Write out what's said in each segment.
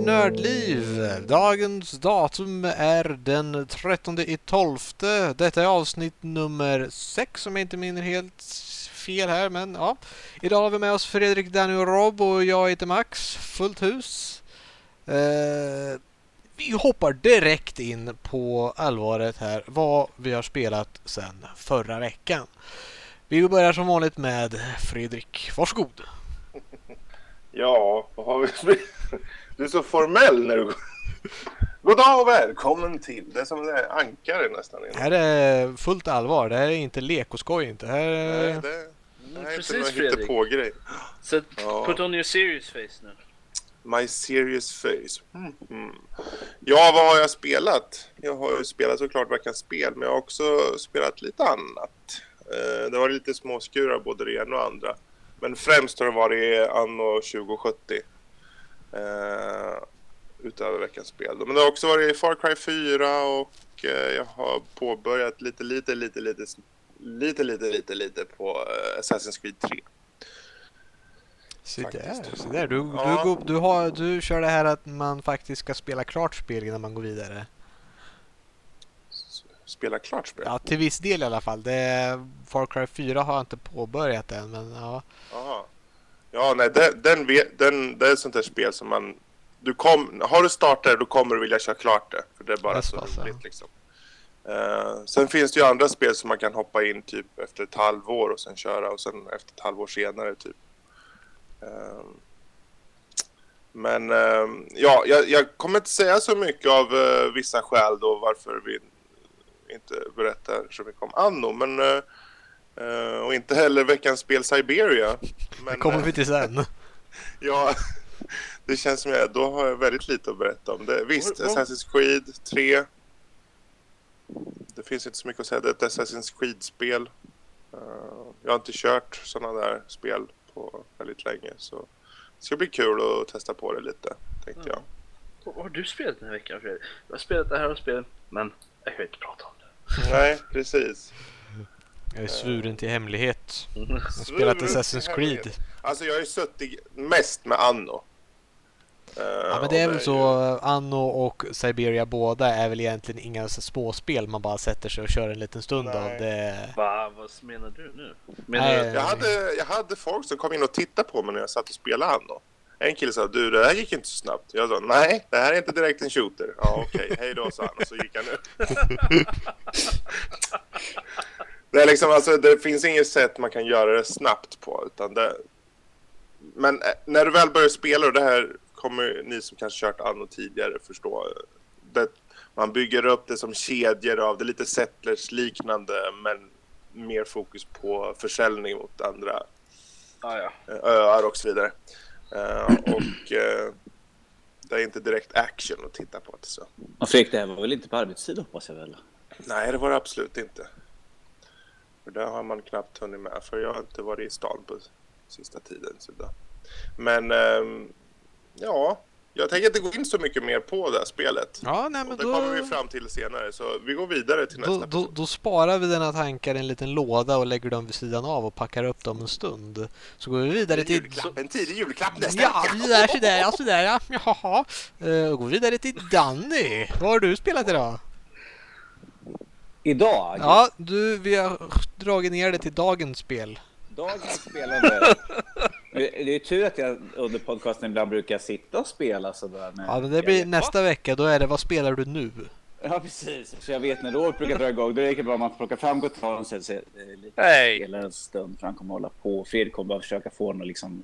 Nördliv! Dagens datum är den 13 i 12. Detta är avsnitt nummer 6 om jag inte minner helt fel här, men ja. Idag har vi med oss Fredrik, Danny och Rob och jag heter Max. Fullt hus. Eh, vi hoppar direkt in på allvaret här, vad vi har spelat sedan förra veckan. Vi börjar som vanligt med Fredrik. Varsågod! Ja, vad har vi? Du är så formell när du går. God dag och välkommen till. Det är som det är ankare nästan. Det här är fullt allvar. Det här är inte lek och skoj inte. Det här Nej, är... det, det här är Precis, inte någon hittepågrej. Så Ja. put on your serious face nu. My serious face. Mm. Ja, vad har jag spelat? Jag har ju spelat såklart veckans spel, men jag har också spelat lite annat. Eh, Det var lite småskurar både det ena och andra. Men främst har det varit anno 2070. Eh, utöver veckans spel. Men det har också varit Far Cry 4 och eh, jag har påbörjat lite, lite, lite, lite, lite, lite, lite, lite på eh, Assassin's Creed 3. Se där, se där. Du, Ja. du, du, har, du kör det här att man faktiskt ska spela klart spel innan man går vidare. Spela klart spel. Ja, till viss del i alla fall. Det, Far Cry 4 har jag inte påbörjat än, men ja. Aha. Ja, nej, den, den, den, det är ett sånt där spel som man... Du kom, har du startat det, då kommer du vilja köra klart det. För det är bara Det så roligt liksom. Eh, sen finns det ju andra spel som man kan hoppa in typ efter ett halvår och sen köra och sen efter ett halvår senare typ. Eh, men eh, ja, jag, jag kommer inte säga så mycket av vissa skäl då varför vi inte berättar så mycket om Anno. Men, eh, eh, och inte heller veckans spel Siberia. Men, Det kommer eh, vi till sen. Ja, det känns som jag, då har jag väldigt lite att berätta om det. Visst, vad- Assassin's Creed 3. Det finns inte så mycket att säga, det är ett Assassin's Creed-spel. Eh, jag har inte kört sådana där spel på väldigt länge så det ska bli kul att testa på det lite, tänkte jag. Vad vad har du spelat den här veckan Fredrik? Jag har spelat det här och spelet, men jag kan inte prata om det. Nej, precis. Jag är svuren till hemlighet. Jag har spelat Assassin's Creed. Alltså jag har ju suttit mest med Anno. Eh, Ja, men och det är väl så. Anno och Siberia båda är väl egentligen inga så småspel man bara sätter sig och kör en liten stund Nej. av. Det... Va, vad menar du nu? Menar Nej. du att Jag hade, jag hade folk som kom in och tittade på mig när jag satt och spelade Anno. En kille sa du det här gick inte så snabbt. Jag sa nej, det här är inte direkt en shooter. Ja okej, hej då sa han och så gick han ut. det är liksom alltså, det finns inget sätt man kan göra det snabbt på utan det... Men eh, när du väl börjar spela och det här kommer ni som kanske kört Anno tidigare förstå. Det, man bygger upp det som kedjor av det är lite settlers liknande men mer fokus på försäljning mot andra ah, ja. öar och så vidare. Eh, och eh, det är inte direkt action att titta på. Det, så. Och Fredrik, det här var väl inte på arbetstid hoppas jag väl? Nej, det var det absolut inte. För det har man knappt hunnit med, för jag har inte varit i stan på sista tiden. Så då. Men ehm, ja, jag tänker inte gå in så mycket mer på det här spelet. Ja, nej Och men det då... kommer vi fram till senare, så vi går vidare till nästa Då, då, då sparar vi dina tankar i en liten låda och lägger dem vid sidan av och packar upp dem en stund. Så går vi vidare till... Julklapp, en tidig julklapp nästa Ja, sådär, sådär, ja, sådär, ja. Jaha. Uh, går vi vidare till Danny. Vad har du spelat idag? Idag? Ja, du, vi har dragit ner det till dagens spel. Dagens spelande. Det är tur att jag under podcasten ibland brukar sitta och spela sådär. Ja, men det blir nästa vecka. Då är det vad spelar du nu? Ja, precis. Så jag vet när året brukar dra igång. Då är det bra om man plockar fram kontrollen och eh, lite Hej! spela en stund. För han kommer hålla på. Fredrik kommer bara försöka få honom att liksom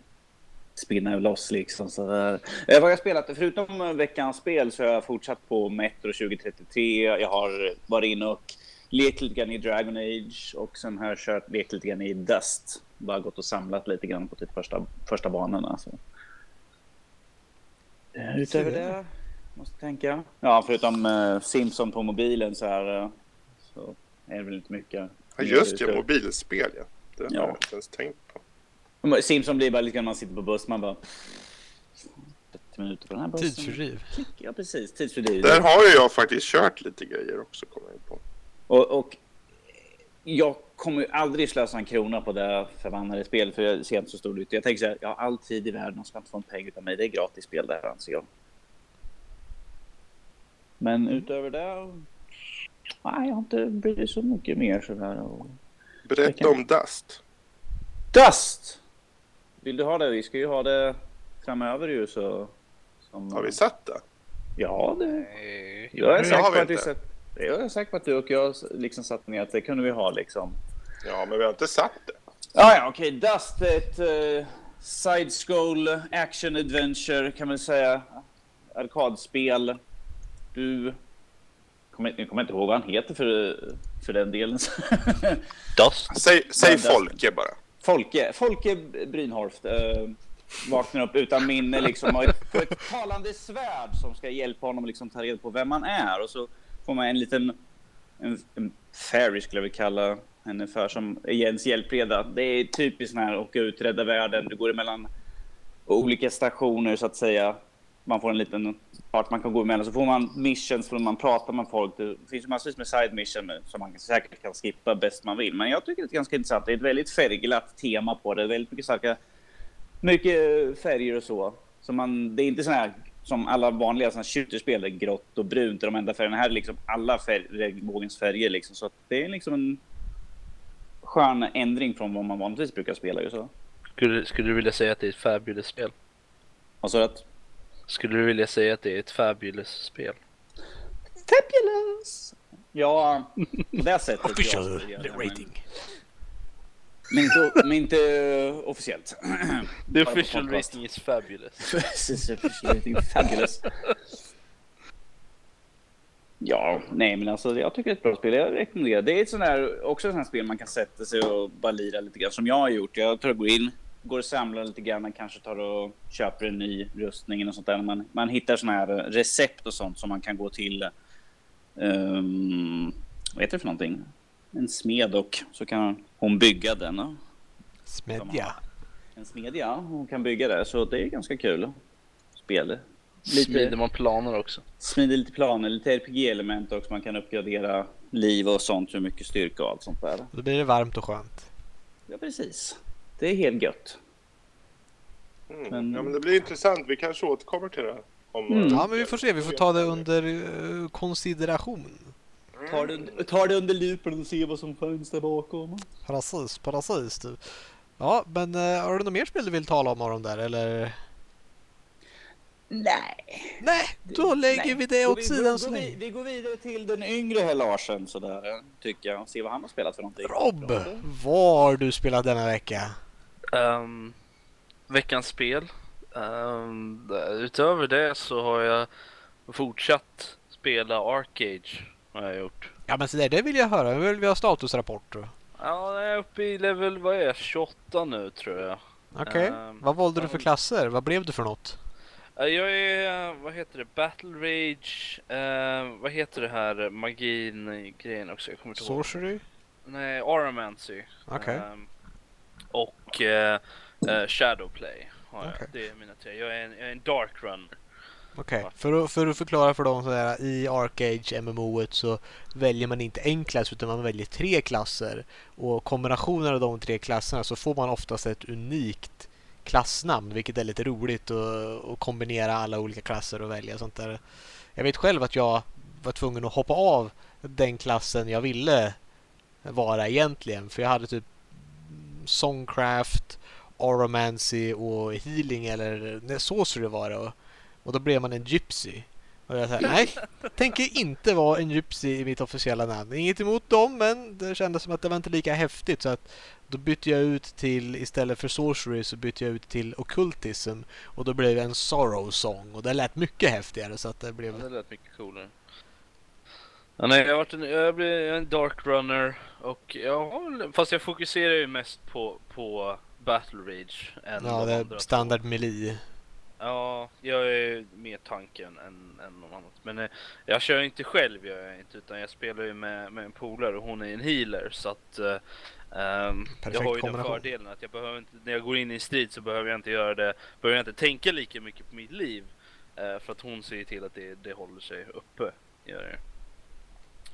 spinna loss liksom. Så där. Eh, vad har jag spelat? Förutom veckans spel så har jag fortsatt på Metro 2033. Jag har varit inne och lekt lite grann i Dragon Age och sen har jag kört lekt lite grann i Dust. Bara gått och samlat lite grann på typ första, första banorna. Så. Eh, Utöver det måste tänka. Ja, förutom eh, Simpson på mobilen så här eh, så är det väl inte mycket. Ja, just det, mobilspel ja. Det har Ja. jag inte ens tänkt på. Simpson blir bara lite grann man sitter på buss, man bara... 30 minuter på den här bussen. Tidsfördriv. Ja, precis. Tidsfördriv. Där har ju jag faktiskt kört lite grejer också, kommer jag på. Och, och jag kommer ju aldrig slösa en krona på det förbannade spel för jag ser inte så stor ut. Jag tänker så här, jag har all tid i världen och ska inte få en peng utav mig. Det är gratis spel där anser jag. Men utöver det... Nej, jag har inte blivit så mycket mer sådär. Och... Berätta om Dust. Dust! Vill du ha det? Vi ska ju ha det framöver ju så... Som... Har vi sett det? Ja, det... Nej, Jag är säker har vi på att vi inte. sett... Jag är säker på att du och jag liksom satt ner att det kunde vi ha liksom. Ja, men vi har inte satt det. Ja, ja, okej. Dust är ett uh, side-scroll action adventure kan man säga. Arkadspel. Du... Kommer, jag kommer inte ihåg vad han heter för, för den delen. Dust. Säg, säg Ja, Dust. Folke bara. Folke, Folke Brynhorst uh, vaknar upp utan minne liksom och ett, och ett talande svärd som ska hjälpa honom att liksom ta reda på vem man är och så får man en liten en, en fairy skulle jag vilja kalla henne för som är Jens hjälpreda. Det är typiskt när här åka ut, rädda världen. Du går emellan olika stationer så att säga. Man får en liten part man kan gå emellan. Så får man missions från man pratar med folk. Det finns massvis med side mission som man säkert kan skippa bäst man vill. Men jag tycker det är ganska intressant. Det är ett väldigt färgglatt tema på det. Väldigt mycket starka, mycket färger och så. så man, det är inte sån här som alla vanliga såna shooterspel, där grått och brunt är de enda färgerna. Här är liksom alla färg, regnbågens färger liksom. Så att det är liksom en skön ändring från vad man vanligtvis brukar spela ju så. Skulle, skulle du vilja säga att det är ett fabulous spel? Och så att Skulle du vilja säga att det är ett fabulous spel? Fabulous! Ja, på det sättet. Official rating. Men, inte, men inte officiellt. The official rating is fabulous. Precis, official rating. Fabulous. Ja, nej men alltså jag tycker det är ett bra spel. Jag rekommenderar. Det är ett sånt här, också ett sånt här spel man kan sätta sig och bara lira lite grann som jag har gjort. Jag tar och går in, går och samlar lite grann, kanske tar och köper en ny rustning och sånt där. Man, man hittar såna här recept och sånt som man kan gå till, um, vad heter det för någonting? En smed och så kan hon bygga den. ja. Smedja. En smedja, hon kan bygga det. Så det är ganska kul spel. Smider man planer också? Smider lite planer, lite RPG-element också. Man kan uppgradera liv och sånt, hur mycket styrka och allt sånt där. Då blir det varmt och skönt. Ja, precis. Det är helt gött. Mm. Men- Ja, men det blir intressant. Vi kanske återkommer till det. Om Mm. Ja, men vi får se. Vi får ta det under eh, konsideration. Tar det, tar det under lupen och ser vad som finns där bakom. Precis, precis du. Ja, men eh, har du något mer spel du vill tala om av de där eller? Nej. Nej, då lägger Nej. vi det åt vi- sidan vi, vi går vidare till den yngre herr Larsen sådär, tycker jag. Se vad han har spelat för någonting. Rob, vad har du spelat denna vecka? Ehm, veckans spel. Ehm, utöver det så har jag fortsatt spela Arcade. Har jag gjort. Ja men så där, det vill jag höra. Nu vill vi ha statusrapport. Ja, jag är uppe i level, vad är jag, 28 nu tror jag. Okej, Ehm, vad valde du för klasser? Vad blev du för något? Jag är, vad heter det, Battle Rage, eh, vad heter det här magin-grejen också? Jag kommer inte ihåg. Sorcery? Nej, Aramancy. Okej. Ehm, och eh, eh, Shadowplay har jag. Det är mina tre. Jag är en, jag är en Dark Runner. Okej, för, att, för att förklara för dem så här, i Arcage MMO så väljer man inte en klass utan man väljer tre klasser. Och kombinationen av de tre klasserna så får man oftast ett unikt klassnamn vilket är lite roligt att att kombinera alla olika klasser och välja sånt där. Jag vet själv att jag var tvungen att hoppa av den klassen jag ville vara egentligen för jag hade typ Songcraft, Oromancy och Healing eller nej, Sorcery var det. Och, och då blev man en Gypsy. Och jag sa nej, tänker inte vara en Gypsy i mitt officiella namn. Inget emot dem, men det kändes som att det var inte lika häftigt. Så att då bytte jag ut till, istället för Sorcery så bytte jag ut till Occultism. Och då blev det en Sorrow Song. Och det lät mycket häftigare så att det Ja, blev... det lät mycket coolare. Ja, nej, jag varit en, jag är en Dark Runner och jag fast jag fokuserar ju mest på, på Battle Rage än Ja, de det är standard melee. Ja, jag är mer tanken än, än någon annat. Men eh, jag kör inte själv gör jag inte utan jag spelar ju med, med en polare och hon är en healer så att eh, ehm, jag har ju den fördelen att jag behöver inte, när jag går in i en strid så behöver jag inte göra det, behöver jag inte tänka lika mycket på mitt liv. eh, för att hon ser till att det, det håller sig uppe. Gör det.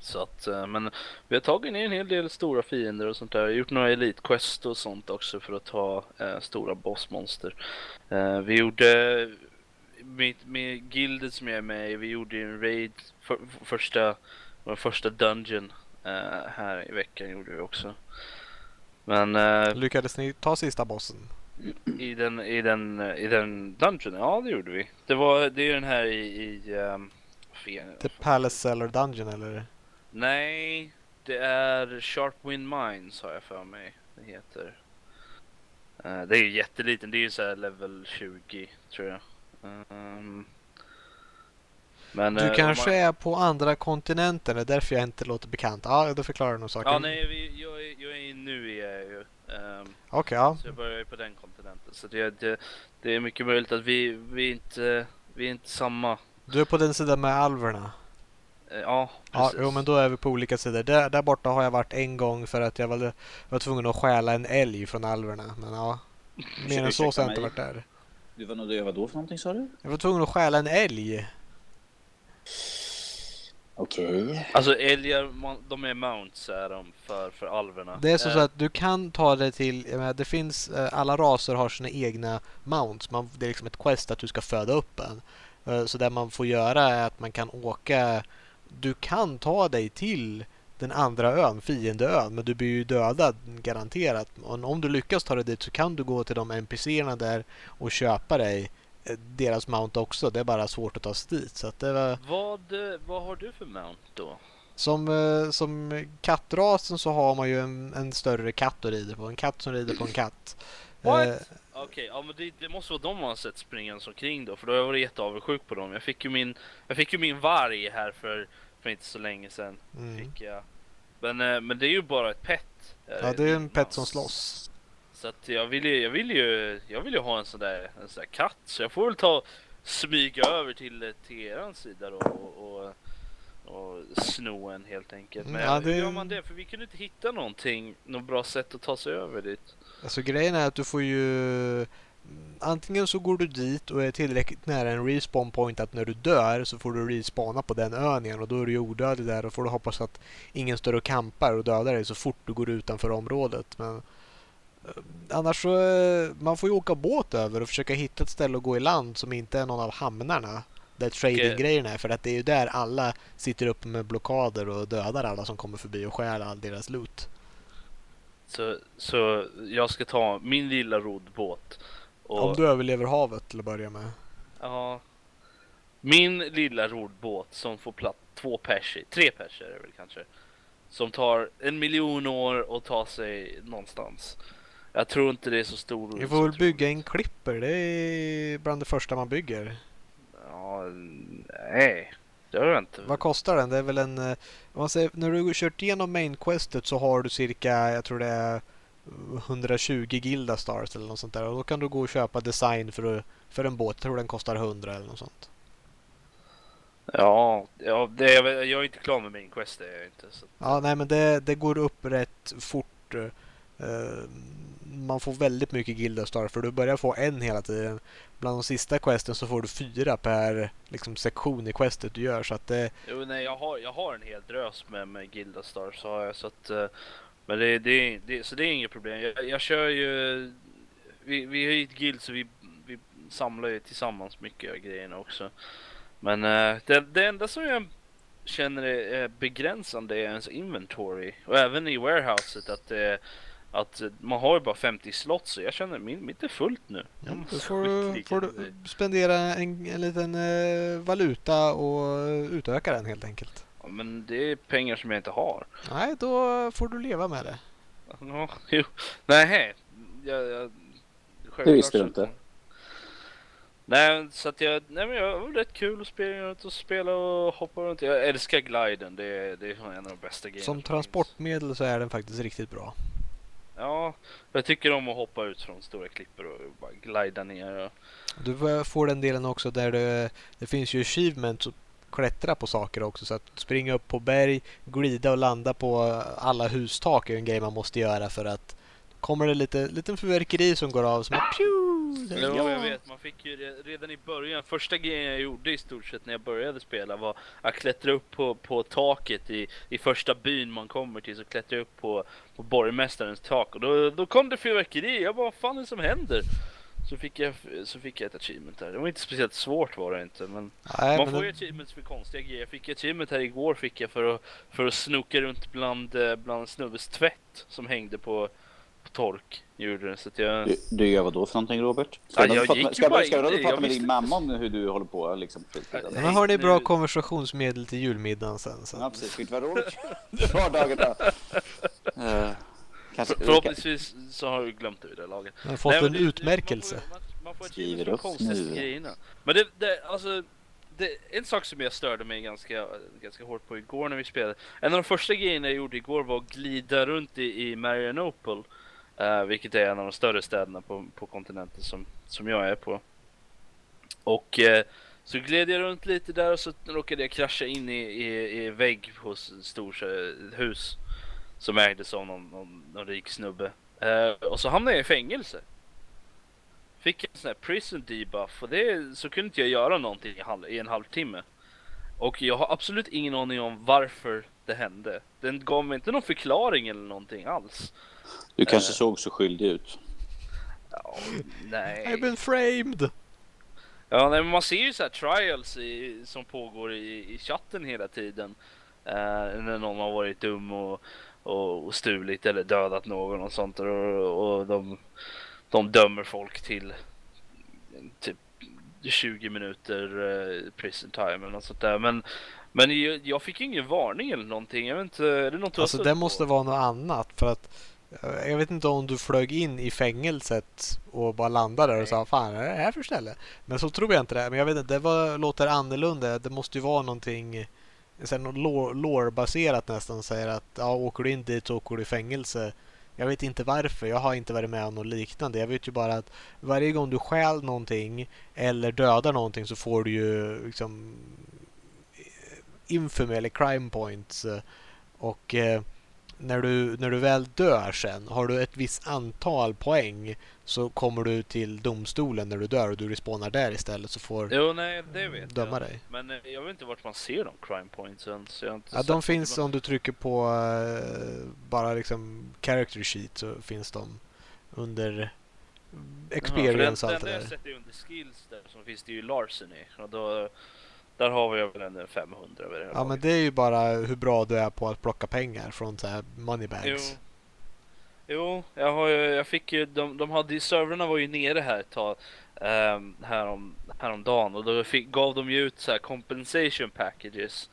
Så att, eh, men vi har tagit ner en hel del stora fiender och sånt där. Jag har gjort några elite quest och sånt också för att ta eh, stora bossmonster. Eh, vi gjorde mitt, med gildet som jag är med i, vi gjorde en raid, för, för, första, vår första dungeon eh, här i veckan gjorde vi också. Men eh, Lyckades ni ta sista bossen? i den, i den, i den dungeon, ja det gjorde vi. Det var, det är den här i, i um, The Palace Cellar Dungeon eller? Nej, det är Sharpwind Mines har jag för mig det heter. Eh, det är ju jätteliten, det är ju så här level 20 tror jag. Ehm, men, Du eh, kanske man- är på andra kontinenten, det är därför jag inte låter bekant. Ja, då förklarar du nog saken. Ja, nej, vi, jag, är, jag är nu jag ju. ehm, Okej, ja. så jag börjar ju på den kontinenten. Så det, det, det är mycket möjligt att vi, vi inte, vi är inte samma. Du är på den sidan med alverna. Eh, ja, Ja, precis. jo, men då är vi på olika sidor. Där, där borta har jag varit en gång för att jag var, var tvungen att stjäla en älg från alverna. Men ja, mer än så har jag inte varit där. Du var nog det vad då för någonting sa du? Jag var tvungen att stjäla en älg. Okej. Alltså älgar, de är mounts är de för, för alverna. Det är så, Eh, så att du kan ta det till, jag menar, det finns, eh, alla raser har sina egna mounts. Man, det är liksom ett quest att du ska föda upp en. Eh, Så det man får göra är att man kan åka, du kan ta dig till den andra ön, fiendeön, men du blir ju dödad garanterat. Och om du lyckas ta dig dit så kan du gå till de NPCerna där och köpa dig eh, deras mount också. Det är bara svårt att ta sig dit. Så det var, Vad, eh, vad har du för mount då? som, eh, som kattrasen så har man ju en, en större katt att rida på. En katt som rider på en katt. What? Eh, Okej, ja men det, det måste vara de man har sett springandes omkring då, för då har jag varit jätteavundsjuk på dem. Jag fick ju min, jag fick ju min varg här för, för inte så länge sedan. mm. Fick jag. Men, eh, men det är ju bara ett pet. Ja, det är en pet som slåss. Så att jag vill ju, jag vill ju, jag vill ju ha en sån där, en sån där katt. Så jag får väl ta smyga över till, eh, till eran sida då och, och, och sno en helt enkelt. Men Ja, hur det- gör man det? För vi kunde inte hitta någonting, något bra sätt att ta sig över dit. Alltså grejen är att du får ju... Mm, antingen så går du dit och är tillräckligt nära en respawn point att när du dör så får du respawna på den ön igen och då är du ju odödlig där och får du hoppas att ingen står och kampar och dödar dig så fort du går utanför området. Men eh, annars så... Eh, man får ju åka båt över och försöka hitta ett ställe att gå i land som inte är någon av hamnarna. Där trading-grejerna är för att det är ju där alla sitter uppe med blockader och dödar alla som kommer förbi och stjäl all deras loot. Så, så jag ska ta min lilla roddbåt. Och, Om du överlever havet till att börja med. Ja. Min lilla roddbåt som får plats två pers i, tre pers är det väl kanske. Som tar en miljon år att ta sig någonstans. Jag tror inte det är så stor. Vi får väl bygga en klipper. Det är bland det första man bygger. Ja, nej. Det har jag inte. Vad kostar den? Det är väl en... eh, om Man säger, när du har kört igenom main questet så har du cirka, jag tror det är 120 Gilda stars eller något sånt där. Och då kan du gå och köpa design för, för en båt. Jag tror den kostar 100 eller något sånt. Ja, ja det är, jag är inte klar med min quest det är jag inte. Så. Ja, nej men det, det går upp rätt fort. Eh, man får väldigt mycket Gildastar för du börjar få en hela tiden. Bland de sista questen så får du fyra per liksom, sektion i questet du gör. Så att det, Jo, nej, jag har, jag har en hel drös med, med Gildastar så har jag så att eh, Men det, det, det, så det är inget problem. Jag, jag kör ju vi, vi har ju ett guild så vi, vi samlar ju tillsammans mycket av grejerna också. Men eh, det, det enda som jag känner är är begränsande är ens inventory och även i warehouset att det att man har ju bara 50 slots så jag känner min, mitt är fullt nu. Jag måste Då får, får du spendera en, en liten eh, valuta och utöka den helt enkelt. Ja, men det är pengar som jag inte har. Nej, då får du leva med det. Ja, jo. Nej, jag, jag, Det visste du inte. Nej, så att jag, nej men jag det var rätt kul att spela runt och spela och hoppa runt. Jag älskar gliden, det är, det är en av de bästa grejerna. Som transportmedel så är den faktiskt riktigt bra. Ja, jag tycker om att hoppa ut från stora klippor och bara glida ner. Och, Du får den delen också där det, det finns ju achievements att klättra på saker också. Så att springa upp på berg, glida och landa på alla hustak är en grej man måste göra för att kommer det lite liten fyrverkeri som går av som att pju! Jo, jag vet. Man fick ju re- redan i början, första grejen jag gjorde i stort sett när jag började spela var att klättra upp på, på taket i, i första byn man kommer till. Så klättrade jag upp på, på borgmästarens tak och då, då kom det fyrverkeri. Jag bara, vad fan är det som händer? Så fick jag, så fick jag ett achievement där. Det var inte speciellt svårt var det inte men Nej, man men får det- ju achievements för konstiga grejer. Jag fick achievement här igår fick jag för att, för att snoka runt bland, eh, bland snubbes tvätt som hängde på, på tork. Gjorde det, så att jag... Du, du gör vad då för någonting Robert? Ja, du jag prata gick med, ju ska, bara ska du prata med din mamma om hur du håller på liksom? fritiden? Men har ni bra nu- konversationsmedel till julmiddagen sen? Så. Ja precis, skit vad roligt. Det var dagarna. Uh, kanske, För, förhoppningsvis så har du glömt det vid det laget. Jag har fått Nej, en det- utmärkelse. Man får, man, man får Skriver upp nu. grejerna. Men det, det, alltså, det, en sak som jag störde mig ganska, ganska hårt på igår när vi spelade. En av de första grejerna jag gjorde igår var att glida runt i, i Marianopel. Uh, vilket är en av de större städerna på, på kontinenten som, som jag är på. Och uh, så gled jag runt lite där och så råkade jag krascha in i, i, i vägg hos ett stort eh, hus. Som ägdes av någon, någon, någon rik snubbe. Uh, och så hamnade jag i fängelse. Fick en sån här prison debuff och det så kunde inte jag göra någonting i, halv, i en halvtimme. Och jag har absolut ingen aning om varför det hände. Den gav mig inte någon förklaring eller någonting alls. Du kanske Eh. såg så skyldig ut. Ja, nej. I've been framed! Ja, nej, men man ser ju så här trials i, som pågår i, i chatten hela tiden. Eh, när någon har varit dum och, och, och stulit eller dödat någon och sånt. Och, och de, de dömer folk till typ 20 minuter eh, prison time eller något sånt där. Men, men jag, jag fick ju ingen varning eller någonting. Jag vet inte, är det något Alltså det på? måste vara något annat för att jag vet inte om du flög in i fängelset och bara landade där och sa fan är det här för ställe? Men så tror jag inte det. Men jag vet inte, det var, låter annorlunda. Det måste ju vara någonting sen lore-baserat nästan säger att ja, åker du in dit så åker du i fängelse. Jag vet inte varför. Jag har inte varit med om något liknande. Jag vet ju bara att varje gång du stjäl någonting eller dödar någonting så får du ju liksom infamy eller crime points. eh, Och eh, när du, när du väl dör sen, har du ett visst antal poäng så kommer du till domstolen när du dör och du respawnar där istället så får Jo, nej, det vet döma jag. dig. Men eh, jag vet inte vart man ser de crime pointsen. Så jag inte Ja, sett de finns om du trycker på eh, bara liksom character sheet så finns de under experience och ja, allt för det den, den där. sätter ju under skills där så finns det ju Larceny och då där har vi väl en 500 vid det Ja men laget. det är ju bara hur bra du är på att plocka pengar från så här moneybags. Jo. Jo, jag, har ju, jag fick ju, de, de hade ju, servrarna var ju nere här ett tag um, härom, häromdagen och då fick, gav de ju ut så här compensation packages.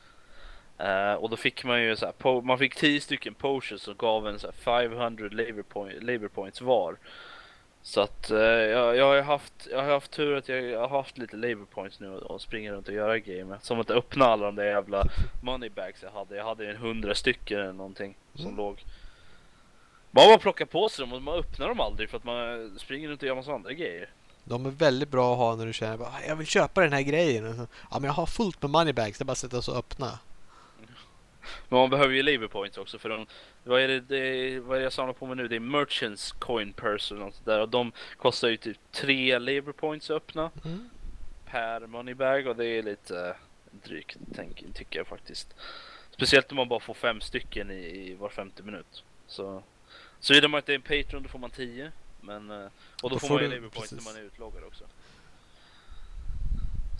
Eh, och då fick man ju så här, man fick 10 stycken potions och gav en så här 500 labor, point, labor points var. Så att eh, jag, jag har haft, jag har haft tur att jag, jag har haft lite labor points nu och, och springer runt och göra grejer. Som att öppna alla de där jävla moneybags jag hade. Jag hade en hundra stycken eller någonting som Mm. låg. Bara man plockar på sig dem och man öppnar dem aldrig för att man springer runt och gör massa andra grejer. De är väldigt bra att ha när du känner bara, jag vill köpa den här grejen. Ja men jag har fullt med moneybags, det är bara att sätta sig och öppna. Men man behöver ju labor points också för de, vad är det, det vad är det jag samlar på mig nu? Det är merchants coin purse och något där och de kostar ju typ tre labor points att öppna Mm. per moneybag och det är lite uh, drygt tänk, tycker jag faktiskt. Speciellt om man bara får fem stycken i, i var femte minut. Så såvida man inte är en Patreon då får man tio. Men, eh, och då, Då får man ju labor points när man är utloggad också.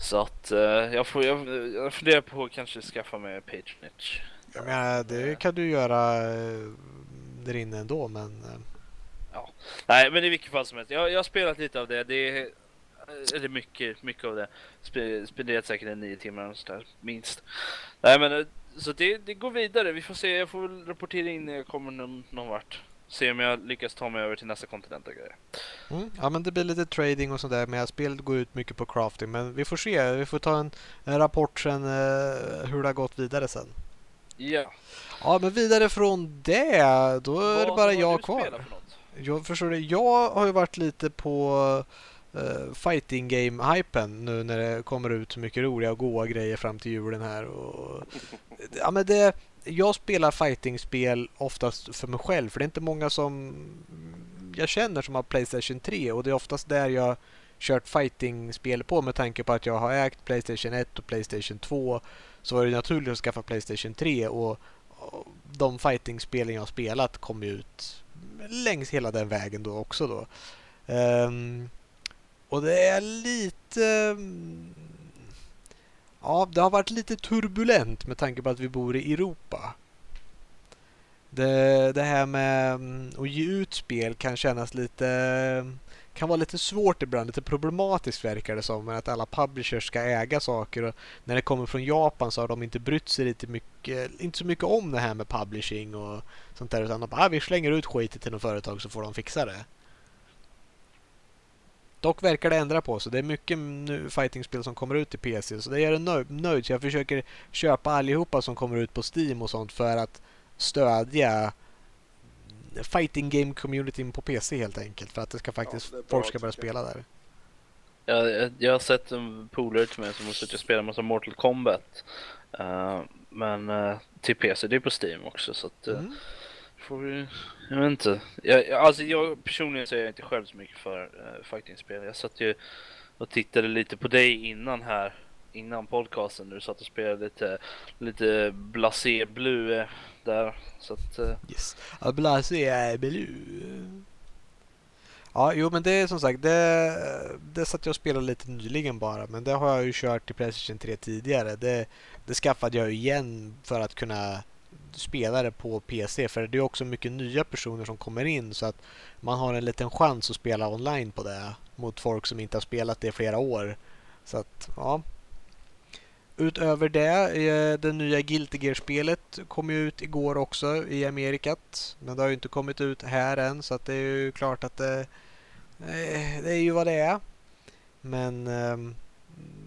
Så att eh, jag, får, jag, jag funderar på att kanske skaffa mig Patronage. Jag menar, det kan du göra eh, där inne ändå men... eh, Nej men i vilket fall som helst. Jag, jag har spelat lite av det. Det är eller mycket, mycket av det. Spe, spenderat säkert en nio timmar och sådär, minst. Nej men eh, så det, det går vidare. Vi får se. Jag får väl rapportera in när jag kommer någon, någon vart. Se om jag lyckas ta mig över till nästa kontinent och grejer. Mm. Ja men det blir lite trading och sådär men spelet går ut mycket på crafting men vi får se. Vi får ta en, en rapport sen eh, hur det har gått vidare sen. Ja. Ja men vidare från det, då är det Vad bara har jag kvar. Jag förstår det. Jag har ju varit lite på uh, fighting game-hypen nu när det kommer ut så mycket roliga och goa grejer fram till julen här. Och, ja, men det, jag spelar fighting-spel oftast för mig själv för det är inte många som jag känner som har Playstation 3 och det är oftast där jag kört fighting-spel på med tanke på att jag har ägt Playstation 1 och Playstation 2 så var det naturligt att skaffa Playstation 3 och, och de fighting-spelen jag har spelat kom ju ut längs hela den vägen då också då. Um, Och det är lite... Mm, ja, det har varit lite turbulent med tanke på att vi bor i Europa. Det, det här med mm, att ge ut spel kan kännas lite... Kan vara lite svårt ibland, lite problematiskt verkar det som. Att alla publishers ska äga saker och när det kommer från Japan så har de inte brytt sig lite mycket, inte så mycket om det här med publishing och sånt där. Utan de bara, ah, vi slänger ut skiten till något företag så får de fixa det. Dock verkar det ändra på sig. Det är mycket nu fightingspel som kommer ut till PC så det gör en nöjd, nöjd. Så jag försöker köpa allihopa som kommer ut på Steam och sånt för att stödja fighting game communityn på PC helt enkelt. För att det ska faktiskt det är bra, folk ska börja spela där. Jag, jag, har sett en polare till mig som har suttit och spelat massa Mortal Kombat. Eh, men uh, till PC, det är på Steam också så att uh, Mm. får vi, jag vet inte. Jag, alltså jag personligen så är jag inte själv så mycket för uh, fightingspel. Jag satt ju och tittade lite på dig innan här, innan podcasten. Du satt och spelade lite, lite blasé blue där. Så att, uh, Yes. Är. Ja, jo men det är som sagt, det, det satt jag och spelade lite nyligen bara. Men det har jag ju kört i Playstation 3 tidigare. Det, det skaffade jag ju igen för att kunna spela det på PC. För det är också mycket nya personer som kommer in så att man har en liten chans att spela online på det. Mot folk som inte har spelat det i flera år. Så att, ja. Utöver det, eh, det nya Guilty Gear-spelet kom ju ut igår också i Amerikat. Men det har ju inte kommit ut här än så att det är ju klart att det, eh, det är ju vad det är. Men ehm,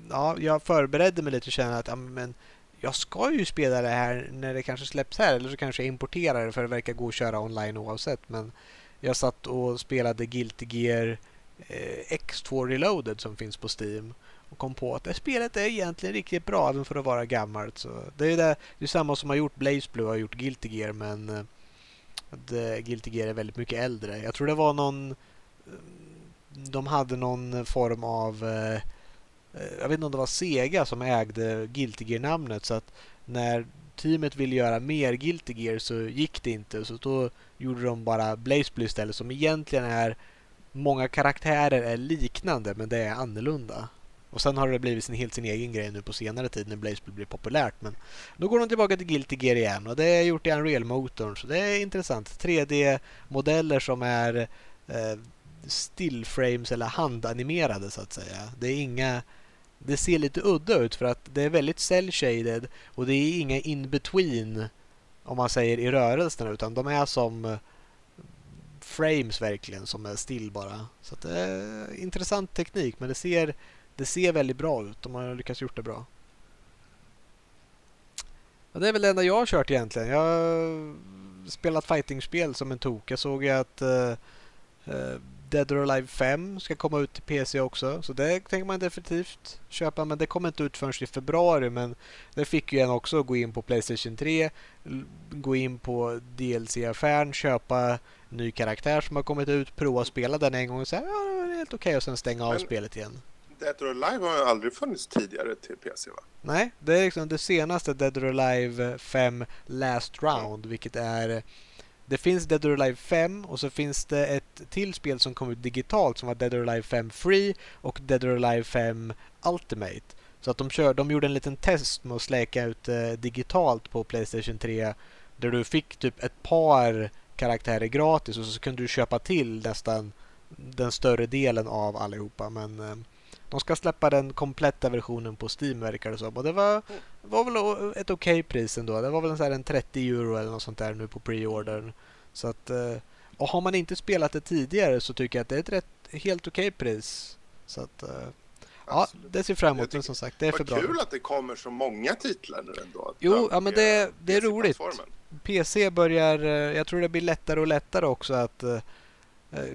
ja, jag förberedde mig lite och kände att ja, men jag ska ju spela det här när det kanske släpps här eller så kanske jag importerar det för det verkar gå att köra online oavsett. Men jag satt och spelade Guilty Gear eh, X2 Reloaded som finns på Steam och kom på att det spelet är egentligen riktigt bra även för att vara gammalt. Så det är det, det är samma som har gjort Blaze Blue har gjort Guilty Gear men eh, det, eh, Guilty Gear är väldigt mycket äldre. Jag tror det var någon mm, de hade någon form av eh, jag vet inte om det var Sega som ägde Guilty Gear-namnet så att när teamet ville göra mer Guilty Gear så gick det inte så då gjorde de bara Blaze Blue istället som egentligen är många karaktärer är liknande men det är annorlunda. Och sen har det blivit sin, helt sin egen grej nu på senare tid när Blaze blir populärt. Men då går de tillbaka till Guilty Gear igen och det är gjort i Unreal-motorn så det är intressant. 3D-modeller som är eh, stillframes eller handanimerade så att säga. Det är inga det ser lite udda ut för att det är väldigt cell shaded och det är inga in between om man säger i rörelserna utan de är som eh, frames verkligen som är still bara. Så att det är intressant teknik men det ser, det ser väldigt bra ut. De har lyckats gjort det bra. Ja, det är väl det enda jag har kört egentligen. Jag har spelat fightingspel som en tok. Jag såg ju att eh, Dead or Alive 5 ska komma ut till PC också. Så det tänker man definitivt köpa. Men det kommer inte ut förrän i februari. Men det fick ju en också gå in på Playstation 3. l- Gå in på DLC-affären, köpa ny karaktär som har kommit ut, prova att spela den en gång och säga ja, det är helt okej och sen stänga av Men- spelet igen. Dead or Alive har ju aldrig funnits tidigare till PC va? Nej, det är liksom det senaste Dead or Alive 5 Last Round, vilket är... Det finns Dead or Alive 5 och så finns det ett till spel som kom ut digitalt som var Dead or Alive 5 Free och Dead or Alive 5 Ultimate. Så att de, kör, de gjorde en liten test med att släcka ut eh, digitalt på Playstation 3 där du fick typ ett par karaktärer gratis och så kunde du köpa till nästan den större delen av allihopa. Men eh, de ska släppa den kompletta versionen på Steam verkar det som. Och det var, var väl ett okej pris ändå. Det var väl en, så här en 30 euro eller något sånt där nu på pre-ordern. Så att, eh, och har man inte spelat det tidigare så tycker jag att det är ett rätt, helt okej pris. Så att, eh, ja, det ser fram emot. Men som sagt, det är för bra. kul att det kommer så många titlar nu ändå. Jo, ja, men det- det är roligt. PC börjar, eh, jag tror det blir lättare och lättare också att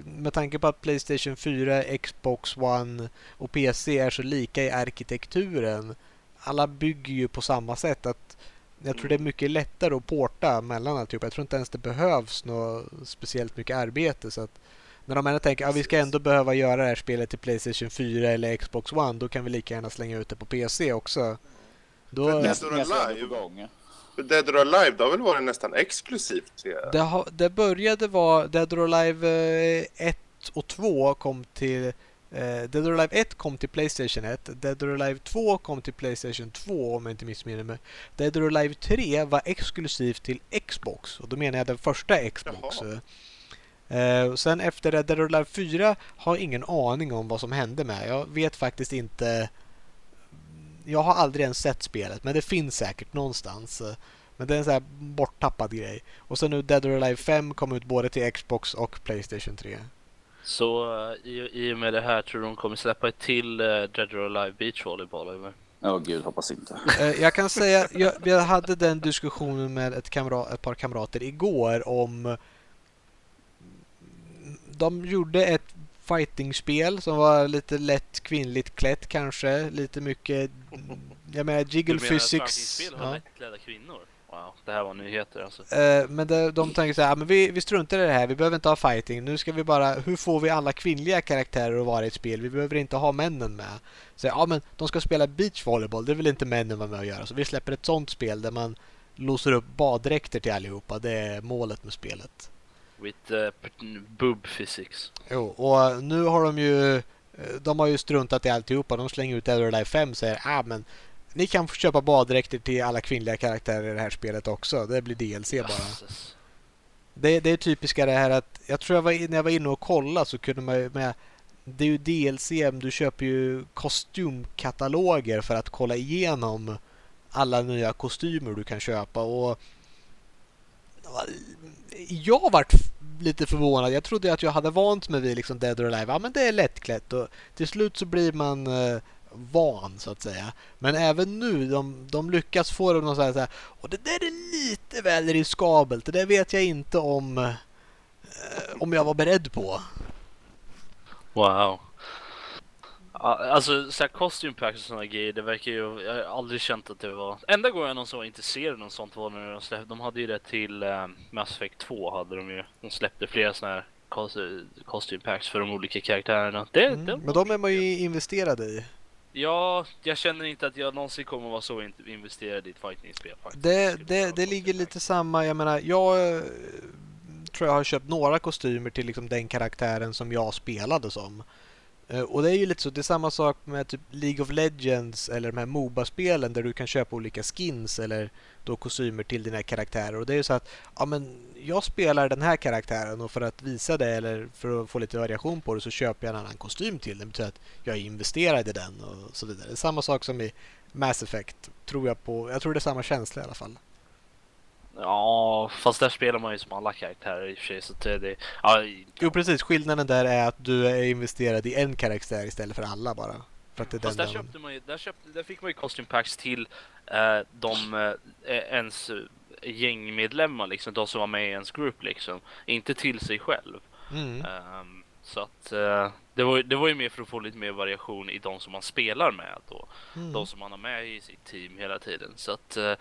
med tanke på att Playstation 4, Xbox One och PC är så lika i arkitekturen. Alla bygger ju på samma sätt. att Jag tror det är mycket lättare att porta mellan alltihop. Jag tror inte ens det behövs något speciellt mycket arbete. Så att när de ändå tänker att vi ska ändå behöva göra det här spelet till Playstation 4 eller Xbox One, då kan vi lika gärna slänga ut det på PC också. Då, För Nästa Dead or nästa Alive. på gång. Dead or Alive, det har väl varit nästan exklusivt. Det, har, det började vara Dead or Alive eh, 1 och 2 kom till Eh, Dead or Alive 1 kom till Playstation 1. Dead or Alive 2 kom till Playstation 2 om jag inte missminner mig. Dead or Alive 3 var exklusivt till Xbox och då menar jag den första Xbox. Eh, sen efter Dead or Alive 4 har jag ingen aning om vad som hände med. Jag vet faktiskt inte. Jag har aldrig ens sett spelet men det finns säkert någonstans. Men det är en sån här borttappad grej. Och sen nu Dead or Alive 5 kom ut både till Xbox och Playstation 3. Så uh, i, i och med det här tror du de kommer släppa ett till uh, Dead or Alive Beach Volleyball eller? Åh oh, gud, hoppas inte. Jag kan säga, jag, jag, hade den diskussionen med ett, kamrat, ett par kamrater igår om de gjorde ett fightingspel som var lite lätt kvinnligt klätt kanske. Lite mycket, jag menar jiggle du menar physics. Du menar lättklädda kvinnor? Wow, det här var nyheter alltså. Uh, men det, de tänker så här, men vi, vi struntar i det här, vi behöver inte ha fighting. Nu ska vi bara, hur får vi alla kvinnliga karaktärer att vara i ett spel? Vi behöver inte ha männen med. Så ja, men de ska spela beachvolleyboll, det vill inte männen vara med och göra. Så vi släpper ett sånt spel där man låser upp baddräkter till allihopa. Det är målet med spelet. With uh, boob physics. Jo, och nu har de ju de har ju struntat i alltihopa. De slänger ut Alive 5 och säger ah, men ni kan få köpa baddräkter till alla kvinnliga karaktärer i det här spelet också. Det blir DLC bara. Det, det är typiska det här att jag tror jag var, när jag var inne och kollade så kunde man ju med det är ju DLC, du köper ju kostymkataloger för att kolla igenom alla nya kostymer du kan köpa och jag vart lite förvånad. Jag trodde att jag hade vant mig vid liksom Dead or Alive. Ja, men det är lättklätt och till slut så blir man eh, van så att säga. Men även nu, de, de lyckas få dem att säga så här. Och det där är lite väl riskabelt. Det där vet jag inte om eh, om jag var beredd på. Wow. Alltså så här costume packs och sådana grejer, det verkar ju, jag har aldrig känt att det var, enda gången jag någonsin var intresserad av något sånt var när de släppte, de hade ju det till um, Mass Effect 2 hade de ju, de släppte flera sådana här costume packs för de olika karaktärerna. Det, mm, det men de är man ju investerad i. Ja, jag känner inte att jag någonsin kommer vara så investerad i ett fighting-spel faktiskt. Det, det, det ligger lite samma, jag menar, jag eh, tror jag har köpt några kostymer till liksom den karaktären som jag spelade som. Eh, och det är ju lite så, det är samma sak med typ League of Legends eller de här Moba-spelen där du kan köpa olika skins eller då kostymer till dina karaktärer. Och det är ju så att, ja men jag spelar den här karaktären och för att visa det eller för att få lite variation på det så köper jag en annan kostym till den. Det betyder att jag är investerad i den och så vidare. Det är samma sak som i Mass Effect, tror jag på. Jag tror det är samma känsla i alla fall. Ja, fast där spelar man ju som alla karaktärer i och för sig. Så det, det, ja. Jo, precis. Skillnaden där är att du är investerad i en karaktär istället för alla bara. För att det är fast den där, köpte man ju, där, köpte, där fick man ju costume packs till eh, de eh, ens gängmedlemmar, liksom, de som var med i ens grupp, liksom. Inte till sig själv. Mm. Um, så att uh, det, var, det var ju mer för att få lite mer variation i de som man spelar med då. Mm. De som man har med i sitt team hela tiden. Så att uh,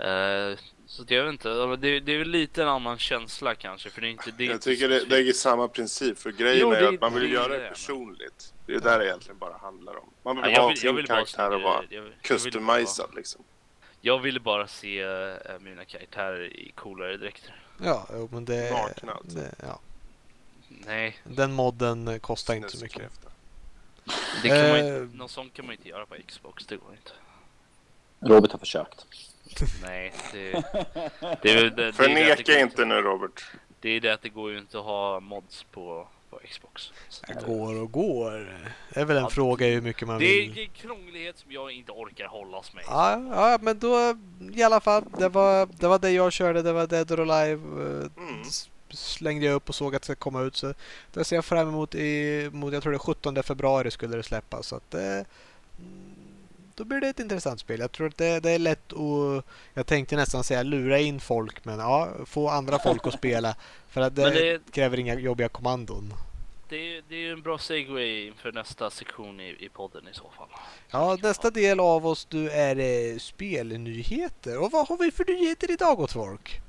Uh, så jag vet inte, det, det är väl lite en annan känsla kanske. För det är inte, det är jag tycker det, det är samma princip. För grejen jo, är det, att man vill det, göra det, personligt. Det är där det egentligen bara handlar om. Man vill ja, ha sin karaktär och vara customizad liksom. Jag ville bara se äh, mina karaktärer i coolare dräkter. Ja, men det... Nakna alltså. Det, ja. Nej. Den modden kostar inte så mycket. Det kan man inte, någon sån kan man inte göra på Xbox, det går inte. Robert har försökt. Nej, det, det, det, Förneka inte nu Robert. Det är det att det går ju inte att ha mods på, på Xbox. Det går och går. Det är väl en ja, fråga hur mycket man det vill. Det är krånglighet som jag inte orkar hållas med. Ja, ja, men då i alla fall. Det var det, var det jag körde. Det var Dead or Alive. Mm. Slängde jag upp och såg att det ska komma ut. Så det ser jag fram emot i, mot, jag tror det är 17 februari skulle det släppas. Så att det, då blir det ett intressant spel. Jag tror att det, det är lätt att... Jag tänkte nästan säga lura in folk, men ja, få andra folk att spela. För att det, det kräver inga jobbiga kommandon. Det är, det är en bra segway inför nästa sektion i, i podden i så fall. Ja, nästa del av oss du är eh, spelnyheter. Och vad har vi för nyheter idag gott folk?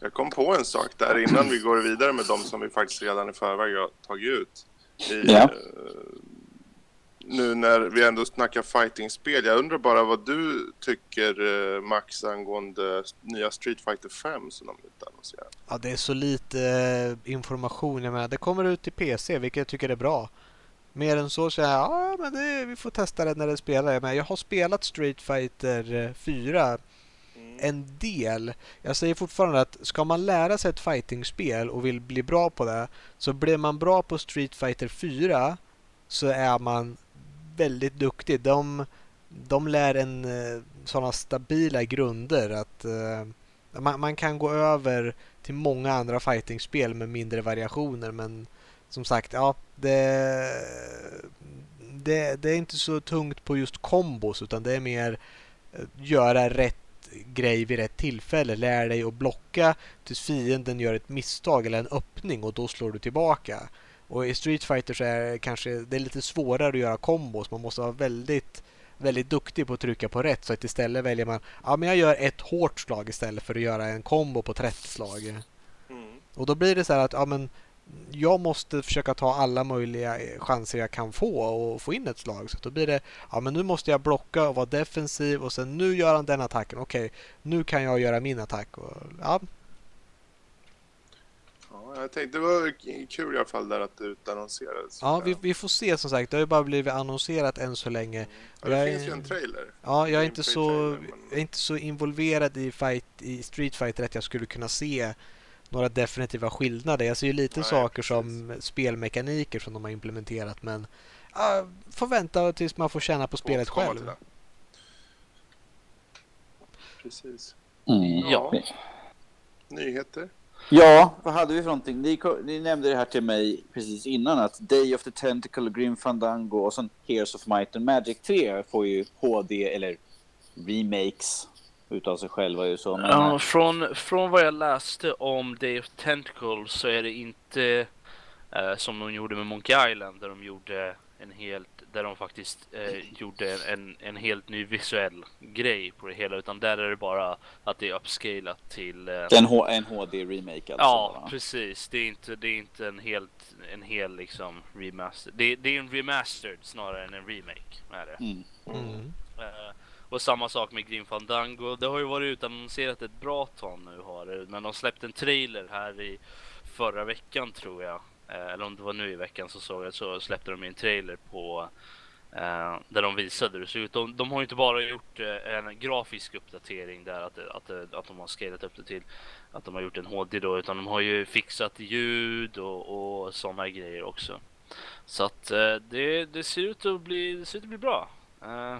Jag kom på en sak där innan vi går vidare med de som vi faktiskt redan i förväg har tagit ut. I, ja. Eh, nu när vi ändå snackar fighting-spel. Jag undrar bara vad du tycker eh, Max angående nya Street Fighter 5 som de utannonserar. Ja, det är så lite eh, information. Jag menar, det kommer ut till PC, vilket jag tycker är bra. Mer än så så jag, ja men det, vi får testa det när det spelar. Men jag har spelat Street Fighter 4 Mm. en del. Jag säger fortfarande att ska man lära sig ett fightingspel och vill bli bra på det så blir man bra på Street Fighter 4 så är man väldigt duktig. De, de lär en eh, sådana stabila grunder att uh, man, man kan gå över till många andra fightingspel med mindre variationer men som sagt, ja, det, det, det är inte så tungt på just kombos utan det är mer eh, göra rätt grej vid rätt tillfälle. Lär dig att blocka tills fienden gör ett misstag eller en öppning och då slår du tillbaka. Och i Street Fighter så är det kanske det är lite svårare att göra kombos. Man måste vara väldigt väldigt duktig på att trycka på rätt så att istället väljer man ja men jag gör ett hårt slag istället för att göra en kombo på 30 slag. Mm. Och då blir det så här att ja men jag måste försöka ta alla möjliga chanser jag kan få och få in ett slag. Så då blir det, ja men nu måste jag blocka och vara defensiv och sen nu gör han den attacken. Okej, nu kan jag göra min attack. Och, ja, Ja, jag tänkte det var kul i alla fall där att det utannonserades. ja vi, vi får se som sagt. Det har ju bara blivit annonserat än så länge. Ja, det jag finns är- ju en trailer. Ja, jag är inte så, trailer, men- jag är inte så involverad i, fight, i Street Fighter att jag skulle kunna se några definitiva skillnader. Jag ser ju lite Nej, saker precis. som spelmekaniker som de har implementerat men ja, får vänta tills man får känna på spelet själv. Precis. Mm. Ja. Nyheter? Ja, vad hade vi för någonting? Ni, ni nämnde det här till mig precis innan att Day of the Tentacle, Grim Fandango och sen Heroes of Might and Magic 3 får ju HD eller remakes utav sig själva ju så. Men, Ja, från, från vad jag läste om Day of Tentacles så är det inte eh, som de gjorde med Monkey Island där de gjorde en helt där de faktiskt eh, gjorde en, en helt ny visuell grej på det hela utan där är det bara att det är upscalat till eh, en, H- en HD-remake alltså. Ja, va? precis. Det är inte, det är inte en helt, en hel liksom remaster. Det, det är en remastered snarare än en remake. Är det. Mm. Mm. Eh, och samma sak med Grim Fandango. Det har ju varit utannonserat ett bra tag nu har det. Men de släppte en trailer här i förra veckan tror jag. Eh, eller om det var nu i veckan så såg jag så släppte de en trailer på eh, där de visade hur det såg ut. De, de har ju inte bara gjort eh, en grafisk uppdatering där att, att, att de har skalat upp det till att de har gjort en HD då utan de har ju fixat ljud och, och sådana grejer också. Så att eh, det, det ser ut att bli, det ser ut att bli bra. Eh,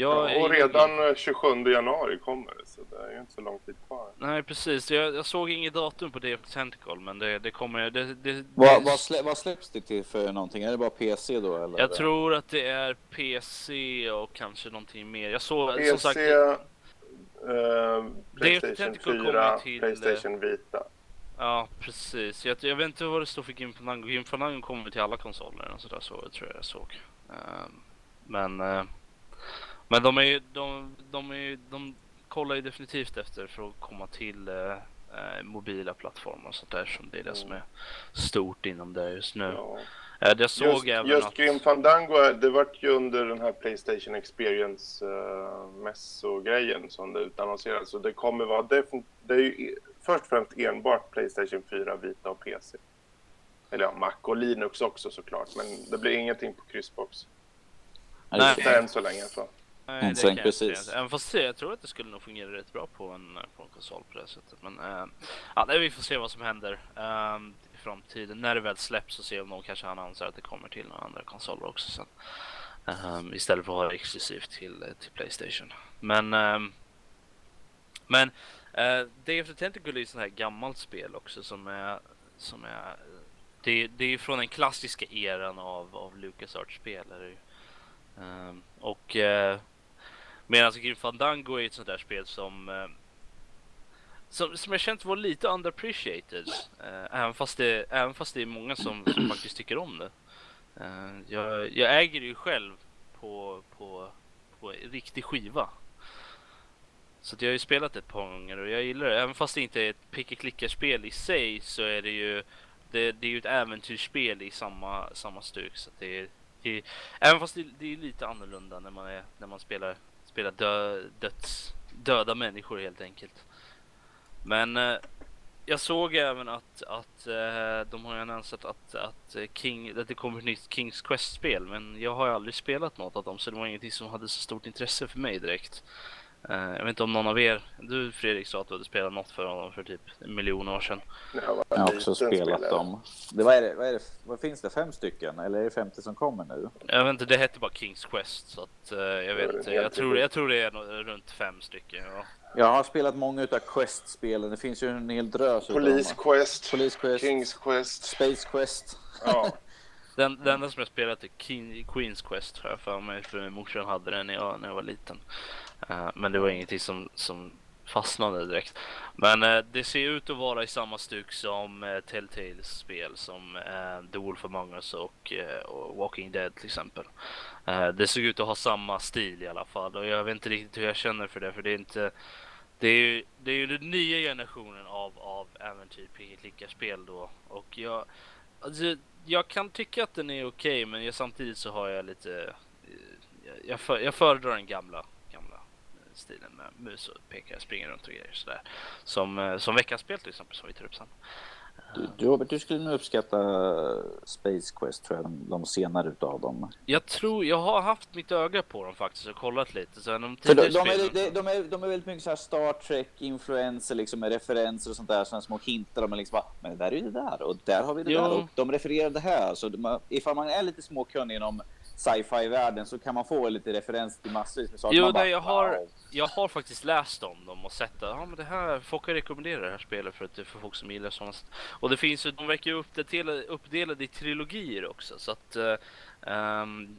Eh, jag Ja, och är- redan eh, 27 januari kommer det, så det är ju inte så lång tid kvar. Nej precis, jag, jag såg inget datum på of the Tentacle men det, det kommer... Det, det, Vad, det, vad, slä, vad släpps det till för någonting? Är det bara PC då eller? jag tror att det är PC och kanske någonting mer. Jag såg som PC, sagt... eh, Playstation Tentacle 4, kommer till, Playstation Vita. Ja precis, jag, jag vet inte vad det står för Grim Fandango. Grim Fandango kommer till alla konsoler och sådär så tror jag jag såg. Ehm, men... eh, men de är ju, de, de är ju, de kollar ju definitivt efter för att komma till eh, eh, mobila plattformar och sånt där som det är det som är stort inom det just nu. Ja. Eh, jag såg Just, även just att... Grim Fandango, det vart ju under den här Playstation Experience uh, mässogrejen som det utannonserades. Så det kommer vara det är ju i- först och främst enbart Playstation 4, Vita och PC. Eller ja, Mac och Linux också såklart, men det blir ingenting på kryssbox. Nej. Inte än så länge i alla fall. Nej, Mm, det kan jag precis. inte. Även fast det- jag tror att det skulle nog fungera rätt bra på en, på en konsol på det sättet. Men eh, ja, vi får se vad som händer ehm, i framtiden. När det väl släpps och se om de kanske annonserar att det kommer till några andra konsoler också sen. Ehm, istället för att ha det exklusivt till, eh, till Playstation. Men ehm, men uh, Day of the Tentacle är sånt här gammalt spel också som är som är det, det är ju från den klassiska eran av, av LucasArts-spel. det. Ehm, och uh, Medan Grim alltså, Fandango är ett sånt där spel som eh, som, som jag känt var lite underappreciated. Eh, även, fast det, även fast det är många som, som faktiskt tycker om det. Eh, jag, jag äger det ju själv på, på, på riktig skiva. Så att jag har ju spelat ett par gånger och jag gillar det. Även fast det inte är ett pick klicka spel i sig så är det ju det, det är ju ett äventyrsspel i samma, samma stuk. Så att det är, det är, även fast det, det är lite annorlunda när man, är, när man spelar, Spela dö, döds, döda människor helt enkelt. Men eh, jag såg även att, att eh, de har annonserat att, att, eh, King, att det kommer ett nytt Kings Quest-spel, men jag har ju aldrig spelat något av dem så det var ingenting som hade så stort intresse för mig direkt. Uh, jag vet inte om någon av er, du Fredrik sa att du hade spelat något för honom för typ en miljon år sedan. Jag, jag har också spelat spelare. dem. Det, vad, är det, vad, är det, vad finns det, fem stycken? Eller är det 50 som kommer nu? Jag vet inte, det hette bara Kings Quest så att uh, jag vet inte. Jag tror, jag tror det är runt fem stycken. Ja. Jag har spelat många utav Quest-spelen. Det finns ju en hel drös Police Quest, Police Quest, Kings Quest, Space Quest. Ja. den, den enda som jag spelat är King, Queens Quest har jag för mig. För morsan hade den när jag, när jag var liten. Eh, men det var ingenting som, som fastnade direkt. Men eh, det ser ut att vara i samma stuk som eh, Telltales spel som eh, The Wolf Among Us och, eh, och, Walking Dead till exempel. Eh, det såg ut att ha samma stil i alla fall och jag vet inte riktigt hur jag känner för det för det är inte det är ju, det är ju den nya generationen av, av äventyr spel då och jag alltså, jag kan tycka att den är okej okay, men jag, samtidigt så har jag lite jag, för, jag föredrar den gamla stilen med mus och pekare, springer runt och grejer sådär. Som, eh, som veckans spel till exempel som vi tar upp sen. Du, Robert, du skulle nog uppskatta Space Quest tror jag, de, de senare utav dem. Jag tror, jag har haft mitt öga på dem faktiskt och kollat lite. Så de, de, de, är, de, de, är, de är väldigt mycket så här Star Trek-influenser liksom med referenser och sånt där, sådana små hintar. Men liksom bara, men det där är ju det där och där har vi det jo. där och de refererar det här. Så man, ifall man är lite småkunnig inom sci-fi-världen så kan man få lite referens till massvis med saker. Jo, bara, jag, har, wow. jag har faktiskt läst om dem och sett att ja, men det här, folk har rekommenderat det här spelet för, att, för folk som gillar sådana. Och det finns ju, de verkar ju uppdelade, uppdelade i trilogier också så att um,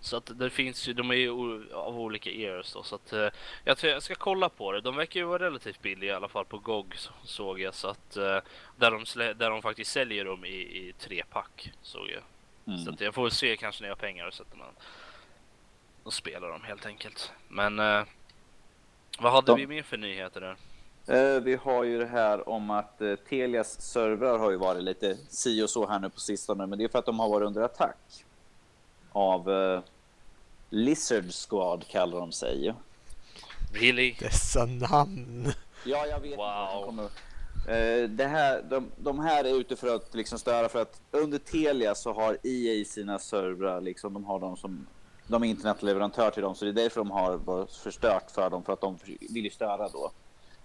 så att det finns ju, de är ju av olika eras då, så att uh, jag tror jag ska kolla på det. De verkar ju vara relativt billiga i alla fall på GOG såg jag så att uh, där de där de faktiskt säljer dem i, i tre pack såg jag. Mm. Så jag får se kanske när jag har pengar och sätter man och spelar dem helt enkelt. Men eh, vad hade De... vi mer för nyheter där? Eh, vi har ju det här om att eh, Telias servrar har ju varit lite si och så här nu på sistone, men det är för att de har varit under attack av eh, Lizard Squad kallar de sig. Really? Dessa namn. Ja, jag vet wow. inte. Eh, det här, de, de, här är ute för att liksom störa för att under Telia så har EA sina servrar, liksom, de har dem som de är internetleverantör till dem så det är därför de har förstört för dem för att de vill ju störa då.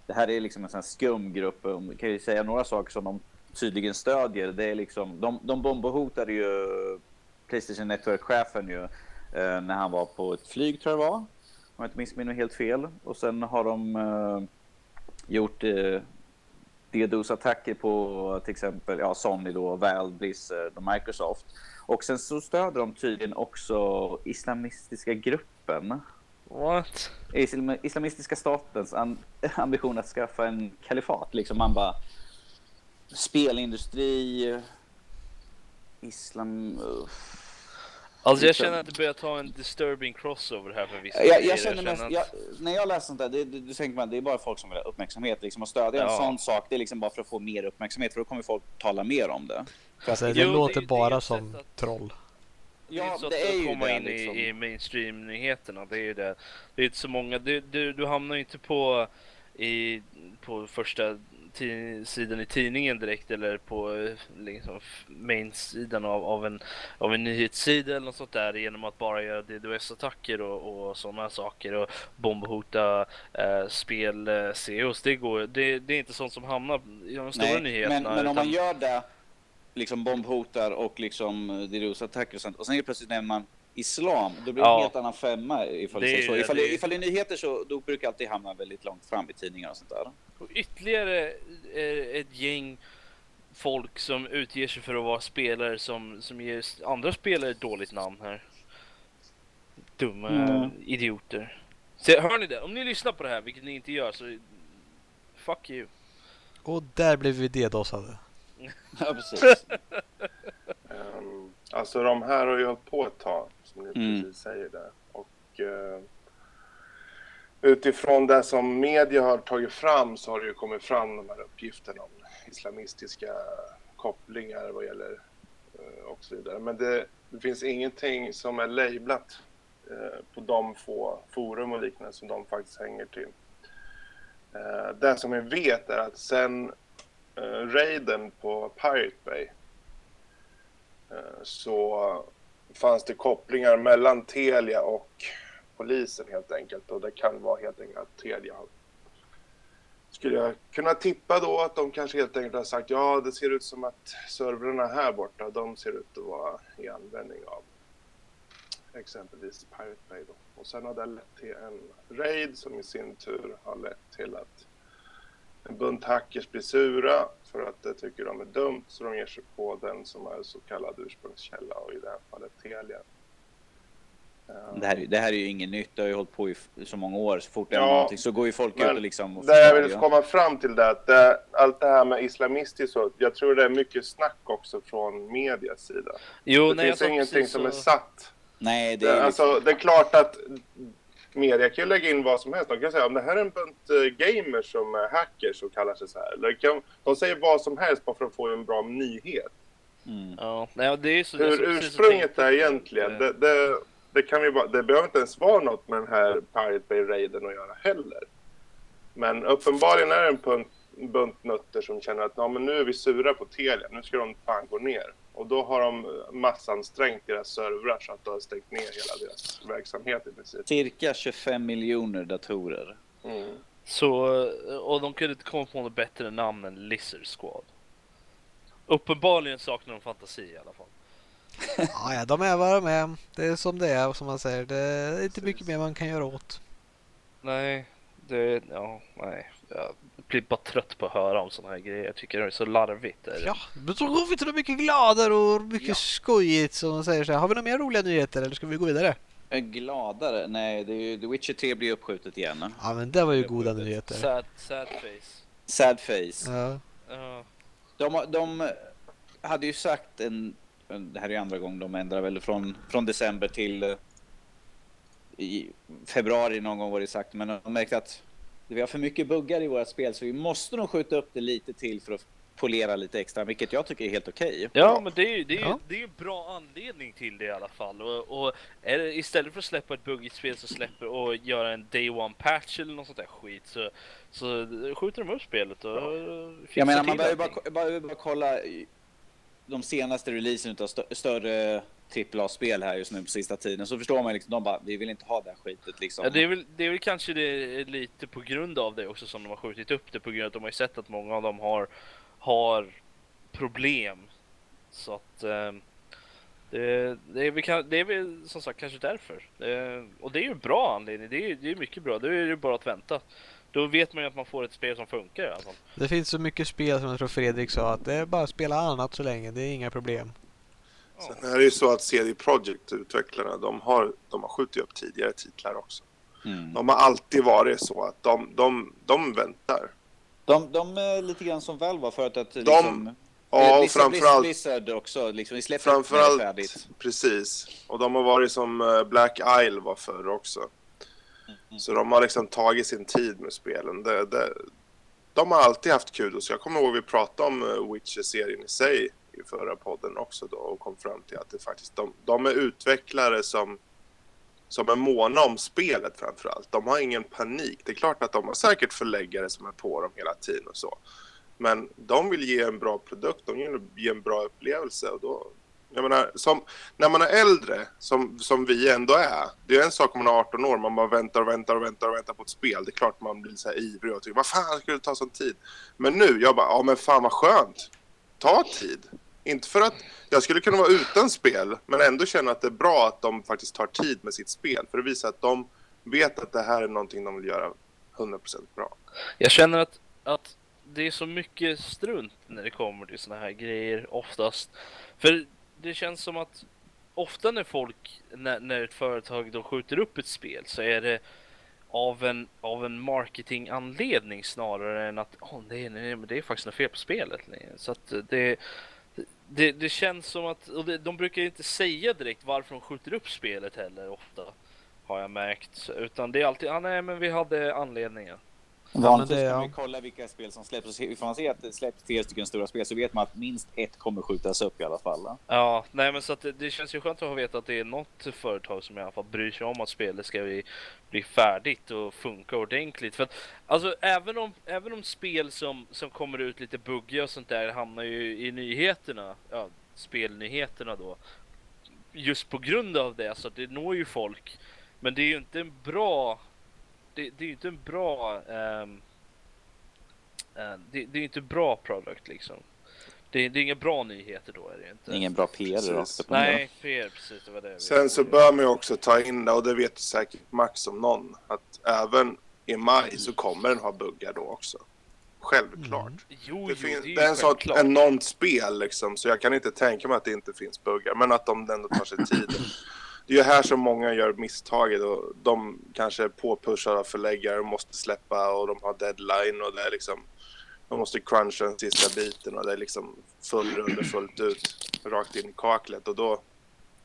Det här är liksom en sån skum grupp. Jag kan ju säga några saker som de tydligen stödjer. Det är liksom, de, de bombhotade ju Playstation Network-chefen ju eh, när han var på ett flyg tror jag det var. Om jag inte missminner helt fel. Och sen har de eh, gjort eh, eh, DDoS-attacker på till exempel ja, Sony, då, Valve, Blizzard och Microsoft. Och sen så stöder de tydligen också islamistiska gruppen. What? Islam islamistiska statens ambition att skaffa en kalifat. Liksom man bara spelindustri, islam... Uff Alltså jag känner att det börjar ta en disturbing crossover här för vissa. Jag, jag känner mest, jag, när jag läser sånt där, det, det, det, tänker man det är bara folk som vill ha uppmärksamhet. Liksom, att stödja ja. en sån sak, det är liksom bara för att få mer uppmärksamhet. För då kommer folk tala mer om det. Alltså, det jo, låter det, bara som att... troll. Ja, det är, det är ju komma det, in liksom. i, i mainstream-nyheterna. Det är ju det. Det är inte så många. Du, du, du hamnar ju inte på i, på första sidan i tidningen direkt eller på liksom, main-sidan av, av, en, av en nyhetssida eller något sånt där genom att bara göra DDoS-attacker och, och sådana saker och bombhota eh, spel eh, CEOs. Det, går, det, det är inte sånt som hamnar i de stora Nej, nyheterna. Men, men om man gör det, liksom bombhotar och liksom DDoS-attacker och sånt och sen helt plötsligt nämner man islam, då blir det ja. en helt annan femma ifall det, är så. Ifall, det, ifall det är nyheter så då brukar alltid hamna väldigt långt fram i tidningar och sånt där. Och ytterligare eh, ett gäng folk som utger sig för att vara spelare som, som ger andra spelare ett dåligt namn här. Dumma mm. idioter. Så, hör ni det? Om ni lyssnar på det här, vilket ni inte gör, så fuck you. Och där blev vi dedosade. ja, precis. um, alltså de här har ju hållit på ett tag, som ni mm. precis säger där. Och uh, utifrån det som media har tagit fram så har det ju kommit fram de här uppgifterna om islamistiska kopplingar vad gäller eh, och så vidare. Men det, det finns ingenting som är lablat eh, på de få forum och liknande som de faktiskt hänger till. Eh, det som vi vet är att sen raiden på Pirate Bay så fanns det kopplingar mellan Telia och polisen helt enkelt och det kan vara helt enkelt att Telia har skulle jag kunna tippa då att de kanske helt enkelt har sagt ja, det ser ut som att servrarna här borta, de ser ut att vara i användning av exempelvis Pirate Bay då. Och sen har det lett till en raid som i sin tur har lett till att en bunt hackers blir sura för att de tycker de är dumt så de ger sig på den som är så kallad ursprungskälla och i det här fallet Telia. Det här, det här är ju inget nytt, det har ju hållit på i så många år. Så fort det är Ja, någonting så går ju folk ut och liksom... Och det jag vill ju. komma fram till det är att det, allt det här med islamistiskt så, jag tror det är mycket snack också från medias sida. Jo, Det nej, finns sa ingenting som är så- satt. Nej, det är liksom... alltså, det är klart att media kan ju lägga in vad som helst. De kan säga om det här är en bunt eh, gamers som är hackers och kallar sig så här. Eller kan, de säger vad som helst bara för att få en bra nyhet. Mm. Ja, nej, det är så, Hur ursprunget är egentligen, det, det, det, kan vi bara, det behöver inte ens vara något med den här Pirate Bay-raiden att göra heller. Men uppenbarligen är det en bunt, bunt nötter som känner att ja, men nu är vi sura på Telia, nu ska de fan gå ner. Och då har de massansträngt deras servrar så att de har stängt ner hela deras verksamhet i princip. Cirka 25 miljoner datorer. Mm. Så, och de kunde inte komma på något bättre namn än Lizard Squad. Uppenbarligen saknar de fantasi i alla fall. Ja, ja, de är vad de är. Det är som det är som man säger. Det är inte mycket mer man kan göra åt. Nej, det, ja, nej. Jag blir bara trött på att höra om sådana här grejer. Jag tycker det är så larvigt. Det är det. Ja, men så går vi till något mycket gladare och mycket Ja. skojigt som man säger så här. Har vi några mer roliga nyheter eller ska vi gå vidare? Är Gladare? Nej, det är ju, The Witcher 3 blir uppskjutet igen. Ja, men det var ju goda nyheter. Sad, sad face. Sad face. Ja. Ja. De, de hade ju sagt en... Det här är ju andra gången de ändrar väl från, från december till eh, i februari någon gång var det sagt. Men de märkte att vi har för mycket buggar i våra spel så vi måste nog skjuta upp det lite till för att polera lite extra. Vilket jag tycker är helt okej. Ja, men det är ju det är, Ja. det är en bra anledning till det i alla fall. Och, och är det, istället för att släppa ett buggigt spel så släpper och göra en day one patch eller något sånt där skit så, så skjuter de upp spelet och fixar Jag menar man behöver bara, behöver bara kolla de senaste releasen av stö större AAA-spel här just nu på sista tiden så förstår man liksom, de bara, vi vill inte ha det här skitet liksom. Ja, det, är väl, det är väl kanske det, lite på grund av det också som de har skjutit upp det på grund av att de har ju sett att många av dem har, har problem. Så att eh, det, det, är väl, det är väl som sagt kanske därför. Eh, och det är ju en bra anledning. Det är, det är mycket bra. Då är det ju bara att vänta. Då vet man ju att man får ett spel som funkar i alla fall. Det finns så mycket spel som jag tror Fredrik sa att det är bara att spela annat så länge. Det är inga problem. Sen är det ju så att CD Projekt utvecklarna, de har, de har skjutit upp tidigare titlar också. Mm. De har alltid varit så att de, de, de väntar. De, de är lite grann som Valve var för att, att liksom, Ja, och Blizzard, framförallt Blizzard också, liksom, vi släpper Framförallt, färdigt. precis. Och de har varit som eh, Black Isle var förr också. Mm. Så de har liksom tagit sin tid med spelen. Det, det, de har alltid haft kudos. Jag kommer ihåg vi pratade om eh, Witcher-serien i sig i förra podden också då och kom fram till att det faktiskt, de, de är utvecklare som, som är måna om spelet framförallt. De har ingen panik. Det är klart att de har säkert förläggare som är på dem hela tiden och så. Men de vill ge en bra produkt, de vill ge en bra upplevelse och då, jag menar, som, när man är äldre, som, som vi ändå är, det är en sak om man är 18 år, man bara väntar och väntar och väntar och väntar på ett spel. Det är klart man blir så här ivrig och tycker, vad fan skulle det ta sån tid? Men nu, jag bara, ja men fan vad skönt. Ta tid. Inte för att jag skulle kunna vara utan spel, men ändå känna att det är bra att de faktiskt tar tid med sitt spel. För det visar att de vet att det här är någonting de vill göra 100% bra. Jag känner att, att det är så mycket strunt när det kommer till såna här grejer oftast. För det känns som att ofta när folk, när, när ett företag då skjuter upp ett spel så är det av en, av en marketinganledning snarare än att oh, nej, nej, men det är faktiskt något fel på spelet. Nej. Så att det, det, det känns som att, och det, de brukar inte säga direkt varför de skjuter upp spelet heller ofta. Har jag märkt. Utan det är alltid, ah, nej men vi hade anledningen. Vanligtvis det- kan ja. vi kolla vilka spel som släpps. Och se- Ifall man ser att det släpps tre stycken stora spel så vet man att minst ett kommer skjutas upp i alla fall. va? Ja, nej men så att det, det känns ju skönt att veta att det är något företag som i alla fall bryr sig om att spelet ska bli, bli färdigt och funka ordentligt. För att alltså även om, även om spel som, som kommer ut lite buggiga och sånt där hamnar ju i nyheterna, ja, spelnyheterna då. Just på grund av det, så att det når ju folk. Men det är ju inte en bra, det, det är ju inte en bra, ehm, eh, det, det är inte bra product liksom. Det, det är inga bra nyheter då är det inte. Ingen bra PR ner. Nej, PR precis. Det var det. Sen så bör man ju också ta in det och det vet säkert Max som någon att även i maj så kommer den ha buggar då också. Självklart. Jo, Det, jo, finns, det är det är en sån enormt spel liksom så jag kan inte tänka mig att det inte finns buggar men att de ändå tar sig tid. Det är ju här som många gör misstaget och de kanske är påpushade av förläggare och måste släppa och de har deadline och det är liksom de måste cruncha den sista biten och det är liksom full rulle fullt ut rakt in i kaklet och då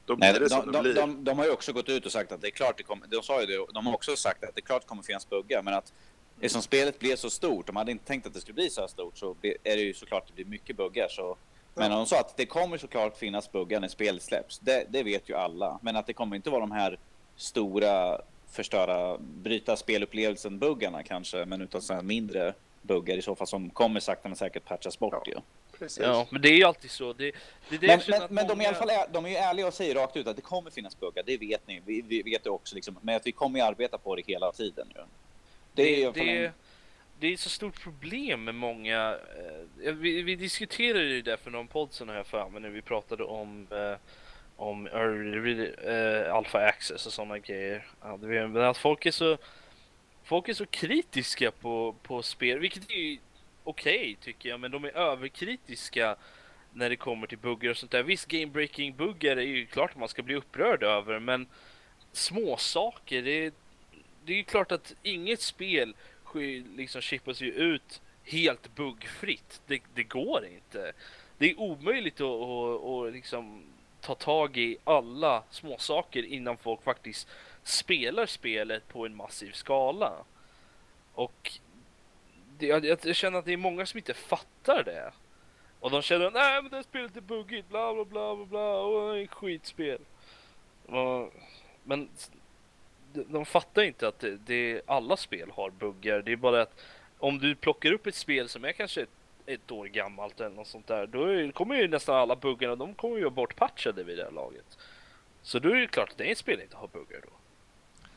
då blir Nej, det de, som det de, blir. de, de har ju också gått ut och sagt att det är klart det kommer, de sa ju det, de har också sagt att det är klart det kommer finnas buggar men att eftersom spelet blev så stort, de hade inte tänkt att det skulle bli så här stort så är det ju såklart att det blir mycket buggar så men de sa att det kommer såklart finnas buggar när spelet släpps. Det, det vet ju alla. Men att det kommer inte vara de här stora förstöra, bryta spelupplevelsen buggarna kanske, men utan så här mindre buggar i så fall som kommer sakta men säkert patchas bort ju. Precis. Ja, men det är ju alltid så. Det, det det Men, men, men de, är i alla många- fall är, de är ju ärliga och säger rakt ut att det kommer finnas buggar, det vet ni. Vi, vi vet det också liksom. Men att vi kommer ju arbeta på det hela tiden ju. Det är i det, alla fall det, är ett så stort problem med många. Eh, vi, vi diskuterade ju det för någon podd sen här för mig när vi pratade om eh, om early, eh, alpha access och sådana grejer. Ja, det är, men att folk är så folk är så kritiska på, på spel, vilket är ju okej tycker jag, men de är överkritiska när det kommer till buggar och sånt där. Visst, game breaking buggar är ju klart att man ska bli upprörd över, men små saker det, det är ju klart att inget spel liksom chippas ju ut helt buggfritt. Det, det går inte. Det är omöjligt att, att, att liksom ta tag i alla små saker innan folk faktiskt spelar spelet på en massiv skala. Och det, jag, jag känner att det är många som inte fattar det. Och de känner nej men det här spelet är buggigt, bla bla bla bla bla, och det är ett skitspel. Och, men de, fattar inte att det, det, alla spel har buggar. Det är bara att om du plockar upp ett spel som är kanske ett, ett år gammalt eller något sånt där, då är, kommer ju nästan alla buggarna, de kommer ju bortpatchade vid det här laget. Så då är det klart att det spel inte har buggar då.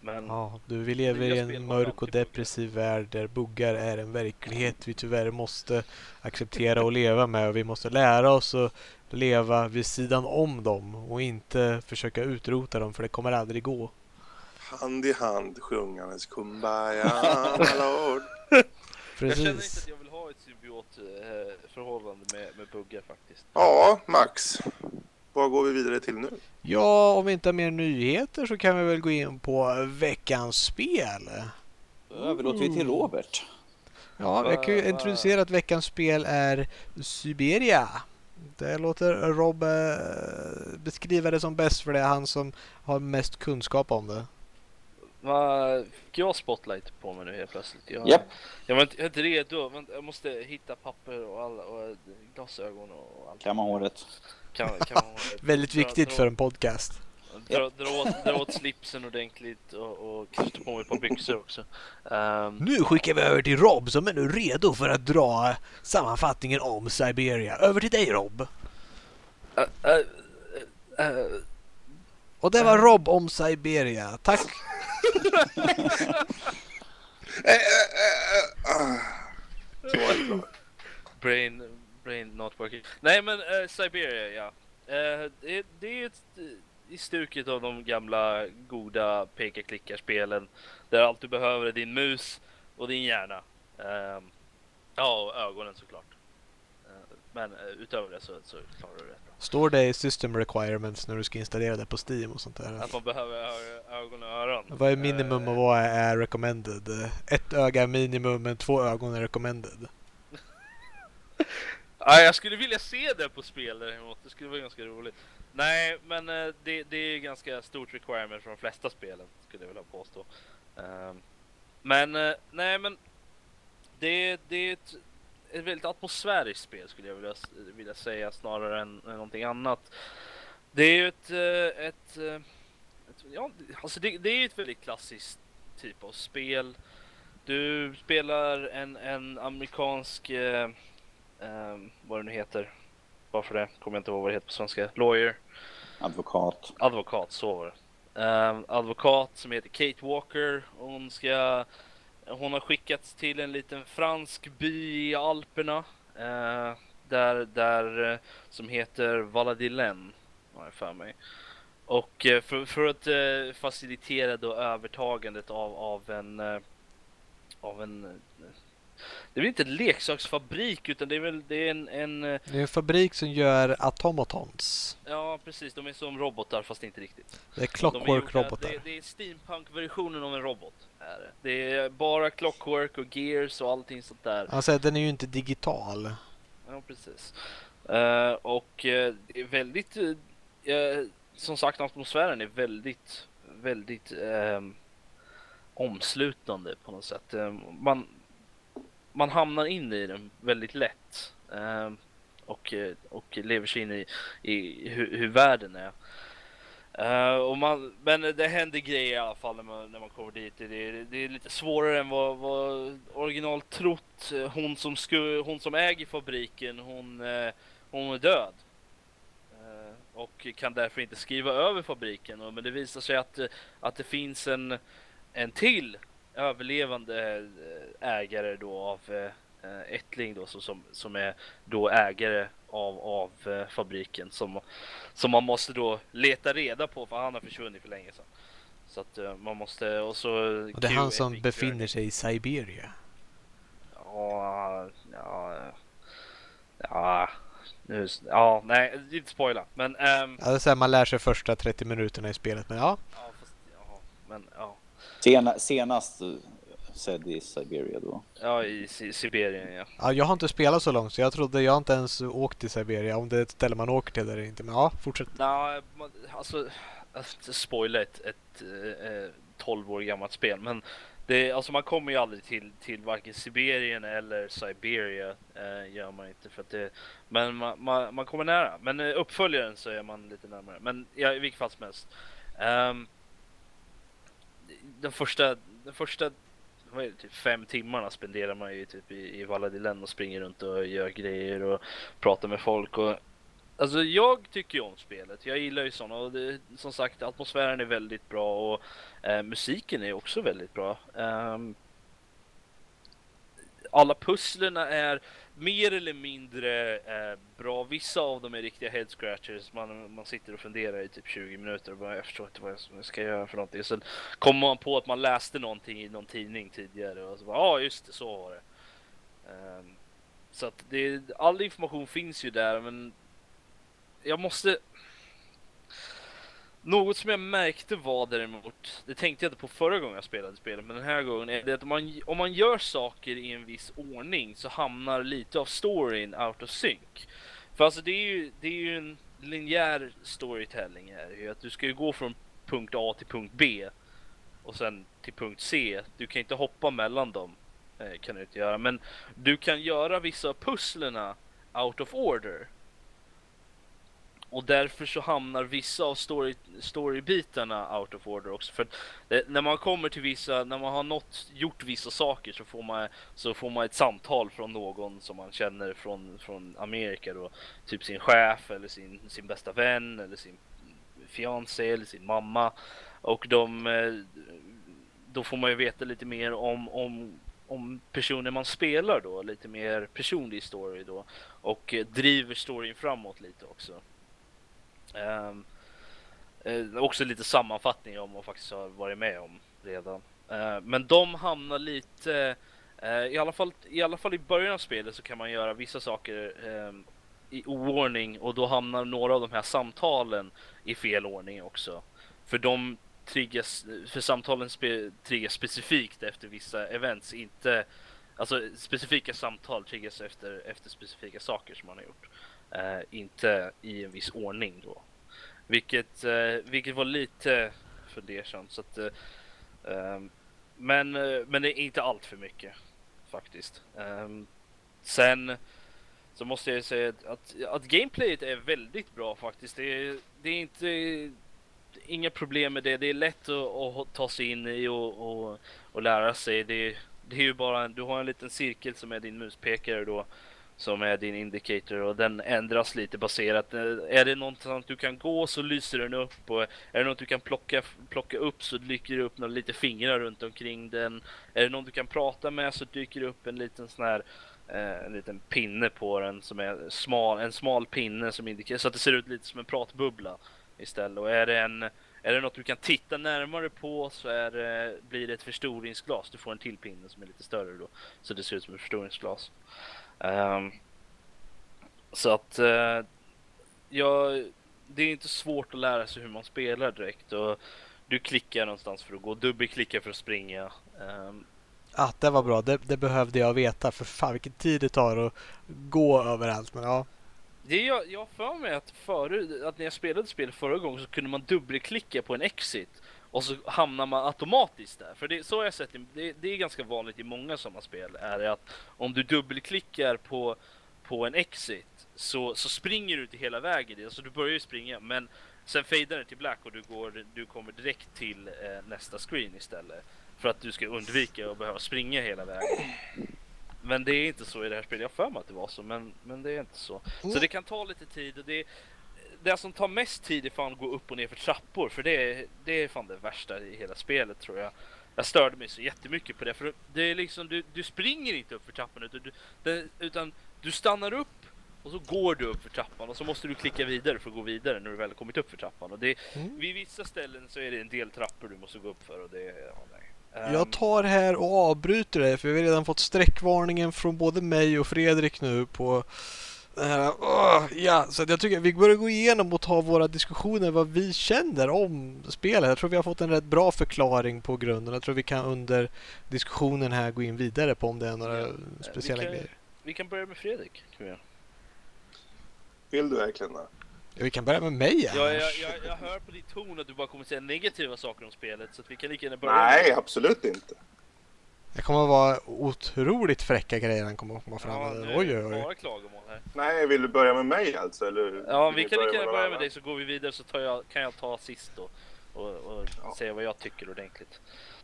Men Ja, du, vi lever i en mörk och buggar. depressiv värld där buggar är en verklighet vi tyvärr måste acceptera och leva med. Och vi måste lära oss att leva vid sidan om dem och inte försöka utrota dem för det kommer aldrig gå. Hand i hand sjungandes Kumbaya, Lord. jag känner inte Precis. att jag vill ha ett symbiot eh, förhållande med, med buggar faktiskt. Ja, Max. Vad går vi vidare till nu? Ja, om vi inte har mer nyheter så kan vi väl gå in på veckans spel. Då överlåter vi till Robert. Ja, vi kan ju introducera att veckans spel är Siberia. Det låter Rob eh, beskriva det som bäst för det är han som har mest kunskap om det. Vad fick jag spotlight på mig nu helt plötsligt? Jag, Japp. jag, var inte, jag är inte redo, men jag måste hitta papper och, alla, och glasögon och allt. Kamma håret. Kan, kan man, Väldigt viktigt dra- för en podcast. Dra, dra, åt, dra åt slipsen ordentligt och, och kanske ta på mig ett par byxor också. Ehm, Nu skickar vi över till Rob som är nu redo för att dra sammanfattningen om Siberia. Över till dig Rob! äh, äh, äh, Och det var Rob om Siberia. Tack! Brain, brain not working. Nej men uh, Siberia ja. Uh, det, det är ju i stuket av de gamla goda peka-klicka-spelen. Där allt du behöver är din mus och din hjärna. Uh, ja, och ögonen såklart. Eh, men utöver det så, så klarar du det rätt bra. Står det i System Requirements när du ska installera det på Steam och sånt där? Att man behöver ögon och öron. Vad är minimum och vad är recommended? Ett öga är minimum men två ögon är recommended. Ja, jag skulle vilja se det på spel däremot. Det skulle vara ganska roligt. Nej, men eh, det, det är ganska stort requirement för de flesta spelen skulle jag vilja påstå. Ehm, men eh, nej, men det, det är ett, ett väldigt atmosfäriskt spel skulle jag vilja, vilja säga snarare än, än någonting annat. Det är ju ett, eh, ett, eh, ett ja, alltså det, det är ett väldigt klassiskt typ av spel. Du spelar en, en amerikansk, eh, eh, vad det nu heter, varför det, kommer jag inte ihåg vad det heter på svenska, lawyer. Advokat. Advokat, så var det. Uh, advokat som heter Kate Walker. Hon ska... Hon har skickats till en liten fransk by i Alperna. Eh, där, där, eh, som heter Valadilen, har jag för mig. Och eh, för, för att eh, facilitera då övertagandet av, av en... av en det är väl inte en leksaksfabrik utan det är väl det är en, en... Eh, det är en fabrik som gör automatons. Ja precis, de är som robotar fast inte riktigt. Det är clockwork-robotar. Det, det, är steampunk-versionen av en robot. Det. det är bara clockwork och gears och allting sånt där. Alltså den är ju inte digital. Ja precis. Uh, och uh, det är väldigt... Uh, som sagt atmosfären är väldigt, väldigt omslutande på något sätt. man man hamnar in i den väldigt lätt. Eh, och, eh, och lever sig in i, i hur, hur världen är. Uh, och man, men det händer grejer i alla fall när man, när man kommer dit. Det är, det är lite svårare än vad, vad original trott. Hon som, sku, hon som äger fabriken, hon, uh, hon är död. Uh, och kan därför inte skriva över fabriken. Men det visar sig att, att det finns en, en till överlevande eh, ägare då av eh, Ättling då som, som är då ägare av, av eh, fabriken som, som man måste då leta reda på för han har försvunnit för länge sedan. Så att man måste och så... Och det är han som befinner sig i Siberia. Ja, ja, ja, nu, ja, nej, inte spoila, men... Um, ja, det är man lär sig första 30 minuterna i spelet, men ja. Ja, fast, ja, men ja. Sena, senast sedd i Siberia då? Ja, i Sibirien ja. ja. Jag har inte spelat så långt så jag trodde jag inte ens åkt till Siberia om det är ett ställe man åker till eller inte. Men ja, fortsätt. Nej, alltså, spoila ett, ett, ett eh, 12 år gammalt spel men det, alltså man kommer ju aldrig till, till varken Sibirien eller Siberia eh, gör man inte för att det, men man, man, man kommer nära. Men eh, uppföljaren så är man lite närmare. Men ja, i vilket fall som helst. Um, den första, den första vad är det, typ fem timmarna spenderar man ju typ i, i Valladolid och springer runt och gör grejer och pratar med folk och Alltså jag tycker ju om spelet, jag gillar ju sådana och det, som sagt atmosfären är väldigt bra och eh, musiken är också väldigt bra. Um, alla pusslerna är mer eller mindre eh, bra. Vissa av dem är riktiga head scratchers. Man, man sitter och funderar i typ 20 minuter och bara jag förstår inte vad jag ska göra för någonting. Sen kommer man på att man läste någonting i någon tidning tidigare och så bara ja ah, just det, så var det. Um, så att det, all information finns ju där men jag måste något som jag märkte var däremot, det tänkte jag inte på förra gången jag spelade spelet, men den här gången är det att om man, om man gör saker i en viss ordning så hamnar lite av storyn out of sync. För alltså det är ju, det är ju en linjär storytelling här, att du ska ju gå från punkt A till punkt B och sen till punkt C. Du kan inte hoppa mellan dem, eh, kan du inte göra, men du kan göra vissa pusslerna out of order. Och därför så hamnar vissa av story, storybitarna out of order också. För det, eh, när man kommer till vissa, när man har nått, gjort vissa saker så får man, så får man ett samtal från någon som man känner från, från Amerika då. Typ sin chef eller sin, sin bästa vän eller sin fiancé eller sin mamma. Och de, eh, då får man ju veta lite mer om, om om personen man spelar då, lite mer personlig story då och eh, driver storyn framåt lite också. Um, eh, också lite sammanfattning om vad faktiskt har varit med om redan. Uh, men de hamnar lite, uh, i, alla fall, i alla fall i början av spelet så kan man göra vissa saker um, i oordning och då hamnar några av de här samtalen i fel ordning också. För de triggas, för samtalen spe, triggas specifikt efter vissa events, inte Alltså specifika samtal triggas efter, efter specifika saker som man har gjort. Eh, inte i en viss ordning då. Vilket, eh, vilket var lite fundersamt. Så att, eh, men, eh, men det är inte allt för mycket. faktiskt. Eh, sen så måste jag säga att, att gameplayet är väldigt bra faktiskt. Det är, det är inte inga problem med det. Det är lätt att, att ta sig in i och, och, och lära sig. Det, det är ju bara, du har en liten cirkel som är din muspekare då som är din indicator och den ändras lite baserat. Eh, är det någonstans du kan gå så lyser den upp och är det något du kan plocka, plocka upp så dyker det upp några lite fingrar runt omkring den. Är det någon du kan prata med så dyker det upp en liten sån här eh, en liten pinne på den som är smal, en smal pinne som indikerar så att det ser ut lite som en pratbubbla istället. Och är det en är det något du kan titta närmare på så är det, blir det ett förstoringsglas. Du får en till pinne som är lite större då. Så det ser ut som ett förstoringsglas. Um, så att uh, ja, det är inte svårt att lära sig hur man spelar direkt. Och du klickar någonstans för att gå, dubbelklickar för att springa. Um, ah, det var bra. Det, det, behövde jag veta. För fan vilken tid det tar att gå överallt. Men ja. Det är jag, jag för mig att förut, att när jag spelade spel förra gången så kunde man dubbelklicka på en exit och så hamnar man automatiskt där. För det, så har jag sett det, det är ganska vanligt i många sådana spel, är det att om du dubbelklickar på, på en exit så, så springer du inte hela vägen alltså du börjar ju springa men sen fejdar det till black och du, går, du kommer direkt till eh, nästa screen istället. För att du ska undvika att behöva springa hela vägen. Men det är inte så i det här spelet. Jag för mig att det var så, men, men det är inte så. Så mm. det kan ta lite tid och det, det som tar mest tid är fan att gå upp och ner för trappor, för det är, det är fan det värsta i hela spelet tror jag. Jag störde mig så jättemycket på det, för det är liksom, du, du springer inte upp för trappan utan du, det, utan du stannar upp och så går du upp för trappan och så måste du klicka vidare för att gå vidare när du väl kommit upp för trappan. Och det, mm. Vid vissa ställen så är det en del trappor du måste gå upp för och det, ja, nej. Jag ehm. tar här och avbryter det för vi har redan fått sträckvarningen från både mig och Fredrik nu på Uh, uh, ja, så jag tycker vi börjar gå igenom och ta våra diskussioner vad vi känner om spelet. Jag tror vi har fått en rätt bra förklaring på grunden. Jag tror vi kan under diskussionen här gå in vidare på om det är några ja, speciella vi kan, grejer. Vi kan börja med Fredrik. Vill du verkligen det? Ja, vi kan börja med mig. Ja, jag, jag, jag hör på din ton att du bara kommer säga negativa saker om spelet så att vi kan lika gärna börja. Nej, med. absolut inte. Det kommer att vara otroligt fräcka grejer han kommer att komma fram med. Ja, oj, oj, oj. Bara klagomål här. Nej, vill du börja med mig alltså? Eller ja, vi kan lika gärna börja med dig så går vi vidare så tar jag, kan jag ta sist då. Och, och ja. säga vad jag tycker ordentligt.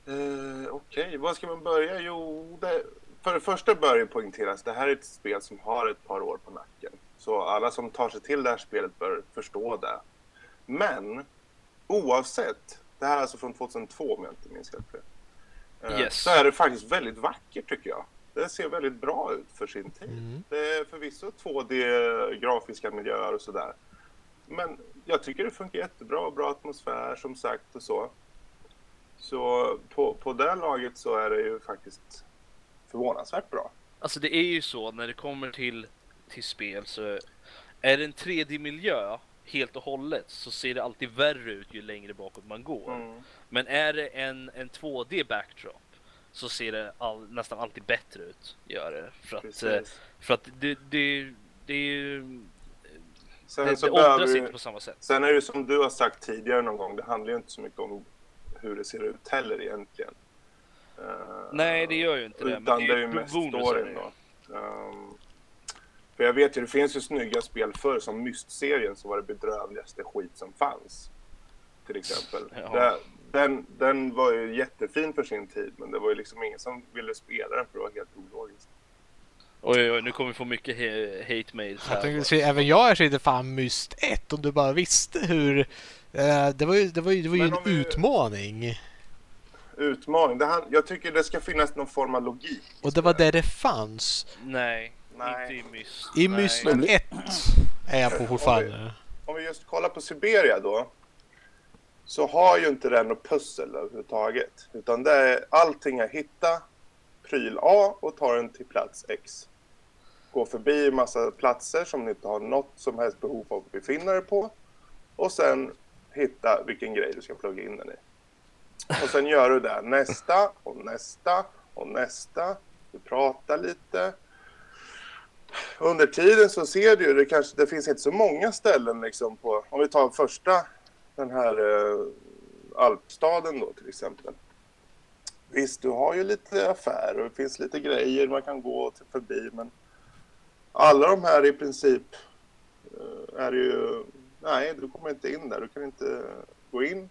Uh, Okej, okay. var ska man börja? Jo, det, för det första bör det poängteras. Det här är ett spel som har ett par år på nacken. Så alla som tar sig till det här spelet bör förstå det. Men oavsett, det här är alltså från 2002 om jag inte minns helt fel. Eh, yes. Så är det faktiskt väldigt vackert tycker jag. Det ser väldigt bra ut för sin tid. Mm. Det är förvisso 2D-grafiska miljöer och sådär. Men jag tycker det funkar jättebra, bra atmosfär som sagt och så. Så på, på det laget så är det ju faktiskt förvånansvärt bra. Alltså det är ju så när det kommer till till spel så är det en 3D-miljö helt och hållet så ser det alltid värre ut ju längre bakåt man går. Mm. Men är det en, en 2D backdrop så ser det all, nästan alltid bättre ut. Gör det. För att, eh, för att det, det, det är ju... Sen det, det åldras inte på samma sätt. Sen är det som du har sagt tidigare någon gång, det handlar ju inte så mycket om hur det ser ut heller egentligen. Nej, det gör ju inte det. Utan det är, det är ju mest storyn då. Um, för jag vet ju, det finns ju snygga spel förr som Myst-serien som var det bedrövligaste skit som fanns. Till exempel. Ja. Den, den var ju jättefin för sin tid men det var ju liksom ingen som ville spela den för det var helt ologiskt. Oj, oj, nu kommer vi få mycket hate mails här. Jag tänkte, även jag kände fan Myst 1 om du bara visste hur... Uh, det var ju, det var ju, det var ju en vi... utmaning. Utmaning? Det han, jag tycker det ska finnas någon form av logik. Och det var det det fanns. Nej. Nej. Inte i Myst. I Myst 1 är jag på fortfarande. Om vi, om vi just kollar på Siberia då. Så har ju inte den något pussel överhuvudtaget. Utan det är allting är hitta pryl A och ta den till plats X. Gå förbi massa platser som ni inte har något som helst behov av att befinna er på. Och sen hitta vilken grej du ska plugga in den i. Och sen gör du det nästa och nästa och nästa. Du pratar lite under tiden så ser du ju, det, kanske, det finns inte så många ställen liksom på, om vi tar första, den här eh, alpstaden då till exempel. visst, du har ju lite affärer och det finns lite grejer man kan gå till förbi, men alla de här i princip eh, är ju, nej, du kommer inte in där, du kan inte gå in.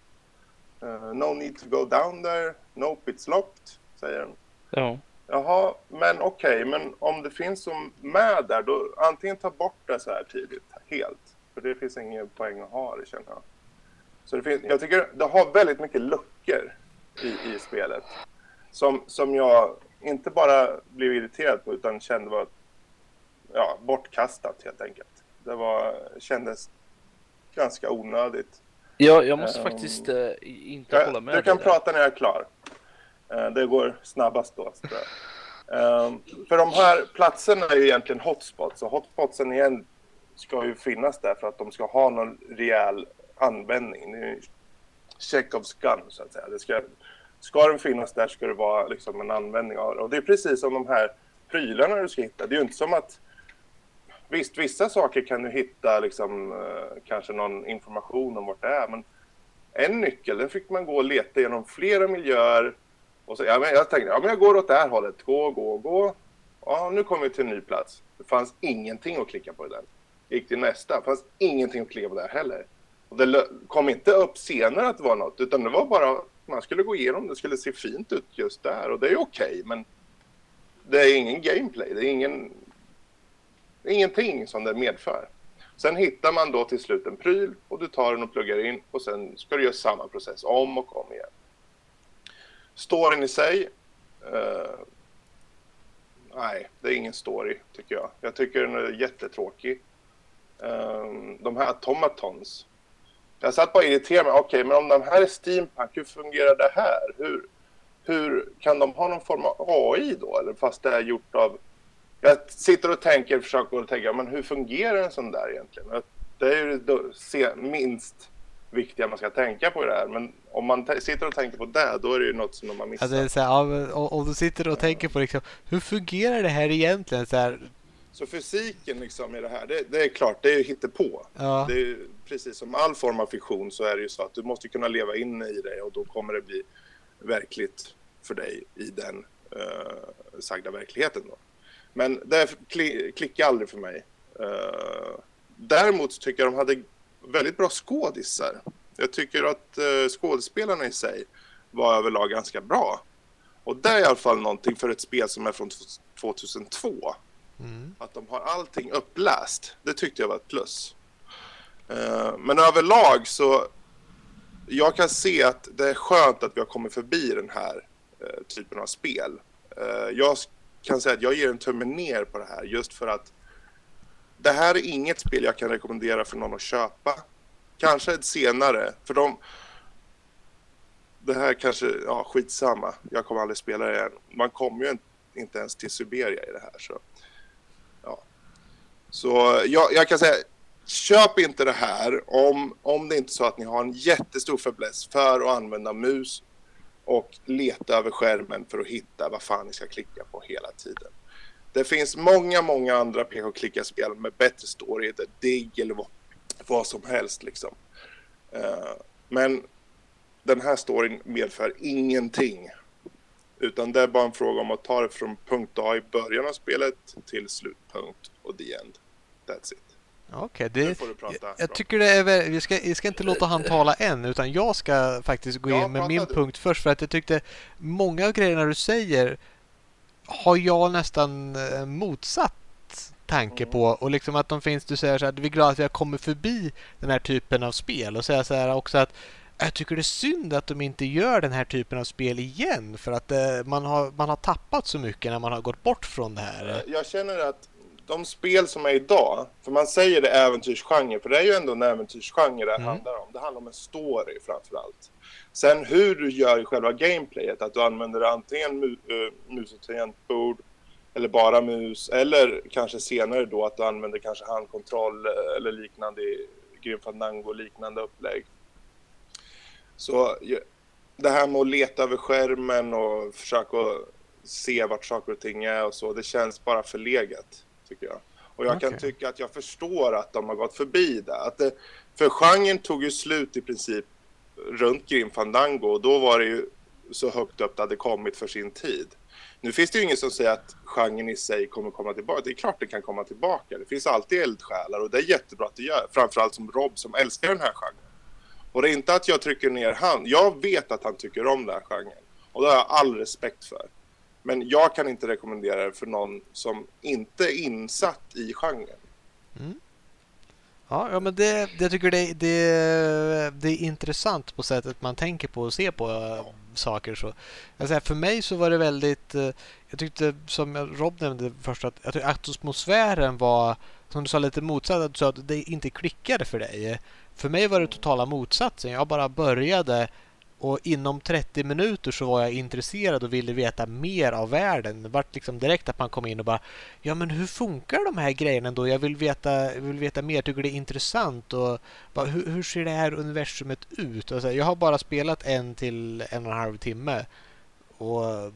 Uh, no need to go down there, nope it's locked, säger den. Ja. Jaha, men okej, okay, men om det finns som med där, då antingen ta bort det så här tidigt, helt. För det finns ingen poäng att ha det, känner jag. Så det finns, jag tycker det har väldigt mycket luckor i, i spelet. Som, som jag inte bara blev irriterad på, utan kände var ja, bortkastat helt enkelt. Det var, kändes ganska onödigt. Ja, jag måste um, faktiskt uh, inte jag, hålla med Du kan prata när jag är klar. Eh, det går snabbast då. Um, för de här platserna är ju egentligen hotspots och hotspotsen igen ska ju finnas där för att de ska ha någon rejäl användning. Det är Chekhovs gun så att säga. Det ska, ska den finnas där ska det vara liksom en användning av det. Och det är precis som de här prylarna du ska hitta. Det är ju inte som att Visst, vissa saker kan du hitta liksom, eh, kanske någon information om vart det är, men en nyckel, den fick man gå och leta genom flera miljöer. Och så, ja, men jag tänkte, ja men jag går åt det här hållet, gå, gå, gå. Ja, nu kommer vi till en ny plats. Det fanns ingenting att klicka på i den. Gick till nästa, det fanns ingenting att klicka på där heller. Och det kom inte upp senare att det var något, utan det var bara man skulle gå igenom, det skulle se fint ut just där och det är okej, okay, men det är ingen gameplay, det är ingen ingenting som det medför. Sen hittar man då till slut en pryl och du tar den och pluggar in och sen ska du göra samma process om och om igen. Storyn i sig, uh, nej, det är ingen story tycker jag. Jag tycker den är jättetråkig. Um, de här automatons. Jag satt bara och irriterade mig. Okej, okay, men om de här är steampunk, hur fungerar det här? Hur, hur kan de ha någon form av AI då? Eller fast det är gjort av... Jag sitter och tänker, försöker tänka, men hur fungerar en sån där egentligen? Det är ju det minst viktiga man ska tänka på i det här. Men om man sitter och tänker på det, då är det ju något som de har missat. Alltså, så här, ja, om du sitter och tänker på liksom, hur fungerar det här egentligen? Så här, så fysiken liksom i det här, det, det är klart, det är ju hittepå. Ja. Det är precis som all form av fiktion så är det ju så att du måste kunna leva in i det och då kommer det bli verkligt för dig i den uh, sagda verkligheten. Då. Men det kli, klickar aldrig för mig. Uh, däremot tycker jag de hade väldigt bra skådisar. Jag tycker att uh, skådespelarna i sig var överlag ganska bra. Och det är i alla fall någonting för ett spel som är från 2002 Mm. Att de har allting uppläst, det tyckte jag var ett plus. Uh, men överlag så, jag kan se att det är skönt att vi har kommit förbi den här uh, typen av spel. Uh, jag kan säga att jag ger en tumme ner på det här just för att det här är inget spel jag kan rekommendera för någon att köpa. Kanske ett senare, för de... Det här kanske, ja skitsamma, jag kommer aldrig spela det igen. Man kommer ju inte ens till Siberia i det här så. Ja. Så jag, jag, kan säga, köp inte det här om, om det inte är så att ni har en jättestor fäbless för att använda mus och leta över skärmen för att hitta vad fan ni ska klicka på hela tiden. Det finns många, många andra peka-klicka-spel med bättre story, eller digg eller vad, vad som helst liksom. Uh, men den här storyn medför ingenting. Utan det är bara en fråga om att ta det från punkt A i början av spelet till slutpunkt och the end. That's it. Okej, okay, det, jag, jag tycker det är vi ska, vi ska inte låta han tala än utan jag ska faktiskt gå in med min du. punkt först för att jag tyckte många av grejerna du säger har jag nästan eh, motsatt tanke mm. på och liksom att de finns, du säger så här, vi är glada att vi har kommit förbi den här typen av spel och säga så här också att jag tycker det är synd att de inte gör den här typen av spel igen för att eh, man, har, man har tappat så mycket när man har gått bort från det här. Jag känner att de spel som är idag, för man säger det äventyrsgenre, för det är ju ändå en äventyrsgenre det mm. handlar om. Det handlar om en story framför allt. Sen hur du gör i själva gameplayet, att du använder antingen mu uh, mus och tangentbord eller bara mus, eller kanske senare då att du använder kanske handkontroll eh, eller liknande Grim Fandango liknande upplägg. Så det här med att leta över skärmen och försöka se vart saker och ting är och så, det känns bara förlegat tycker jag. Och jag okay. kan tycka att jag förstår att de har gått förbi det. Att det för genren tog ju slut i princip runt Grim Fandango och då var det ju så högt upp det hade kommit för sin tid. Nu finns det ju ingen som säger att genren i sig kommer komma tillbaka. Det är klart det kan komma tillbaka. Det finns alltid eldsjälar och det är jättebra att det gör. Framförallt som Rob som älskar den här genren. Och det är inte att jag trycker ner han. Jag vet att han tycker om den här genren. Och det har jag all respekt för. Men jag kan inte rekommendera det för någon som inte är insatt i genren. Mm. Ja, ja, men det, jag tycker det, det, det är intressant på sättet man tänker på och ser på ja. saker. Så. Alltså, för mig så var det väldigt... Eh, jag tyckte, som Rob nämnde först, att jag tyckte atmosfären var, som du sa, lite motsatt. Att du sa att det inte klickade för dig. För mig var det totala motsatsen. Jag bara började och inom 30 minuter så var jag intresserad och ville veta mer av världen. Det var liksom direkt att man kom in och bara Ja men hur funkar de här grejerna då? Jag vill veta, vill veta mer, tycker det är intressant och bara, hur, hur, ser det här universumet ut? Alltså, jag har bara spelat en till en och en halv timme och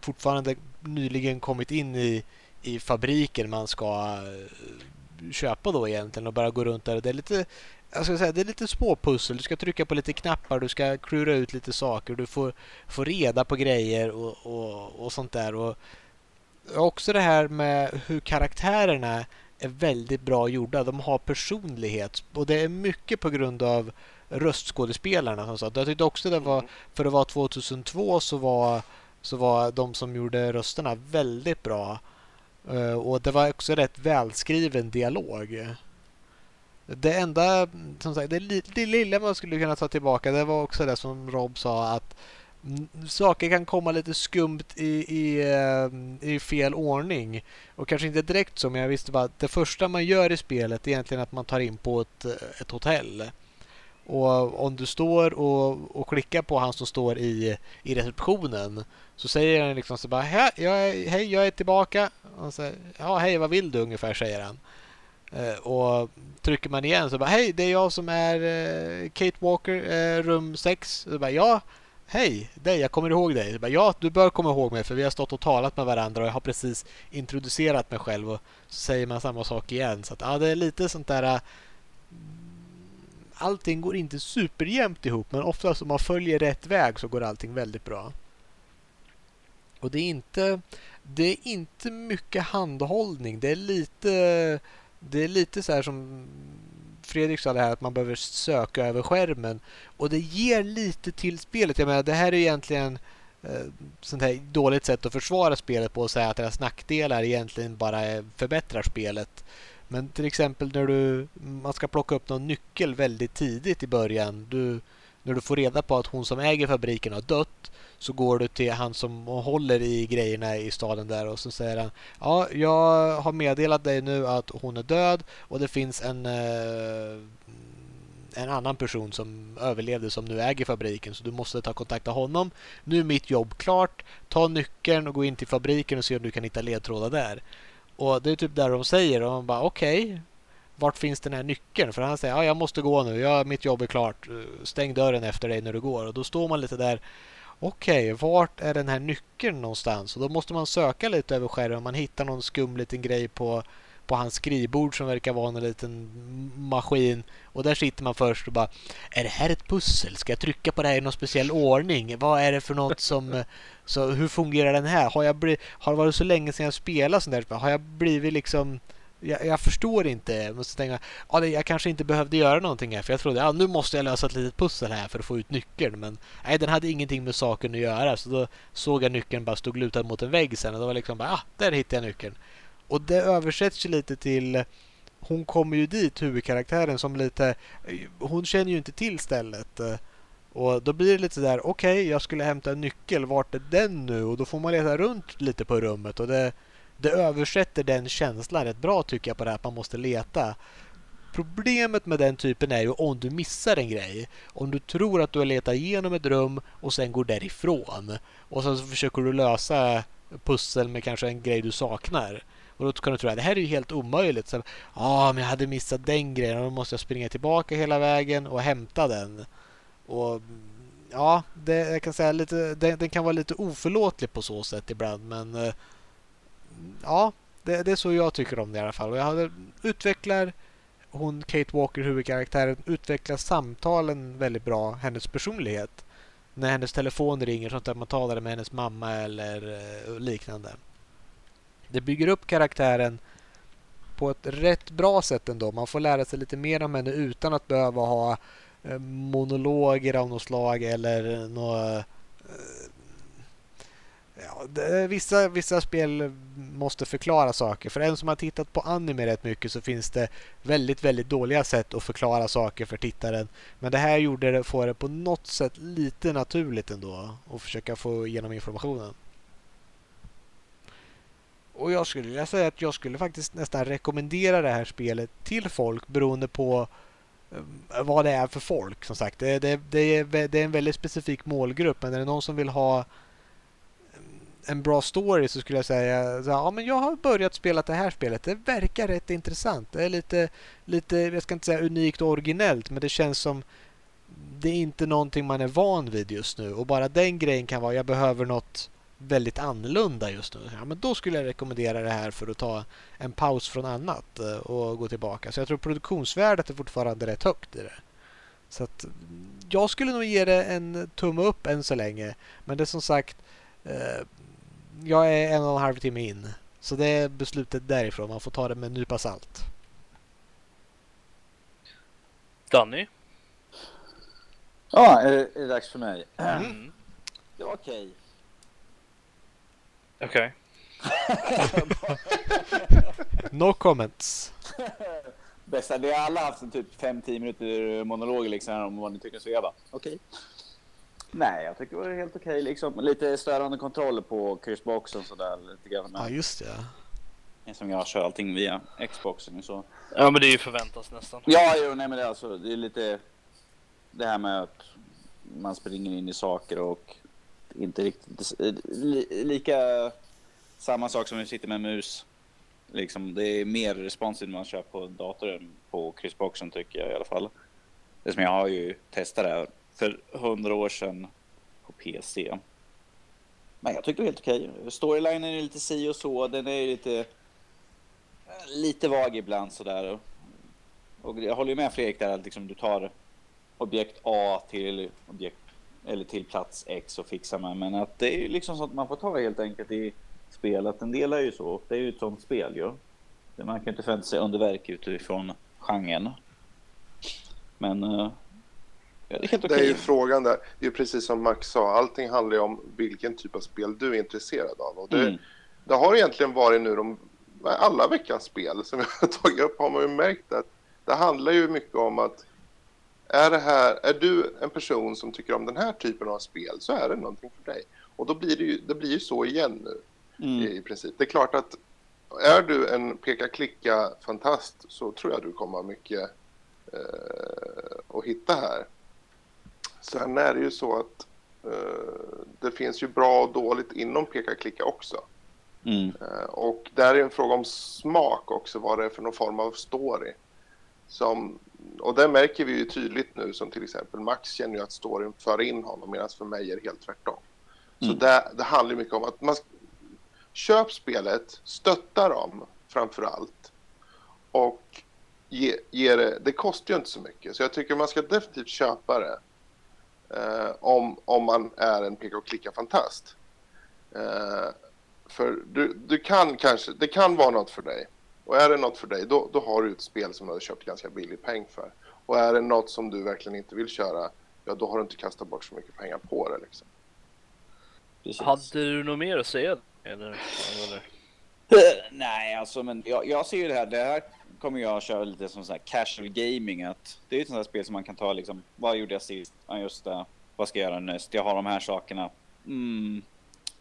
fortfarande nyligen kommit in i, i fabriken man ska eh, köpa då egentligen och bara gå runt där. Det är lite jag ska säga, det är lite småpussel. Du ska trycka på lite knappar, du ska klura ut lite saker, du får, får reda på grejer och, och, och sånt där. Och också det här med hur karaktärerna är väldigt bra gjorda. De har personlighet och det är mycket på grund av röstskådespelarna. Som sagt. Jag tyckte också det var, mm. för det var 2002 så var, så var de som gjorde rösterna väldigt bra. Eh, och det var också rätt välskriven dialog. Det enda, som sagt, det, det lilla man skulle kunna ta tillbaka det var också det som Rob sa att saker kan komma lite skumt i, i, eh, i fel ordning. Och kanske inte direkt så, men jag visste bara att det första man gör i spelet är egentligen att man tar in på ett, eh, ett hotell. Och om du står och, och klickar på han som står i, i receptionen så säger han liksom så bara hej jag är, hej, jag är tillbaka. Och så, ja, hej, vad vill du ungefär, säger han. Eh, och trycker man igen så bara hej, det är jag som är eh, Kate Walker, eh, rum 6. Så bara ja, hej, dig, jag kommer ihåg dig. Så bara, ja, du bör komma ihåg mig för vi har stått och talat med varandra och jag har precis introducerat mig själv och så säger man samma sak igen. Så att, ja, det är lite sånt där allting går inte superjämnt ihop men oftast om man följer rätt väg så går allting väldigt bra. Och det är inte det är inte mycket handhållning. Det är lite det är lite så här som Fredrik sa det här att man behöver söka över skärmen. Och det ger lite till spelet. Jag menar, det här är egentligen eh, sånt här dåligt sätt att försvara spelet på och säga att deras nackdelar egentligen bara eh, förbättrar spelet. Men till exempel när du man ska plocka upp någon nyckel väldigt tidigt i början. Du, när du får reda på att hon som äger fabriken har dött så går du till han som håller i grejerna i staden där och så säger han Ja, jag har meddelat dig nu att hon är död och det finns en eh, en annan person som överlevde som nu äger fabriken så du måste ta kontakt med honom. Nu är mitt jobb klart. Ta nyckeln och gå in till fabriken och se om du kan hitta ledtrådar där. Och det är typ där de säger och man bara okej, okay, vart finns den här nyckeln? För han säger ja, jag måste gå nu, ja, mitt jobb är klart. Stäng dörren efter dig när du går. Och då står man lite där Okej, okay, vart är den här nyckeln någonstans? Och då måste man söka lite över skärmen. Man hittar någon skum liten grej på, på hans skrivbord som verkar vara en liten maskin. Och där sitter man först och bara Är det här ett pussel? Ska jag trycka på det här i någon speciell ordning? Vad är det för något som... Så hur fungerar den här? Har, jag blivit, har det varit så länge sedan jag spelade sånt där? Har jag blivit liksom jag, jag, förstår inte. Jag måste tänka, ja, jag kanske inte behövde göra någonting här för jag trodde ja, nu måste jag lösa ett litet pussel här för att få ut nyckeln. Men nej, den hade ingenting med saken att göra så då såg jag nyckeln bara stod lutad mot en vägg sen och då var liksom bara, ja, där hittade jag nyckeln. Och det översätts ju lite till hon kommer ju dit, huvudkaraktären, som lite... Hon känner ju inte till stället. Och då blir det lite sådär, okej, okay, jag skulle hämta en nyckel, vart är den nu? Och då får man leta runt lite på rummet och det det översätter den känslan rätt bra tycker jag på det här att man måste leta. Problemet med den typen är ju om du missar en grej. Om du tror att du har letat igenom ett rum och sen går därifrån. Och sen så försöker du lösa pussel med kanske en grej du saknar. Och då kan du tro att det här är ju helt omöjligt. Ja, ah, men jag hade missat den grejen och då måste jag springa tillbaka hela vägen och hämta den. Och ja, det, jag kan säga lite, den, den kan vara lite oförlåtlig på så sätt ibland. Men eh, ja, det, det, är så jag tycker om det i alla fall. Och jag hade, utvecklar hon, Kate Walker, huvudkaraktären, utvecklar samtalen väldigt bra, hennes personlighet. när hennes telefon ringer sånt där man talade med hennes mamma eller eh, liknande. Det bygger upp karaktären på ett rätt bra sätt ändå. Man får lära sig lite mer om henne utan att behöva ha eh, monologer av något slag eller några eh, Ja, det, vissa, vissa spel måste förklara saker. För en som har tittat på anime rätt mycket så finns det väldigt, väldigt dåliga sätt att förklara saker för tittaren. Men det här gjorde det, får det på något sätt lite naturligt ändå att försöka få igenom informationen. Och jag skulle vilja säga att jag skulle faktiskt nästan rekommendera det här spelet till folk beroende på eh, vad det är för folk. Som sagt, det, det, det, är, det är en väldigt specifik målgrupp. Men är det någon som vill ha en bra story så skulle jag säga så, ja men jag har börjat spela det här spelet. Det verkar rätt intressant. Det är lite, lite, jag ska inte säga unikt och originellt men det känns som det är inte någonting man är van vid just nu och bara den grejen kan vara jag behöver något väldigt annorlunda just nu. Ja, men då skulle jag rekommendera det här för att ta en paus från annat eh, och gå tillbaka. Så jag tror produktionsvärdet är fortfarande rätt högt i det. Så att mm, jag skulle nog ge det en tumme upp än så länge. Men det är som sagt eh, jag är en och en halv timme in. Så det är beslutet därifrån. Man får ta det med en nypa salt. Danny? Ja, är det, är det dags för mig? Mm. Det var okej. Okej. No comments. Bästa, vi har alla haft en typ 5-10 minuter monologer liksom om vad ni tycker så jag bara okej. Nej, jag tycker det var helt okej liksom. Lite störande kontroll på Curseboxen sådär lite grann. Ja, just det. Som jag kör allting via Xboxen så. Ja men det är ju förväntas nästan. Ja, jo, nej men det är alltså, det är lite det här med att man springer in i saker och inte riktigt li, lika samma sak som vi sitter med mus. Liksom, det är mer responsivt när man kör på dator än på kryssboxen tycker jag i alla fall. Det som jag har ju testat det här för hundra år sedan på PC. Men jag tycker det är helt okej. Storylinen är lite si och så. Den är lite, lite vag ibland sådär. Och jag håller med Fredrik där att liksom du tar objekt A till objekt eller till plats X och fixar med. Men att det är ju liksom sånt man får ta helt enkelt i spelet. En del är ju så. Det är ju ett sånt spel ju. Man kan inte förvänta sig underverk utifrån genren. Men eh, det är okej. Det är ju frågan där. Det är precis som Max sa. Allting handlar ju om vilken typ av spel du är intresserad av. Och det, mm. det har egentligen varit nu de alla veckans spel som jag har tagit upp har man ju märkt att det handlar ju mycket om att är, det här, är du en person som tycker om den här typen av spel så är det någonting för dig. Och då blir det ju, det blir ju så igen nu mm. i, i princip. Det är klart att är du en peka-klicka-fantast så tror jag du kommer ha mycket eh, att hitta här. Sen är det ju så att eh, det finns ju bra och dåligt inom peka-klicka också. Mm. Eh, och där är en fråga om smak också, vad det är för någon form av story. Som, och det märker vi ju tydligt nu som till exempel Max känner ju att storyn för in honom medan för mig är det helt tvärtom. Mm. Så det, det handlar mycket om att man köp spelet, stötta dem framför allt och ge, ge det, det kostar ju inte så mycket så jag tycker man ska definitivt köpa det eh, om, om man är en peka och klicka-fantast. Eh, för du, du kan kanske, det kan vara något för dig. Och är det något för dig, då, då har du ett spel som du har köpt ganska billig peng för. Och är det något som du verkligen inte vill köra, ja då har du inte kastat bort så mycket pengar på det liksom. Precis. Hade du något mer att säga? Eller, eller? Nej, alltså men jag, jag ser ju det här. Det här kommer jag köra lite som så här casual gaming. Att det är ett sånt här spel som man kan ta liksom. Vad gjorde jag sist? Ja, just det. Vad ska jag göra näst? Jag har de här sakerna. Mm.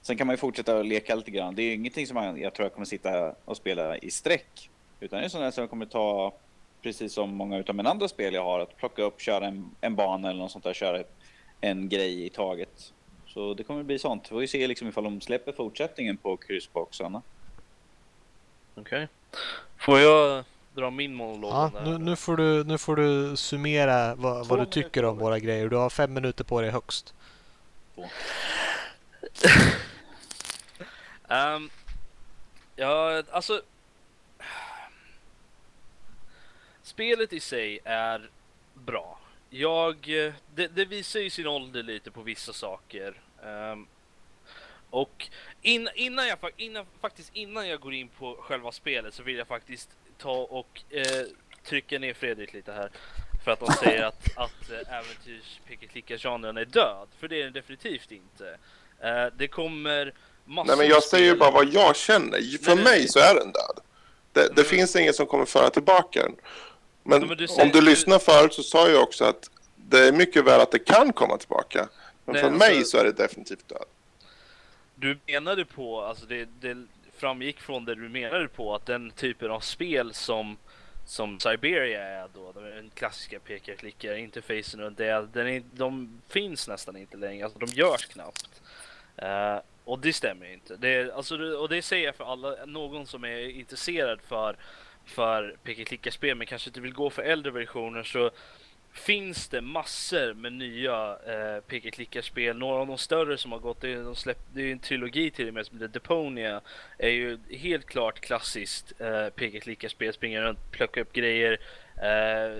Sen kan man ju fortsätta att leka lite grann. Det är ingenting som man, jag tror jag kommer sitta och spela i sträck. Utan det är sånt som jag kommer ta, precis som många utav mina andra spel jag har, att plocka upp, köra en, en bana eller något sånt där, köra ett, en grej i taget. Så det kommer bli sånt. Vi får ju se liksom ifall de släpper fortsättningen på kryssboxarna. Okej. Okay. Får jag dra min monolog? Ja, nu, nu, får du, nu får du summera vad, vad du tycker om våra grejer. Du har fem minuter på dig högst. um, ja, alltså... Spelet i sig är bra. jag, det, det visar ju sin ålder lite på vissa saker. Um, och in, innan jag innan, faktiskt innan jag går in på själva spelet så vill jag faktiskt ta och eh, trycka ner Fredrik lite här. För att de säger att, att äh, äventyrs genren är död. För det är den definitivt inte. Uh, det kommer massor Nej men jag säger ju bara vad jag känner. För nej, mig så är den död. Det, det mm. finns inget som kommer föra tillbaka den. Men, men du säger, om du, du lyssnar förut så sa jag också att det är mycket väl att det kan komma tillbaka. Men nej, för alltså, mig så är det definitivt död. Du menade på, alltså det, det framgick från det du menade på att den typen av spel som som Siberia är då, den klassiska peka-klicka interfacen och det, den är, de finns nästan inte längre, alltså de görs knappt. Uh, och det stämmer inte. Det, alltså, och det säger jag för alla, någon som är intresserad för, för peka-klicka-spel men kanske inte vill gå för äldre versioner så finns det massor med nya eh, peka klicka-spel. Några av de större som har gått, det är, de släpp, det är en trilogi till och med som heter Deponia. är ju helt klart klassiskt eh, peka klicka-spel. Springa runt, plocka upp grejer, eh,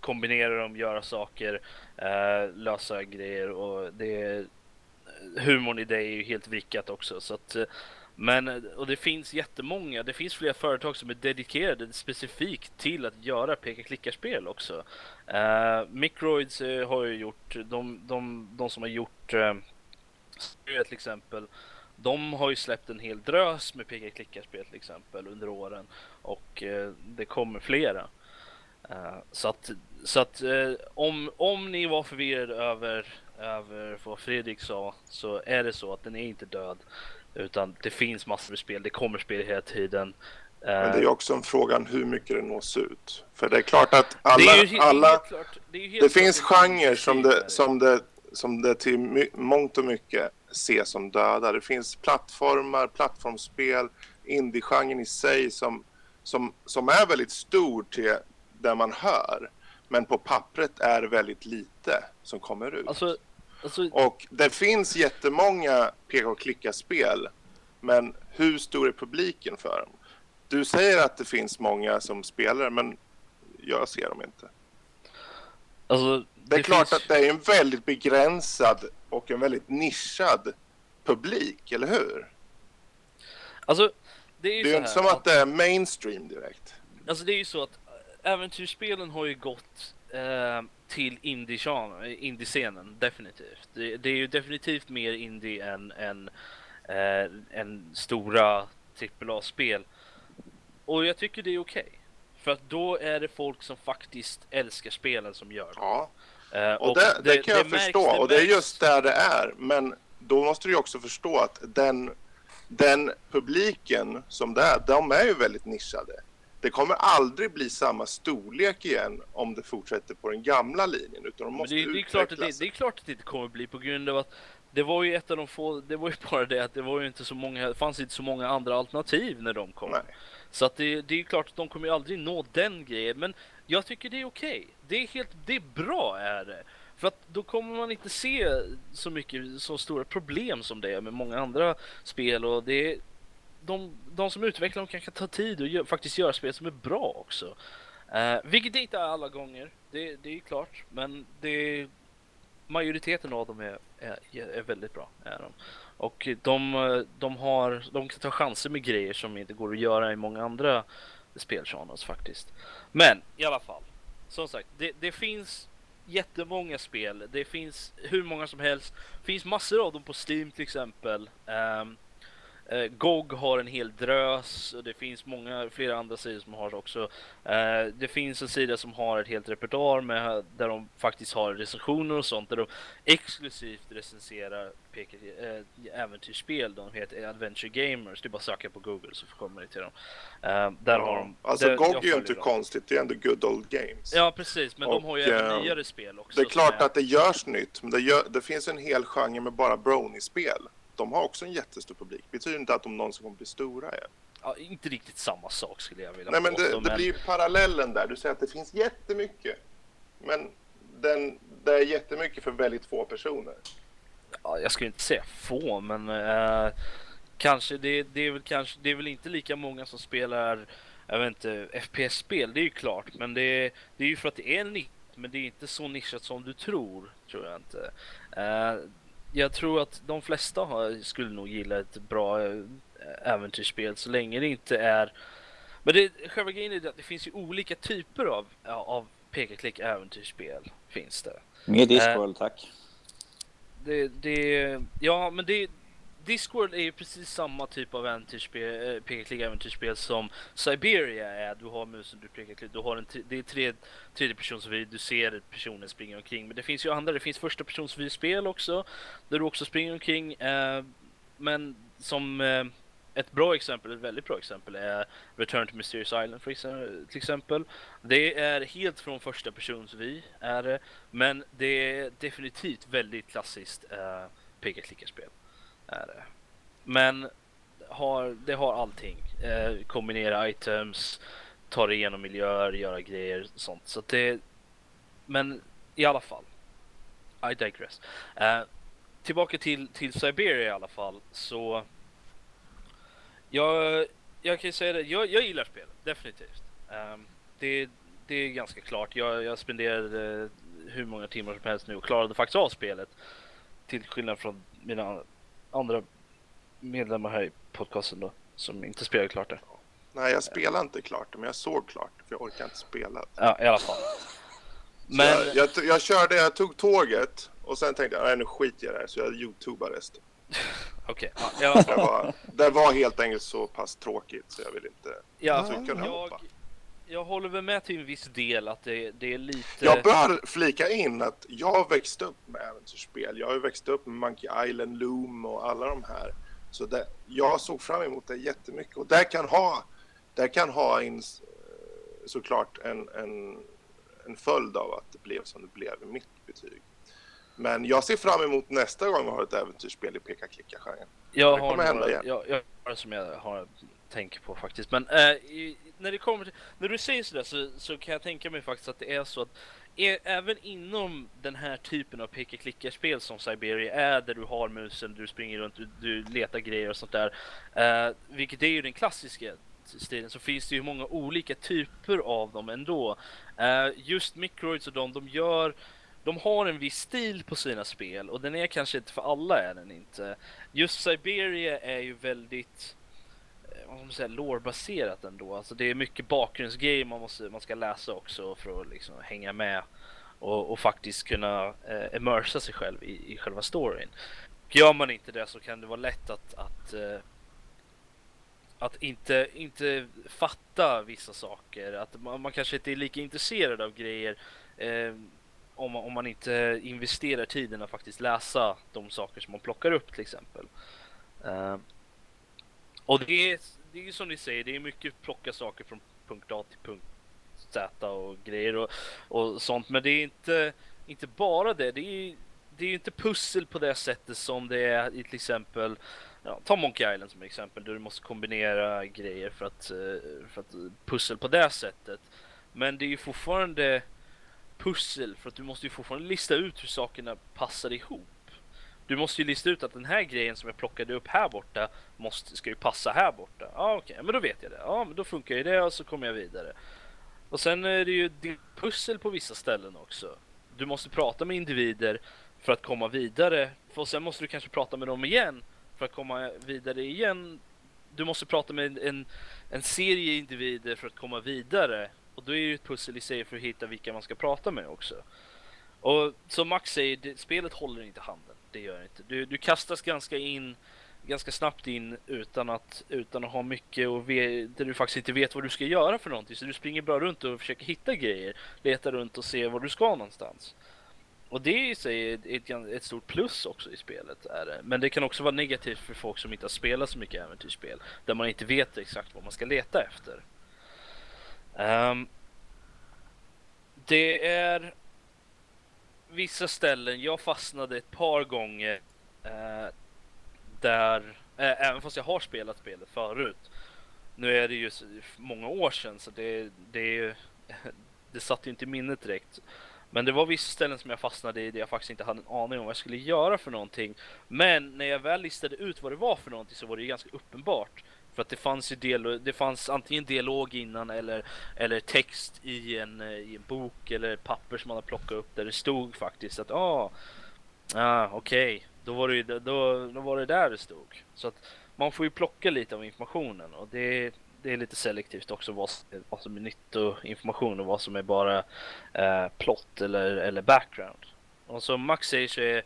kombinera dem, göra saker, eh, lösa grejer och det är eh, humorn i det är ju helt vrickat också. Så att, eh, men, och det finns jättemånga, det finns flera företag som är dedikerade specifikt till att göra peka-klicka-spel också. Uh, Microids uh, har ju gjort, de, de, de som har gjort uh, till exempel, de har ju släppt en hel drös med peka-klicka-spel till exempel under åren och uh, det kommer flera. Uh, så att, så att om, om ni var förvirrade över, över vad Fredrik sa så är det så att den är inte död. Utan det finns massor med spel, det kommer spel hela tiden. Men det är ju också en frågan hur mycket det nås ut. För det är klart att alla... Det, helt, alla, klart, det, det finns genrer som det, som, det, som det till mångt och mycket ses som döda. Det finns plattformar, plattformsspel, indie-genren i sig som, som, som är väldigt stor till det man hör. Men på pappret är väldigt lite som kommer ut. Alltså, Alltså... Och det finns jättemånga peka och klicka-spel. Men hur stor är publiken för dem? Du säger att det finns många som spelar, men jag ser dem inte. Alltså, det, det är klart finns... att det är en väldigt begränsad och en väldigt nischad publik, eller hur? Alltså, det är ju det är inte som att... att det är mainstream direkt. Alltså det är ju så att äventyrsspelen har ju gått eh, till indie-scenen, definitivt. Det, det, är ju definitivt mer indie än, än, äh, än stora AAA-spel. Och jag tycker det är okej. Okay. För att då är det folk som faktiskt älskar spelen som gör det. Ja, uh, och, och det, det, det, kan jag förstå. Märks, och det är just där det är. Men då måste du också förstå att den, den publiken som det är, de är ju väldigt nischade det kommer aldrig bli samma storlek igen om det fortsätter på den gamla linjen. Utan de måste det, det, är klart att det, det är klart att det inte kommer bli på grund av att det var ju ett av de få, det var ju bara det att det var ju inte så många, det fanns inte så många andra alternativ när de kom. Nej. Så att det, det är klart att de kommer ju aldrig nå den grejen, men jag tycker det är okej. Okay. Det är helt, det är bra är det. För att då kommer man inte se så mycket, så stora problem som det är med många andra spel och det, de, de som utvecklar dem kanske tar tid och gör, faktiskt göra spel som är bra också. Uh, vilket det inte är alla gånger, det, det är klart. Men det, majoriteten av dem är, är, är väldigt bra. Är de. Och de, de, har, de kan ta chanser med grejer som inte går att göra i många andra spelgenres faktiskt. Men i alla fall, som sagt, det, det finns jättemånga spel. Det finns hur många som helst. Det finns massor av dem på Steam till exempel. Um, Eh, GOG har en hel drös det finns många flera andra sidor som har också. Eh, det finns en sida som har ett helt repertoar med där de faktiskt har recensioner och sånt där de exklusivt recenserar eh, äventyrsspel. De heter Adventure Gamers. Det är bara att söka på Google så kommer ni till dem. Eh, där ja, har de. Alltså där, GOG är ju inte dem. konstigt. Det är ändå good old games. Ja, precis. Men och, de har ju även eh, nyare spel också. Det är klart är... att det görs nytt, men det, gör, det finns en hel genre med bara brony-spel de har också en jättestor publik. Det betyder inte att de någonsin kommer bli stora igen. Ja, inte riktigt samma sak skulle jag vilja Nej, men det, det blir ju parallellen där. Du säger att det finns jättemycket. Men den, det är jättemycket för väldigt få personer. Ja, jag skulle inte säga få, men uh, kanske det, det, är väl kanske det är väl inte lika många som spelar jag vet inte, FPS-spel, det är ju klart, men det, det är ju för att det är en men det är inte så nischat som du tror, tror jag inte. Uh, jag tror att de flesta har, skulle nog gilla ett bra uh, äventyrsspel så länge det inte är... Men det, själva grejen är att det finns ju olika typer av, av peka-klick äventyrsspel. Finns det. Mer Discworld, uh, tack. Det, det, ja, men det, Discworld är ju precis samma typ av äventyrsspel, eh, peka äventyrsspel som Siberia är. Du har musen, du pekar du har en det är tre, tredje personsvy du ser personen springa omkring. Men det finns ju andra, det finns första persons spel också, där du också springer omkring. Eh, men som eh, ett bra exempel, ett väldigt bra exempel är Return to Mysterious Island för exempel, till exempel. Det är helt från första persons vy, är det, men det är definitivt väldigt klassiskt eh, peka-klicka-spel är det. Men har, det har allting. Eh, kombinera items, ta dig igenom miljöer, göra grejer och sånt. Så det, men i alla fall. I digress. Eh, tillbaka till, till Siberia i alla fall så jag, jag kan ju säga det, jag, jag gillar spelet, definitivt. Eh, det, det är ganska klart. Jag, jag spenderade hur många timmar som helst nu och klarade faktiskt av spelet. Till skillnad från mina andra medlemmar här i podcasten då, som inte spelar klart det. Nej, jag spelade inte klart det, men jag såg klart för jag orkar inte spela. Ja, i alla fall. Men... Jag, jag, jag, körde, jag tog tåget och sen tänkte jag, nu skiter jag i det här, så jag youtubade resten. Okej, okay. ja, det, var, det var helt enkelt så pass tråkigt så jag vill inte... Ja, jag, hoppa jag håller väl med till en viss del att det, det, är lite... Jag bör flika in att jag växte upp med äventyrsspel. Jag har ju växt upp med Monkey Island, Loom och alla de här. Så det, jag såg fram emot det jättemycket och det kan ha, det kan ha en, såklart en, en, en följd av att det blev som det blev i mitt betyg. Men jag ser fram emot nästa gång vi har ett äventyrsspel i peka-klicka-genren. Jag har igen. Jag, som jag har tänker på faktiskt. Men i, när det kommer till, när du säger sådär så, så kan jag tänka mig faktiskt att det är så att är, även inom den här typen av peka-klicka-spel som Siberia är, där du har musen, du springer runt, du, du letar grejer och sånt där, äh, vilket är ju den klassiska stilen, så finns det ju många olika typer av dem ändå. Äh, just Microids och de, de gör de har en viss stil på sina spel och den är kanske inte för alla är den inte. Just Siberia är ju väldigt vad man säga, lore-baserat ändå. Alltså det är mycket bakgrundsgrejer man, måste, man ska läsa också för att liksom hänga med och, och faktiskt kunna eh, immersa sig själv i, i själva storyn. Gör man inte det så kan det vara lätt att, att, eh, att inte, inte fatta vissa saker. Att man, man kanske inte är lika intresserad av grejer eh, om, om man inte investerar tiden att faktiskt läsa de saker som man plockar upp till exempel. Eh, och det är, det är ju som ni säger, det är mycket plocka saker från punkt A till punkt Z och grejer och, och sånt. Men det är inte, inte bara det. Det är, det är inte pussel på det sättet som det är i till exempel Ja, ta Monkey Island som exempel där du måste kombinera grejer för att, eh, för att pussel på det sättet. Men det är ju fortfarande pussel för att du måste ju fortfarande lista ut hur sakerna passar ihop. Du måste ju lista ut att den här grejen som jag plockade upp här borta måste, ska ju passa här borta. Ja okej, okay, men då vet jag det. Ja men då funkar ju det och så kommer jag vidare. Och sen är det ju pussel på vissa ställen också. Du måste prata med individer för att komma vidare. Och sen måste du kanske prata med dem igen för att komma vidare igen. Du måste prata med en, en serie individer för att komma vidare. Och då är det ju ett pussel i sig för att hitta vilka man ska prata med också. Och som Max säger, det, spelet håller inte handen det gör det inte. Du, du kastas ganska in ganska snabbt in utan att, utan att ha mycket och där du faktiskt inte vet vad du ska göra för någonting. Så du springer bara runt och försöker hitta grejer, leta runt och se var du ska någonstans. Och det i sig är ett, ett stort plus också i spelet. Är det. Men det kan också vara negativt för folk som inte har spelat så mycket äventyrsspel. Där man inte vet exakt vad man ska leta efter. Um, det är vissa ställen, jag fastnade ett par gånger eh, där, eh, även fast jag har spelat spelet förut. Nu är det ju många år sedan så det, det, det satt ju inte i minnet direkt. Men det var vissa ställen som jag fastnade i där jag faktiskt inte hade en aning om vad jag skulle göra för någonting. Men när jag väl listade ut vad det var för någonting så var det ju ganska uppenbart. För att det fanns ju dialog, det fanns antingen dialog innan eller, eller text i en, eh, i en bok eller papper som man har plockat upp där det stod faktiskt att ah, ah okej, okay. då, var det, då, då var det där det stod. Så att man får ju plocka lite av informationen och det, det är lite selektivt också vad, vad som är nyttoinformation och vad som är bara eh, plott eller, eller background. Och som Max säger så är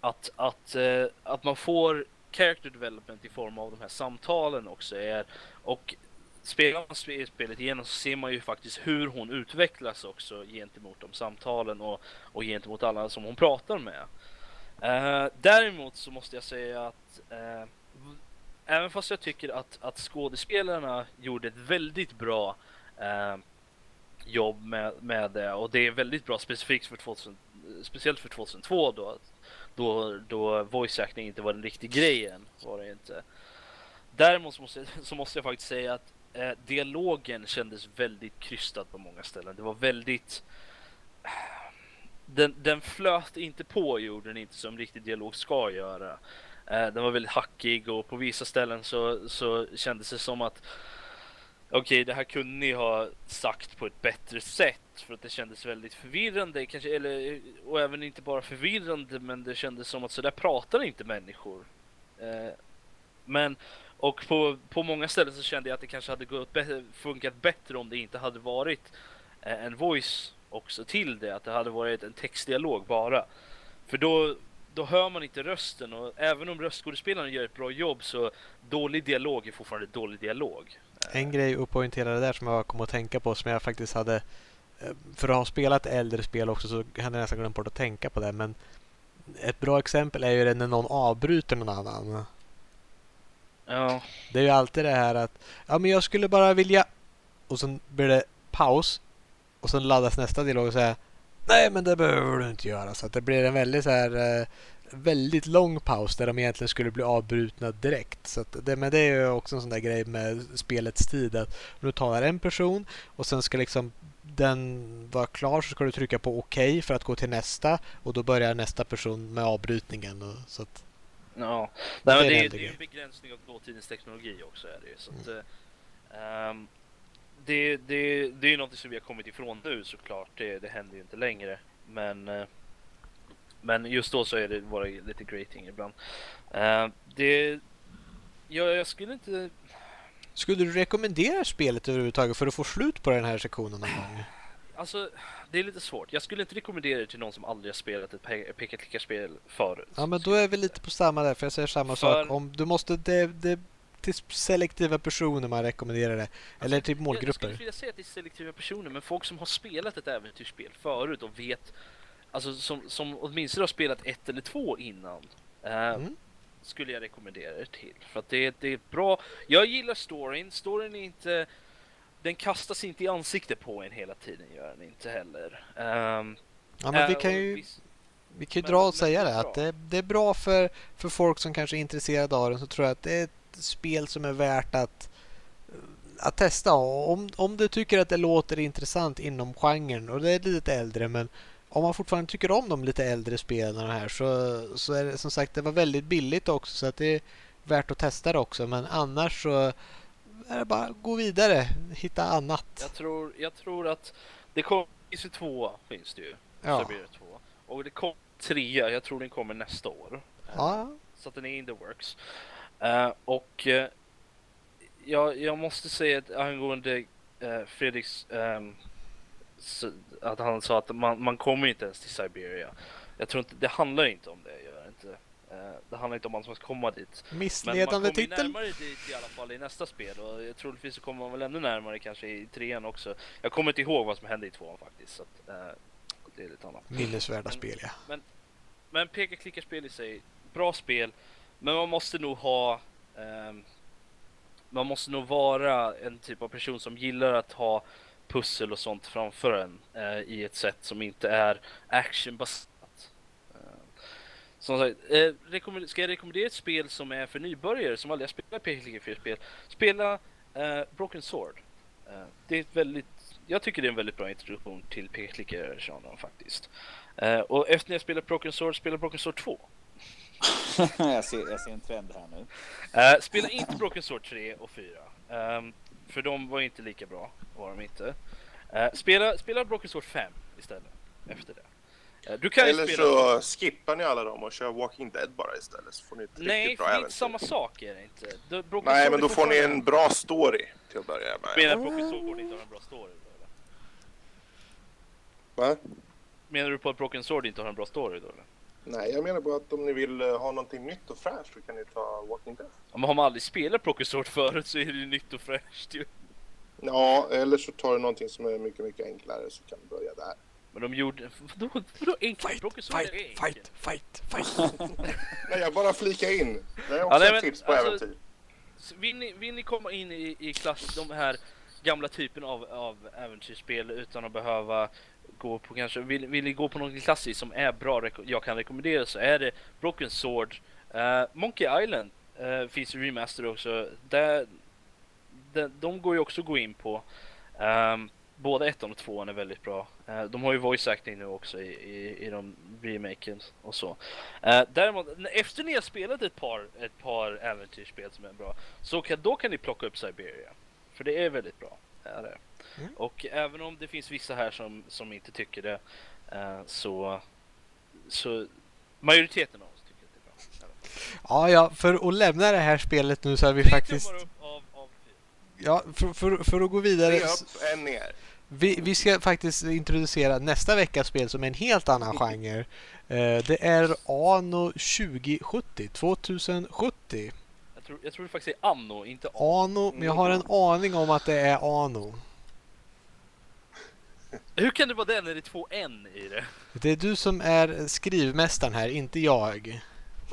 att, att, eh, att man får character development i form av de här samtalen också är och spelar man spelet igenom så ser man ju faktiskt hur hon utvecklas också gentemot de samtalen och, och gentemot alla som hon pratar med. Uh, däremot så måste jag säga att uh, även fast jag tycker att, att skådespelarna gjorde ett väldigt bra uh, jobb med, med det och det är väldigt bra specifikt för 2000, speciellt för 2002 då då, då voice acting inte var den riktiga grejen. Var det inte. Däremot så måste, så måste jag faktiskt säga att eh, dialogen kändes väldigt krystad på många ställen. Det var väldigt... Den, den flöt inte på gjorde den inte som riktig dialog ska göra. Eh, den var väldigt hackig och på vissa ställen så, så kändes det som att okej, okay, det här kunde ni ha sagt på ett bättre sätt för att det kändes väldigt förvirrande kanske, eller, och även inte bara förvirrande men det kändes som att så där pratar inte människor. Eh, men, och på, på många ställen så kände jag att det kanske hade gått be funkat bättre om det inte hade varit eh, en voice också till det, att det hade varit en textdialog bara. För då, då hör man inte rösten och även om röstskådespelaren gör ett bra jobb så dålig dialog är fortfarande dålig dialog. En grej att poängtera där som jag kom att tänka på som jag faktiskt hade eh, för att ha spelat äldre spel också så hade jag nästan glömt bort att tänka på det. Men ett bra exempel är ju när någon avbryter någon annan. Ja. Det är ju alltid det här att ja men jag skulle bara vilja och sen blir det paus och sen laddas nästa dialog och säger nej men det behöver du inte göra. Så att det blir en väldigt så här eh, väldigt lång paus där de egentligen skulle bli avbrutna direkt. Så det, men det är ju också en sån där grej med spelets tid att du talar en person och sen ska liksom den vara klar så ska du trycka på OK för att gå till nästa och då börjar nästa person med avbrytningen. Och, så att, ja, Nej, men det, är, det är en begränsning av dåtidens teknologi också. Är det, så att, mm. um, det, det, det är ju något som vi har kommit ifrån nu såklart. Det, det händer ju inte längre. Men uh, men just då så är det bara lite grating ibland. Uh, det... Ja, jag skulle inte... Skulle du rekommendera spelet överhuvudtaget för att få slut på den här sektionen någon gång? Alltså, det är lite svårt. Jag skulle inte rekommendera det till någon som aldrig har spelat ett peka-klicka-spel förut. Ja, men då är vi lite på samma där, för jag säger samma för... sak. Om du måste... Det, det, till selektiva personer man rekommenderar det. Alltså, eller till målgrupper. Jag skulle vilja säga till selektiva personer, men folk som har spelat ett äventyrsspel förut och vet alltså som, som åtminstone har spelat ett eller två innan. Uh, mm. Skulle jag rekommendera det till. För att det, det är bra. Jag gillar storyn. Storyn är inte... Den kastas inte i ansiktet på en hela tiden, gör den inte heller. Um, ja, men vi kan ju... Vi kan ju men, dra och säga det, att det, det, är bra för, för folk som kanske är intresserade av den. Så tror jag att det är ett spel som är värt att, att testa. Om, om du tycker att det låter intressant inom genren och det är lite äldre men om man fortfarande tycker om de lite äldre spelen här så, så är det som sagt det var väldigt billigt också så att det är värt att testa det också. Men annars så är det bara gå vidare, hitta annat. Jag tror, jag tror att det kommer i två finns det ju. Ja. Så blir det två. Och det kommer trea, jag tror den kommer nästa år. Ja. Så att den är in the works. Uh, och uh, jag, jag måste säga att angående uh, Fredriks um, att han sa att man, man kommer inte ens till Siberia. Jag tror inte, det handlar inte om det, gör inte. Uh, det handlar inte om att man ska komma dit. Missledande titel. Men man kommer närmare dit i alla fall i nästa spel och jag troligtvis så kommer man väl ännu närmare kanske i trean också. Jag kommer inte ihåg vad som hände i tvåan faktiskt. Så att, uh, det är lite annat. Minnesvärda spel, ja. Men, men peka-klicka-spel i sig, bra spel. Men man måste nog ha um, man måste nog vara en typ av person som gillar att ha pussel och sånt framför en eh, i ett sätt som inte är actionbaserat. Eh, som sagt, eh, ska jag rekommendera ett spel som är för nybörjare som aldrig har spelat PK-spel? Spela eh, Broken Sword. Eh, det är ett väldigt, jag tycker det är en väldigt bra introduktion till PK-genren faktiskt. Eh, och efter när jag spelat Broken Sword, spela Broken Sword 2. jag, ser, jag ser en trend här nu. Uh, spela inte Broken Sword 3 och 4. Um, ehm, för de var inte lika bra, var de inte. Uh, spela, spela Broken Sword 5 istället, efter det. Du kan Eller så skippar ni alla dem och kör Walking Dead bara istället så får ni ett Nej, riktigt bra Nej, det är inte samma sak är det inte. Nej, Sword men då får ni en bra story till att börja med. Menar Broken Sword inte har en bra story? Va? Menar du på att Broken Sword inte har en bra story då eller? Nej, jag menar bara att om ni vill eh, ha någonting nytt och fräscht så kan ni ta Walking Dead. Ja, men har man aldrig spelat Sword förut så är det ju nytt och fräscht ju. Ja, eller så tar du någonting som är mycket, mycket enklare så kan du börja där. Men de gjorde... Vadå, vadå enkelt? Fight, fight. Fight, fight, fight! nej, jag bara flika in. Det är också ja, nej, men, ett tips på alltså, äventyr. Vill ni, vill ni komma in i, i klass, de här gamla typen av, av äventyrsspel utan att behöva gå på kanske, vill, vill ni gå på något klassiskt som är bra, jag kan rekommendera så är det Broken Sword, uh, Monkey Island uh, finns remaster också, där, de, de går ju också att gå in på. Ehm, um, både ettan och tvåan är väldigt bra. Uh, de har ju voice acting nu också i, i, i de remaken och så. Uh, däremot, efter ni har spelat ett par, ett par äventyrsspel som är bra, så kan, då kan ni plocka upp Siberia. För det är väldigt bra. Är det. Mm. Och även om det finns vissa här som, som inte tycker det uh, så, så majoriteten av oss tycker att det är bra. Ja, ja, för att lämna det här spelet nu så har vi faktiskt... Av, av ja, för, för, för att gå vidare... Tre upp, en ner. Vi, vi ska faktiskt introducera nästa veckas spel som är en helt annan genre. Uh, det är Ano 2070, 2070. Jag tror, jag tror det faktiskt är Anno, inte Ano. Ano, men jag har en aning om att det är Ano. Hur kan det vara det när det är två N i det? Det är du som är skrivmästaren här, inte jag.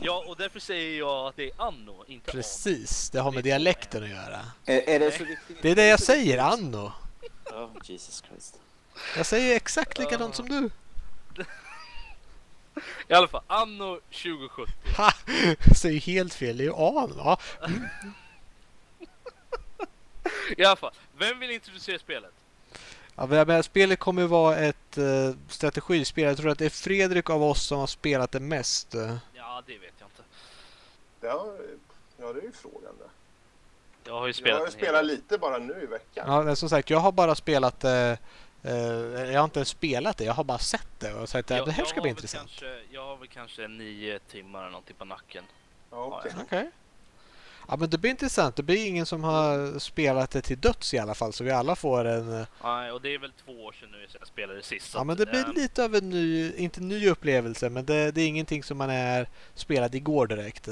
Ja, och därför säger jag att det är anno, inte Precis, det har med dialekten att göra. Är, är det, så viktigt? det är det jag säger, anno. Oh, Jesus Christ. Jag säger exakt likadant uh. som du. I alla fall, anno 2070. Ha! Säger helt fel, det är ju an va? Mm. I alla fall, vem vill introducera spelet? Ja, men spelet kommer vara ett uh, strategispel. Jag tror att det är Fredrik av oss som har spelat det mest. Ja, det vet jag inte. Ja, ja det är ju frågan det. Jag har ju spelat, jag har spelat lite bara nu i veckan. Ja, men som sagt, jag har bara spelat det. Uh, jag har inte ens spelat det, jag har bara sett det och sagt att det här ska bli intressant. Kanske, jag har väl kanske nio timmar eller någonting på nacken. Okej. Okay. okay. Ja, men det blir intressant. Det blir ingen som har spelat det till döds i alla fall, så vi alla får en... Eh, Nej, och det är väl två år sedan nu jag spelade sist. Ja, men det blir äh... lite av en ny, inte ny upplevelse, men det, det är ingenting som man är spelad igår direkt.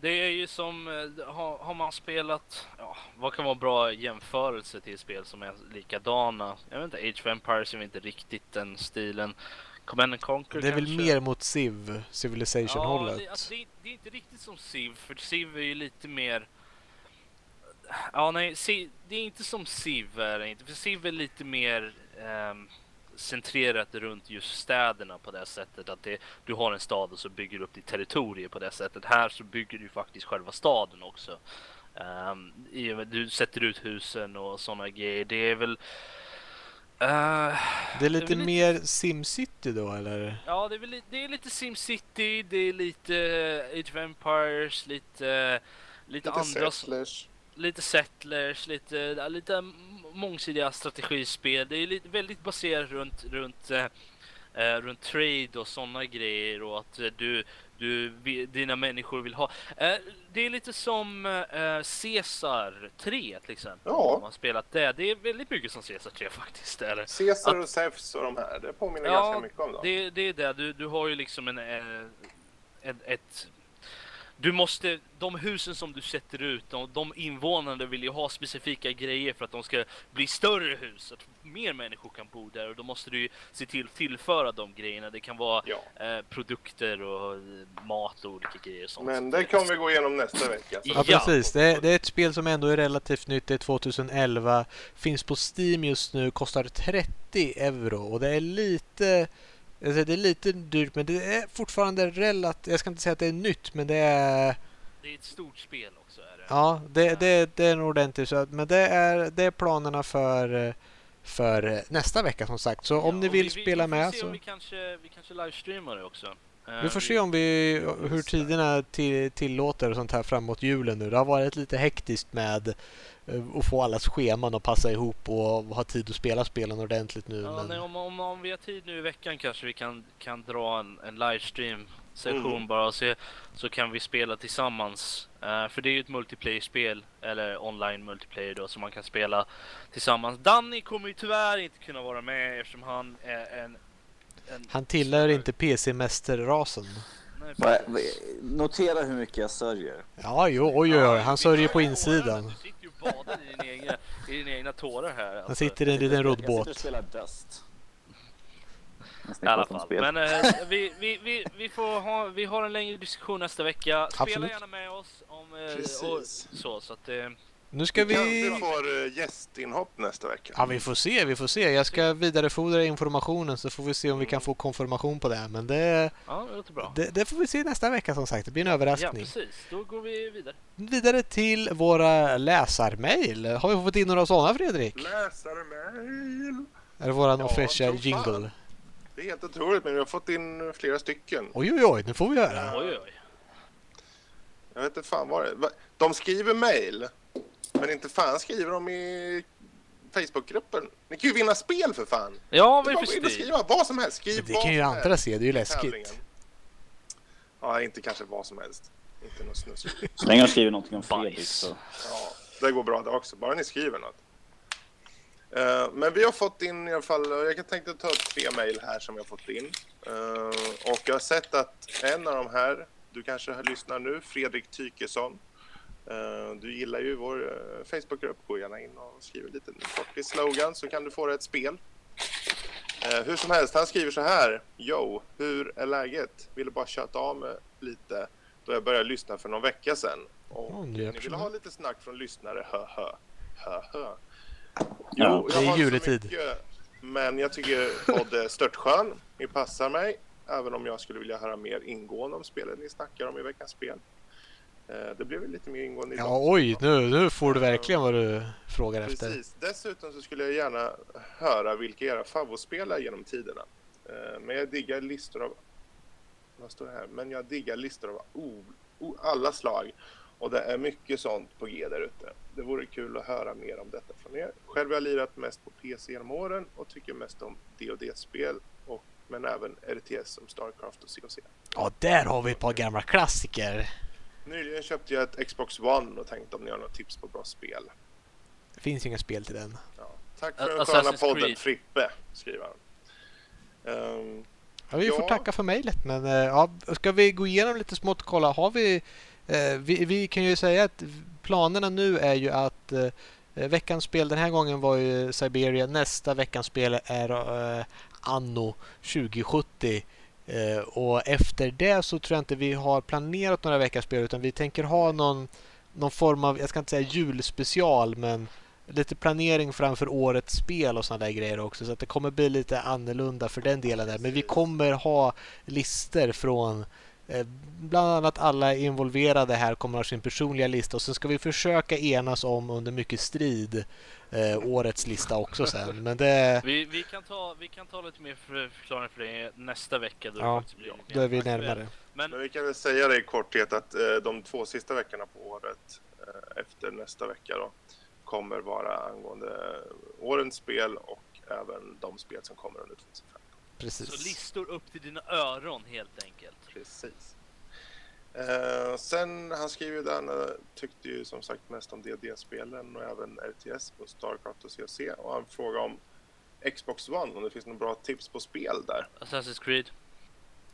Det är ju som, eh, har, har man spelat, ja, vad kan vara bra jämförelse till spel som är likadana? Jag vet inte, Age of Empires är inte riktigt den stilen. Command and Conquer Det är kanske? väl mer mot Civ, Civilization-hållet? Ja, det, alltså, det, det, är inte riktigt som Civ, för Civ är ju lite mer... Ja, nej, Civ, det är inte som Civ är inte, för Civ är lite mer um, centrerat runt just städerna på det sättet att det, du har en stad och så bygger du upp ditt territorium på det sättet. Här så bygger du faktiskt själva staden också. Um, du sätter ut husen och sådana grejer. Det är väl Uh, det är lite det mer lite... SimCity då eller? Ja, det är, väl, det är lite SimCity, det är lite uh, Age of Empires, lite, uh, lite, lite andra... Settlers. Lite Settlers, lite, lite mångsidiga strategispel. Det är lite, väldigt baserat runt, runt, runt trade och sådana grejer och att du du, dina människor vill ha. Eh, det är lite som eh, Caesar 3 till exempel. Ja. Om man spelat det. Det är väldigt mycket som Caesar 3 faktiskt. Eller? Caesar och Zeus och de här, det påminner ja, ganska mycket om dem. Det, det är det. Du, du har ju liksom en, eh, ett, ett du måste, de husen som du sätter ut, de, de invånarna vill ju ha specifika grejer för att de ska bli större hus, att mer människor kan bo där och då måste du ju se till att tillföra de grejerna. Det kan vara ja. eh, produkter och mat och olika grejer och sånt. Men det kommer vi gå igenom nästa vecka. Så. Ja, precis. Det är, det är, ett spel som ändå är relativt nytt. Det är 2011. Finns på Steam just nu, kostar 30 euro och det är lite Alltså det är lite dyrt men det är fortfarande relativt... Jag ska inte säga att det är nytt men det är... Det är ett stort spel också. Är det. Ja, det, det, det är nog ordentligt. Så, men det är, det är planerna för, för nästa vecka som sagt. Så ja, om ni vill vi, spela vi, med se så... Om vi kanske, vi kanske livestreamar det också. Eh, Vi får se om vi, hur tiderna till, tillåter och sånt här framåt julen nu. Det har varit lite hektiskt med eh, att få allas scheman att passa ihop och ha tid att spela spelen ordentligt nu. Ja, men... nej, om, om, om vi har tid nu i veckan kanske vi kan, kan dra en, en livestream session Mm. bara och se så kan vi spela tillsammans. Eh, för det är ju ett multiplayer-spel eller online multiplayer då som man kan spela tillsammans. Danny kommer ju tyvärr inte kunna vara med eftersom han är en... en Han tillhör inte PC-mästerrasen. Notera hur mycket jag sörjer. Ja, jo, oj, oj, oj. Han sörjer på insidan. Badar i dina egna, i dina egna tårar här. Han alltså. sitter i en liten Jag sitter och roddbåt. spelar Dust. I alla fall. Men eh, vi, vi, vi, vi, får ha, vi har en längre diskussion nästa vecka. Spela Absolut. gärna med oss om eh, och så. så att, eh, Nu ska Vi kanske vi... får eh, gästinhopp nästa vecka. Ja, vi får se, vi får se. Jag ska vidarebefordra informationen så får vi se om vi kan få konfirmation på det. Men det, ja, det låter bra. det, det får vi se nästa vecka som sagt. Det blir en Ja, överraskning. precis. Då går vi vidare. Vidare till våra läsarmail. Har vi fått in några sådana Fredrik? Läsarmail! Är det våran Ja, official jingle? Det är helt otroligt, men vi har fått in flera stycken. Oj, oj, oj, nu får vi höra. Oj, oj. Jag vet inte fan vad det är. De skriver mail, men inte fan skriver de i Facebookgruppen. Ni kan ju vinna spel för fan! Ja, Det gå in och skriva. skriva vad som helst. Skriv Men det vad kan ju andra se, det är ju tävlingen. läskigt. Ja, inte kanske vad som helst. Inte något snus. Så länge de skriver någonting om. Fredrik så... Ja, det går bra det också, bara ni skriver något. Eh, men vi har fått in i alla fall, jag tänkte ta tre mejl här som vi har fått in. Eh, och jag har sett att en av de här, du kanske lyssnar nu, Fredrik Tykesson. Eh, du gillar ju vår uh, Facebookgrupp, gå gärna in och skriv en liten kort slogan så kan du få ett spel. Eh, hur som helst, han skriver så här. Jo, hur är läget? Ville bara köta av mig lite då jag började lyssna för någon vecka sedan. Och Ja, ni vill ha lite snack från lyssnare, hö hö. Hö hö. Ja, det är juletid. mycket, men jag tycker är störtskön. Ni passar mig, även om jag skulle vilja höra mer ingående om spelet ni snackar om i veckans spel. Eh, Det blev lite mer ingående idag. Ja, oj, nu, nu får du verkligen vad du frågar efter. Precis. Dessutom så skulle jag gärna höra vilka era favoritspel är genom tiderna. Eh, Men jag diggar listor av... Vad står det här? Men jag diggar listor av o, o, alla slag. Och det är mycket sånt på G där ute. Det vore kul att höra mer om detta från er. Själv har jag lirat mest på PC genom åren och tycker mest om dd spel och men även RTS som Starcraft och COC. Ja, där har vi ett par gamla klassiker. Nyligen köpte jag ett Xbox One och tänkte om ni har några tips på bra spel. Det finns inga spel till den. Ja. Tack för den sköna podden Creed. Frippe, skriver han. Ehm, Ja, vi får Ja. tacka för mejlet, men eh, ja, ska vi gå igenom lite smått och kolla? Har vi, eh, vi... Vi kan ju säga att planerna nu är ju att eh, veckans spel den här gången var ju Siberia. Nästa veckans spel är eh, Anno 2070. Eh, och efter det så tror jag inte vi har planerat några veckaspel utan vi tänker ha någon, någon form av, jag ska inte säga julspecial, men lite planering framför årets spel och sådana där grejer också. Så att det kommer bli lite annorlunda för den delen där. Men vi kommer ha lister från eh, bland annat alla involverade här kommer ha sin personliga lista och sen ska vi försöka enas om under mycket strid eh, årets lista också sen. Men det, Vi, vi, kan ta, vi kan ta lite mer för, förklaring för det nästa vecka. Då, ja, blir då är vi närmare. Men Men vi kan väl säga det i korthet att eh, de två sista veckorna på året eh, efter nästa vecka då kommer vara angående årens spel och även de spel som kommer under 2015. Så Precis. listor upp till dina öron helt enkelt. Precis. Eh, sen, han skriver ju där, han eh, tyckte ju som sagt mest om DD-spelen och även RTS på Starcraft och COC och han frågar om Xbox One, om det finns några bra tips på spel där. Assassin's Creed.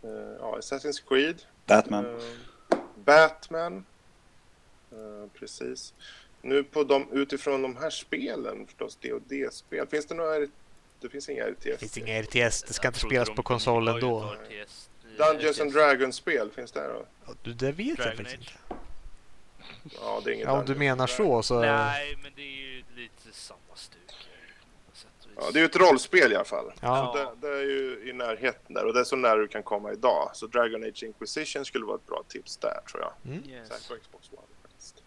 Eh, ja, Assassin's Creed, Batman. Eh, Batman. Eh, precis. Nu på de, utifrån de här spelen förstås, dd spel Finns det några... Det finns inga RTS? Det finns inga RTS, det ska Jag inte spelas på kommer konsolen ta då. ut RTS. Dungeons and. Dragons-spel, finns det här då? Ja, du, Det vet jag Dragon faktiskt Age. inte. Ja, det är inget Ja, om du menar så så... Nej, men det är ju lite samma stuk. Ja, det är ju ett rollspel i alla fall. Ja. Det, det är ju i närheten där och det är så nära du kan komma idag. Så Dragon Age Inquisition skulle vara ett bra tips där tror jag. Mm. Yes. Särskilt på Xbox One faktiskt.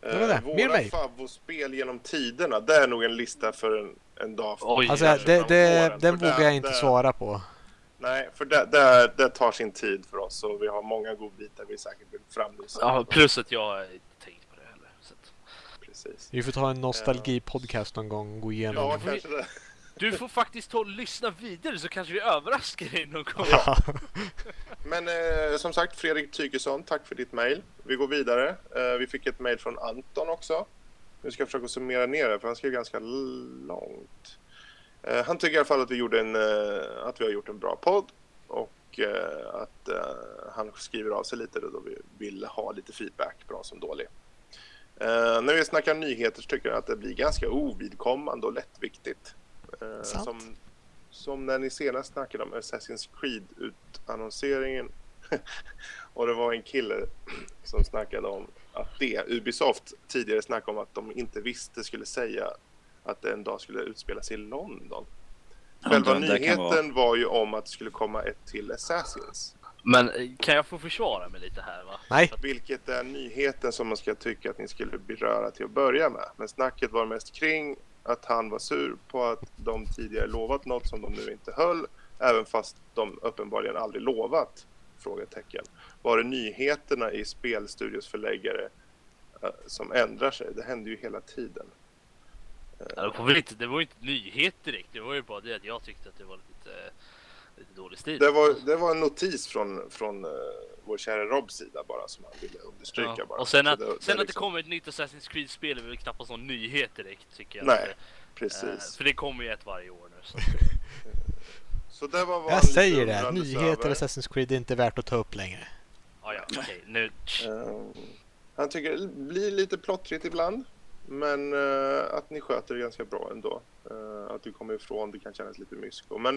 Det var det. Eh, våra favoritspel genom tiderna, det är nog en lista för en, en dag. Oj, Alltså, det, det, våren. den För vågar det- jag inte det- svara på. Nej, för det, det, det tar sin tid för oss och vi har många godbitar vi säkert vill framlysa. Ja, plus att jag har inte tänkt på det heller. Så att... Precis. Vi får ta en nostalgi-podcast någon gång och gå igenom. Ja, kanske det. Du får faktiskt ta och lyssna vidare så kanske vi överraskar dig någon gång. Ja. Men eh, som sagt, Fredrik Tykesson, tack för ditt mejl. Vi går vidare. Eh, vi fick ett mejl från Anton också. Nu ska jag försöka summera ner det, för han skrev ganska långt. Eh, han tycker i alla fall att vi, gjorde en, eh, att vi har gjort en bra podd och eh, att eh, han skriver av sig lite då vi vill ha lite feedback, bra som dålig. Eh, när vi snackar nyheter så tycker jag att det blir ganska ovidkommande och lättviktigt. Eh, som, som när ni senast snackade om Assassin's Creed-utannonseringen och det var en kille som snackade om att det, Ubisoft tidigare snackade om att de inte visste skulle säga att det en dag skulle utspelas i London. Själva nyheten var ju om att det skulle komma ett till Assassins. Men eh, kan jag få försvara mig lite här va? Nej, Vilket är nyheten som man ska tycka att ni skulle beröra till att börja med. Men snacket var mest kring att han var sur på att de tidigare lovat något som de nu inte höll. Även fast de uppenbarligen aldrig lovat? Frågetecken. Var det nyheterna i spelstudios förläggare eh, som ändrar sig? Det händer ju hela tiden. Ja, det, var inte, det var ju inte nyhet direkt. Det var ju bara det att jag tyckte att det var lite, eh, lite dålig stil. Det var, det var en notis från, från uh, vår kära Robs sida bara som han ville understryka. Ja. Bara. Och sen att, det- sen det att det liksom- kommer ett nytt Assassin's Creed-spel är väl knappast någon nyhet direkt tycker jag. Nej. Eh, precis. för det kommer ju ett varje år nu. Så. Det var jag säger det. Nyheter över. Assassin's Creed är inte värt att ta upp längre. Ja, ja, okej. Nu... Ehm, han tycker det blir lite plottrigt ibland. Men eh, att ni sköter det ganska bra ändå. Eh, att du kommer ifrån det kan kännas lite mysko. Men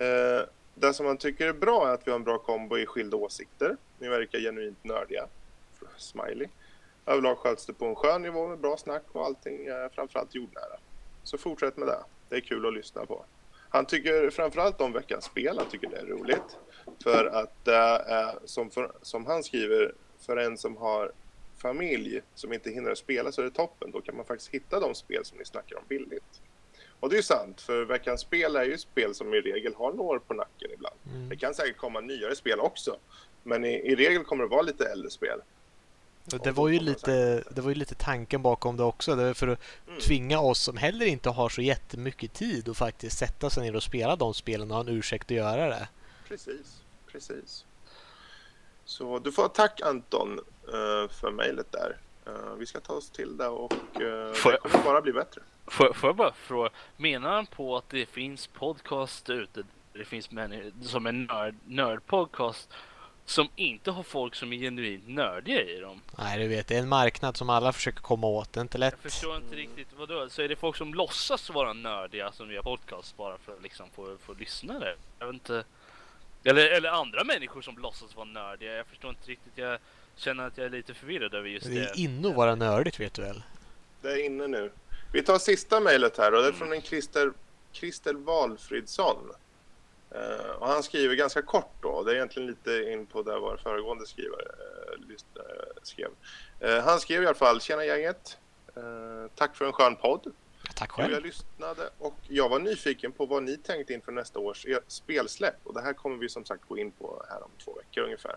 uh, det som han tycker är bra är att vi har en bra kombo i skilda åsikter. Ni verkar genuint nördiga. Smiley. Överlag sköts det på en skön nivå med bra snack och allting är framförallt jordnära. Så fortsätt med det. Det är kul att lyssna på. Han tycker framförallt om veckans spel. Han tycker det är roligt. För att är, som, för, som han skriver, för en som har familj som inte hinner spela så är det toppen. Då kan man faktiskt hitta de spel som ni snackar om billigt. Och det är ju sant, för veckans spel är ju spel som i regel har några år på nacken ibland. Mm. Det kan säkert komma nyare spel också. Men i, i regel kommer det vara lite äldre spel. Det var, ju lite, det var ju lite tanken bakom det också. Det var för att Mm. tvinga oss som heller inte har så jättemycket tid att faktiskt sätta sig ner och spela de spelen och ha en ursäkt att göra det. Precis, precis. Så du får tack Anton eh, för mejlet där. Eh, vi ska ta oss till det och uh, Får det jag- kommer bara bli bättre. Får, får jag bara fråga, menar han på att det finns podcast ute, det finns människor som är nörd, nördpodcast som inte har folk som är genuint nördiga i dem? Nej, du vet, det är en marknad som alla försöker komma åt. Det är inte lätt. Jag förstår inte riktigt, vadå? Så är det folk som låtsas vara nördiga som gör podcast bara för att liksom få, få lyssnare? Jag vet inte. Eller, eller andra människor som låtsas vara nördiga. Jag förstår inte riktigt. Jag känner att jag är lite förvirrad över just Det det. är inne att vara nördigt, vet du väl? Det är inne nu. Vi tar sista mejlet här och det är från en Christer, Christer Valfridsson. Eh, och han skriver ganska kort då. Det är egentligen lite in på där vår föregående skrivare uh, lyssnare skrev. Eh, han skrev i alla fall, tjena gänget. Eh, tack för en skön podd. Tack själv. jag lyssnade och jag var nyfiken på vad ni tänkte inför nästa års e- spelsläpp. Och det här kommer vi som sagt gå in på här om två veckor ungefär.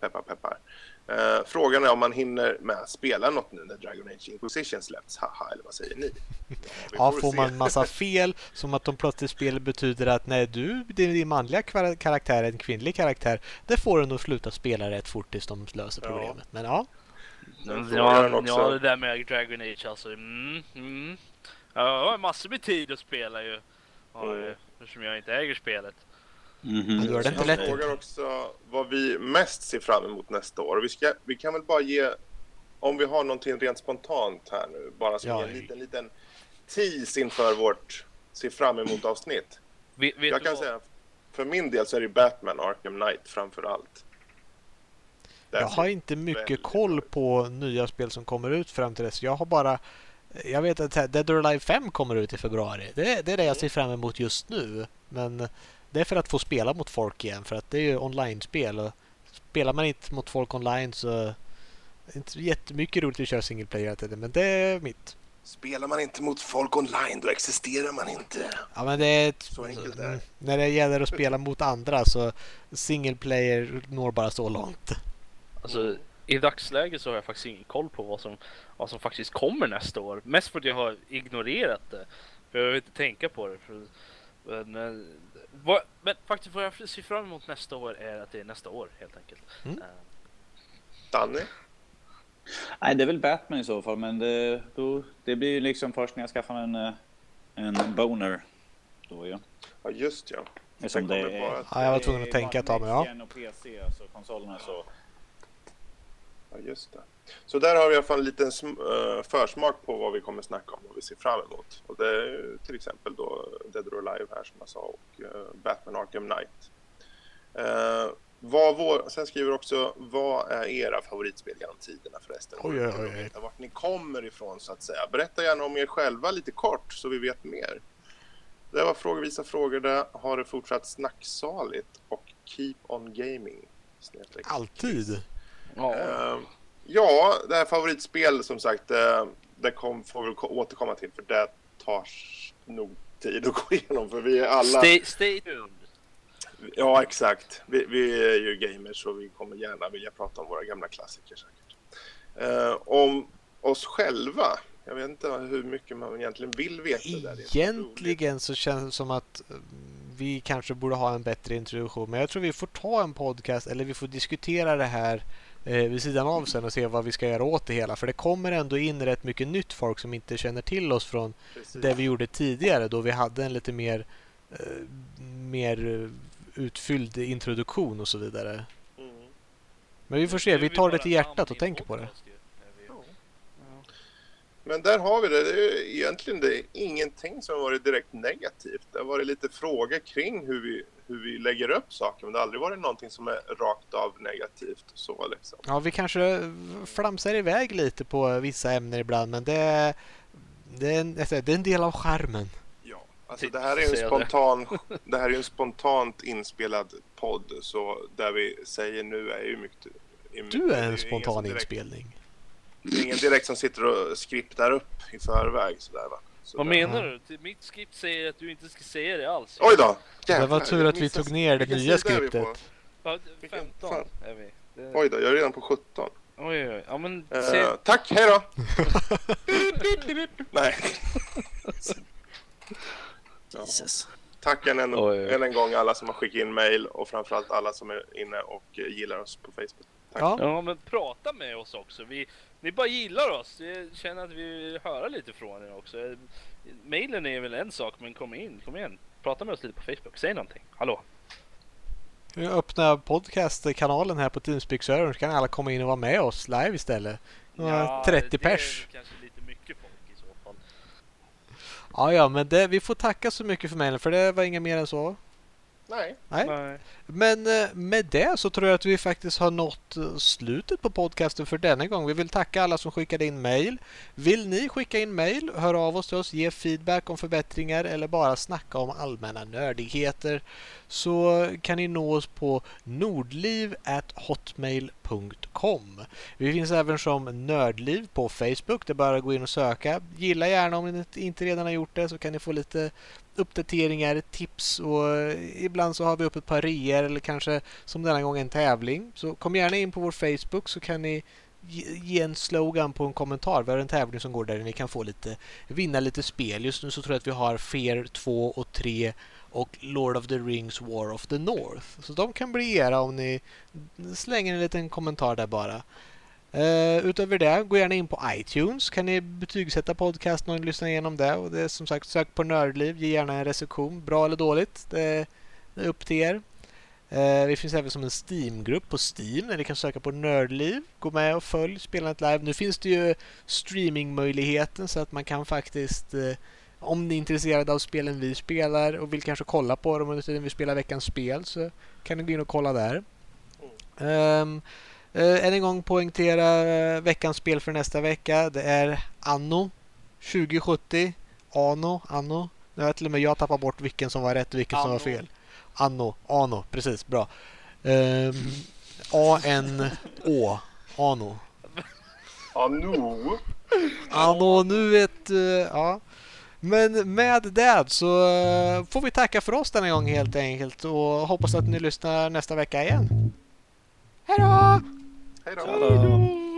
Peppar peppar. Eh, frågan är om man hinner med att spela något nu när Dragon Age Inquisition släpps. Haha, eller vad säger ni? Ja, Ja, får se. man massa fel som att de plötsligt spelet betyder att nej, du, din, din manliga karaktär är en kvinnlig karaktär. Det får du nog sluta spela rätt fort tills de löser Ja. problemet. Men ja, frågan Ja, också. ja, det där med Dragon Age alltså. Mm, mm. Ja, jag har massor med tid att spela ju. Ja, Mm. Eftersom jag inte äger spelet. Du har det inte lätt. frågar också vad vi mest ser fram emot nästa år. Vi, ska, vi kan väl bara ge, om vi har någonting rent spontant här nu, bara som Ja. en liten, liten tease inför vårt se fram emot avsnitt. Vet, vet Jag kan vad? säga, för min del så är det Batman Arkham Knight framför allt. jag That's har inte mycket koll på nya spel som kommer ut fram till dess. Jag har bara... Jag vet att Dead or Alive 5 kommer ut i februari. Det, det är det jag ser fram emot just nu. Men det är för att få spela mot folk igen. För att det är ju online-spel. Och spelar man inte mot folk online så... Det är inte jättemycket roligt att köra single player hela tiden, men det är mitt. Spelar man inte mot folk online, då existerar man inte. Ja, men det är ett, Så enkelt är det. mm, När det gäller att spela mot andra så single player når bara så långt. Alltså, I dagsläget så har jag faktiskt ingen koll på vad som, vad som faktiskt kommer nästa år. Mest för att jag har ignorerat det. För jag vill inte tänka på det. För, men, eh, vad, men faktiskt vad jag ser fram emot nästa år är att det är nästa år helt enkelt. Mm. Eh, Danny? Nej, det är väl Batman i så fall, men det, då, det blir ju liksom först när jag skaffar en, eh, en boner. Då ja. Ja, just ja. Eftersom Det är, Ja, jag var tvungen att tänka ett tag, men ja. Och PC, alltså konsolerna så. Ja, just det. Så där har vi i alla fall en liten eh, försmak på vad vi kommer snacka om och vi ser fram emot. Och det är ju till exempel då Dead or Alive här som jag sa och eh, Batman Arkham Knight. Eh, vad vår, sen skriver också, vad är era favoritspel genom tiderna förresten? Oj, oj, oj, veta Vart ni kommer ifrån så att säga. Berätta gärna om er själva lite kort så vi vet mer. Det var frågor, visa frågor där. Har det fortsatt snacksaligt och keep on gaming. snedstreck Alltid. ja, Eh, ja, det här favoritspel som sagt, eh, det kom, får vi återkomma till för det tar nog tid att gå igenom för vi är alla... stay, stay tuned. Ja, exakt. Vi, vi är ju gamers och vi kommer gärna vilja prata om våra gamla klassiker säkert. Eh, om oss själva. Jag vet inte hur mycket man egentligen vill veta. Där. Det är så. Egentligen känns det som att mm, vi kanske borde ha en bättre introduktion. Men jag tror vi får ta en podcast eller vi får diskutera det här eh, vid sidan av sen och se vad vi ska göra åt det hela. För det kommer ändå in rätt mycket nytt folk som inte känner till oss från Precis. det vi gjorde tidigare då vi hade en lite mer, eh, mer eh, utfylld introduktion och så vidare. Mm. Men vi får se, vi tar det till hjärtat och tänker på det. Men där har vi det. det är egentligen det är ingenting som har varit direkt negativt. Det har varit lite frågor kring hur vi, hur vi lägger upp saker. Men det har aldrig varit någonting som är rakt av negativt. Så liksom. Ja, vi kanske flamsar iväg lite på vissa ämnen ibland men det, det, är, en, säger, det är en del av charmen. Ja, alltså det här är ju en spontan, det här är en spontant inspelad podd. Så det vi säger nu är ju mycket... Du är en spontan direkt- inspelning. Det är ingen direkt som sitter och skriptar upp i förväg sådär va. Vad menar du? Mitt skript säger att du inte ska säga det alls. Oj då! Det var Jävlar, tur att vi tog ner det nya sida är vi på? skriptet. Ja, Vilken 15 fan? är vi. Det... Oj då, jag är redan på 17. Oj, oj, oj. Ja, men se... tack, hej då! Nej. Ja. Jesus. Tack än en, Oj, oj. än en gång alla som har skickat in mail och framförallt alla som är inne och eh, gillar oss på Facebook. Tack. Ja, Ja, men prata med oss också. Vi, ni bara gillar oss. Jag känner att vi vill höra lite från er också. Mailen är väl en sak, men kom in, kom igen. Prata med oss lite på Facebook. Säg någonting. Hallå? vi öppnar podcastkanalen här på Teamspeak-servern så kan alla komma in och vara med oss live istället. Några 30 det pers. kanske lite mycket folk i så fall. Ja, ja, men det, vi får tacka så mycket för mejlen för det var inga mer än så. Nej. Nej. Nej. Men eh, med det så tror jag att vi faktiskt har nått eh, slutet på podcasten för denna gång. Vi vill tacka alla som skickade in mejl. Vill ni skicka in mejl, hör av oss till oss, ge feedback om förbättringar eller bara snacka om allmänna nördigheter så kan ni nå oss på nordliv.hotmail.com. Vi finns även som Nördliv på Facebook. Det är bara att gå in och söka. Gilla gärna om ni inte redan har gjort det så kan ni få lite uppdateringar, tips och eh, ibland så har vi upp ett par reor eller kanske som denna gång en tävling. Så kom gärna in på vår Facebook så kan ni ge- ge en slogan på en kommentar. Vi har en tävling som går där ni kan få lite, vinna lite spel. Just nu så tror jag att vi har Fear 2 och 3 och Lord of the Rings War of the North. Så de kan bli era om ni slänger en liten kommentar där bara. Uh, utöver det, gå gärna in på iTunes. Kan ni betygsätta podcasten och lyssna igenom det. Och det är som sagt, sök på Nördliv. Ge gärna en recension. Bra eller dåligt. Det, det är upp till er. Eh, vi finns även som en Steam-grupp på Steam där ni kan söka på Nördliv. Gå med och följ spelandet live. Nu finns det ju streamingmöjligheten så att man kan faktiskt eh, om ni är intresserade av spelen vi spelar och vill kanske kolla på dem under tiden vi spelar veckans spel så kan ni gå in och kolla där. Ehm, eh, än en gång poängtera eh, veckans spel för nästa vecka. Det är Anno 2070. Ano, Anno. Nu har till och med jag tappat bort vilken som var rätt och vilken som var Anno. fel. Anno, Ano, precis, bra. Um, A-N-Å, Ano. Ja, no. Anno nu ett... eh, ja. Men med det så får vi tacka för oss denna gång helt enkelt och hoppas att ni lyssnar nästa vecka igen. Hej då! Hej då!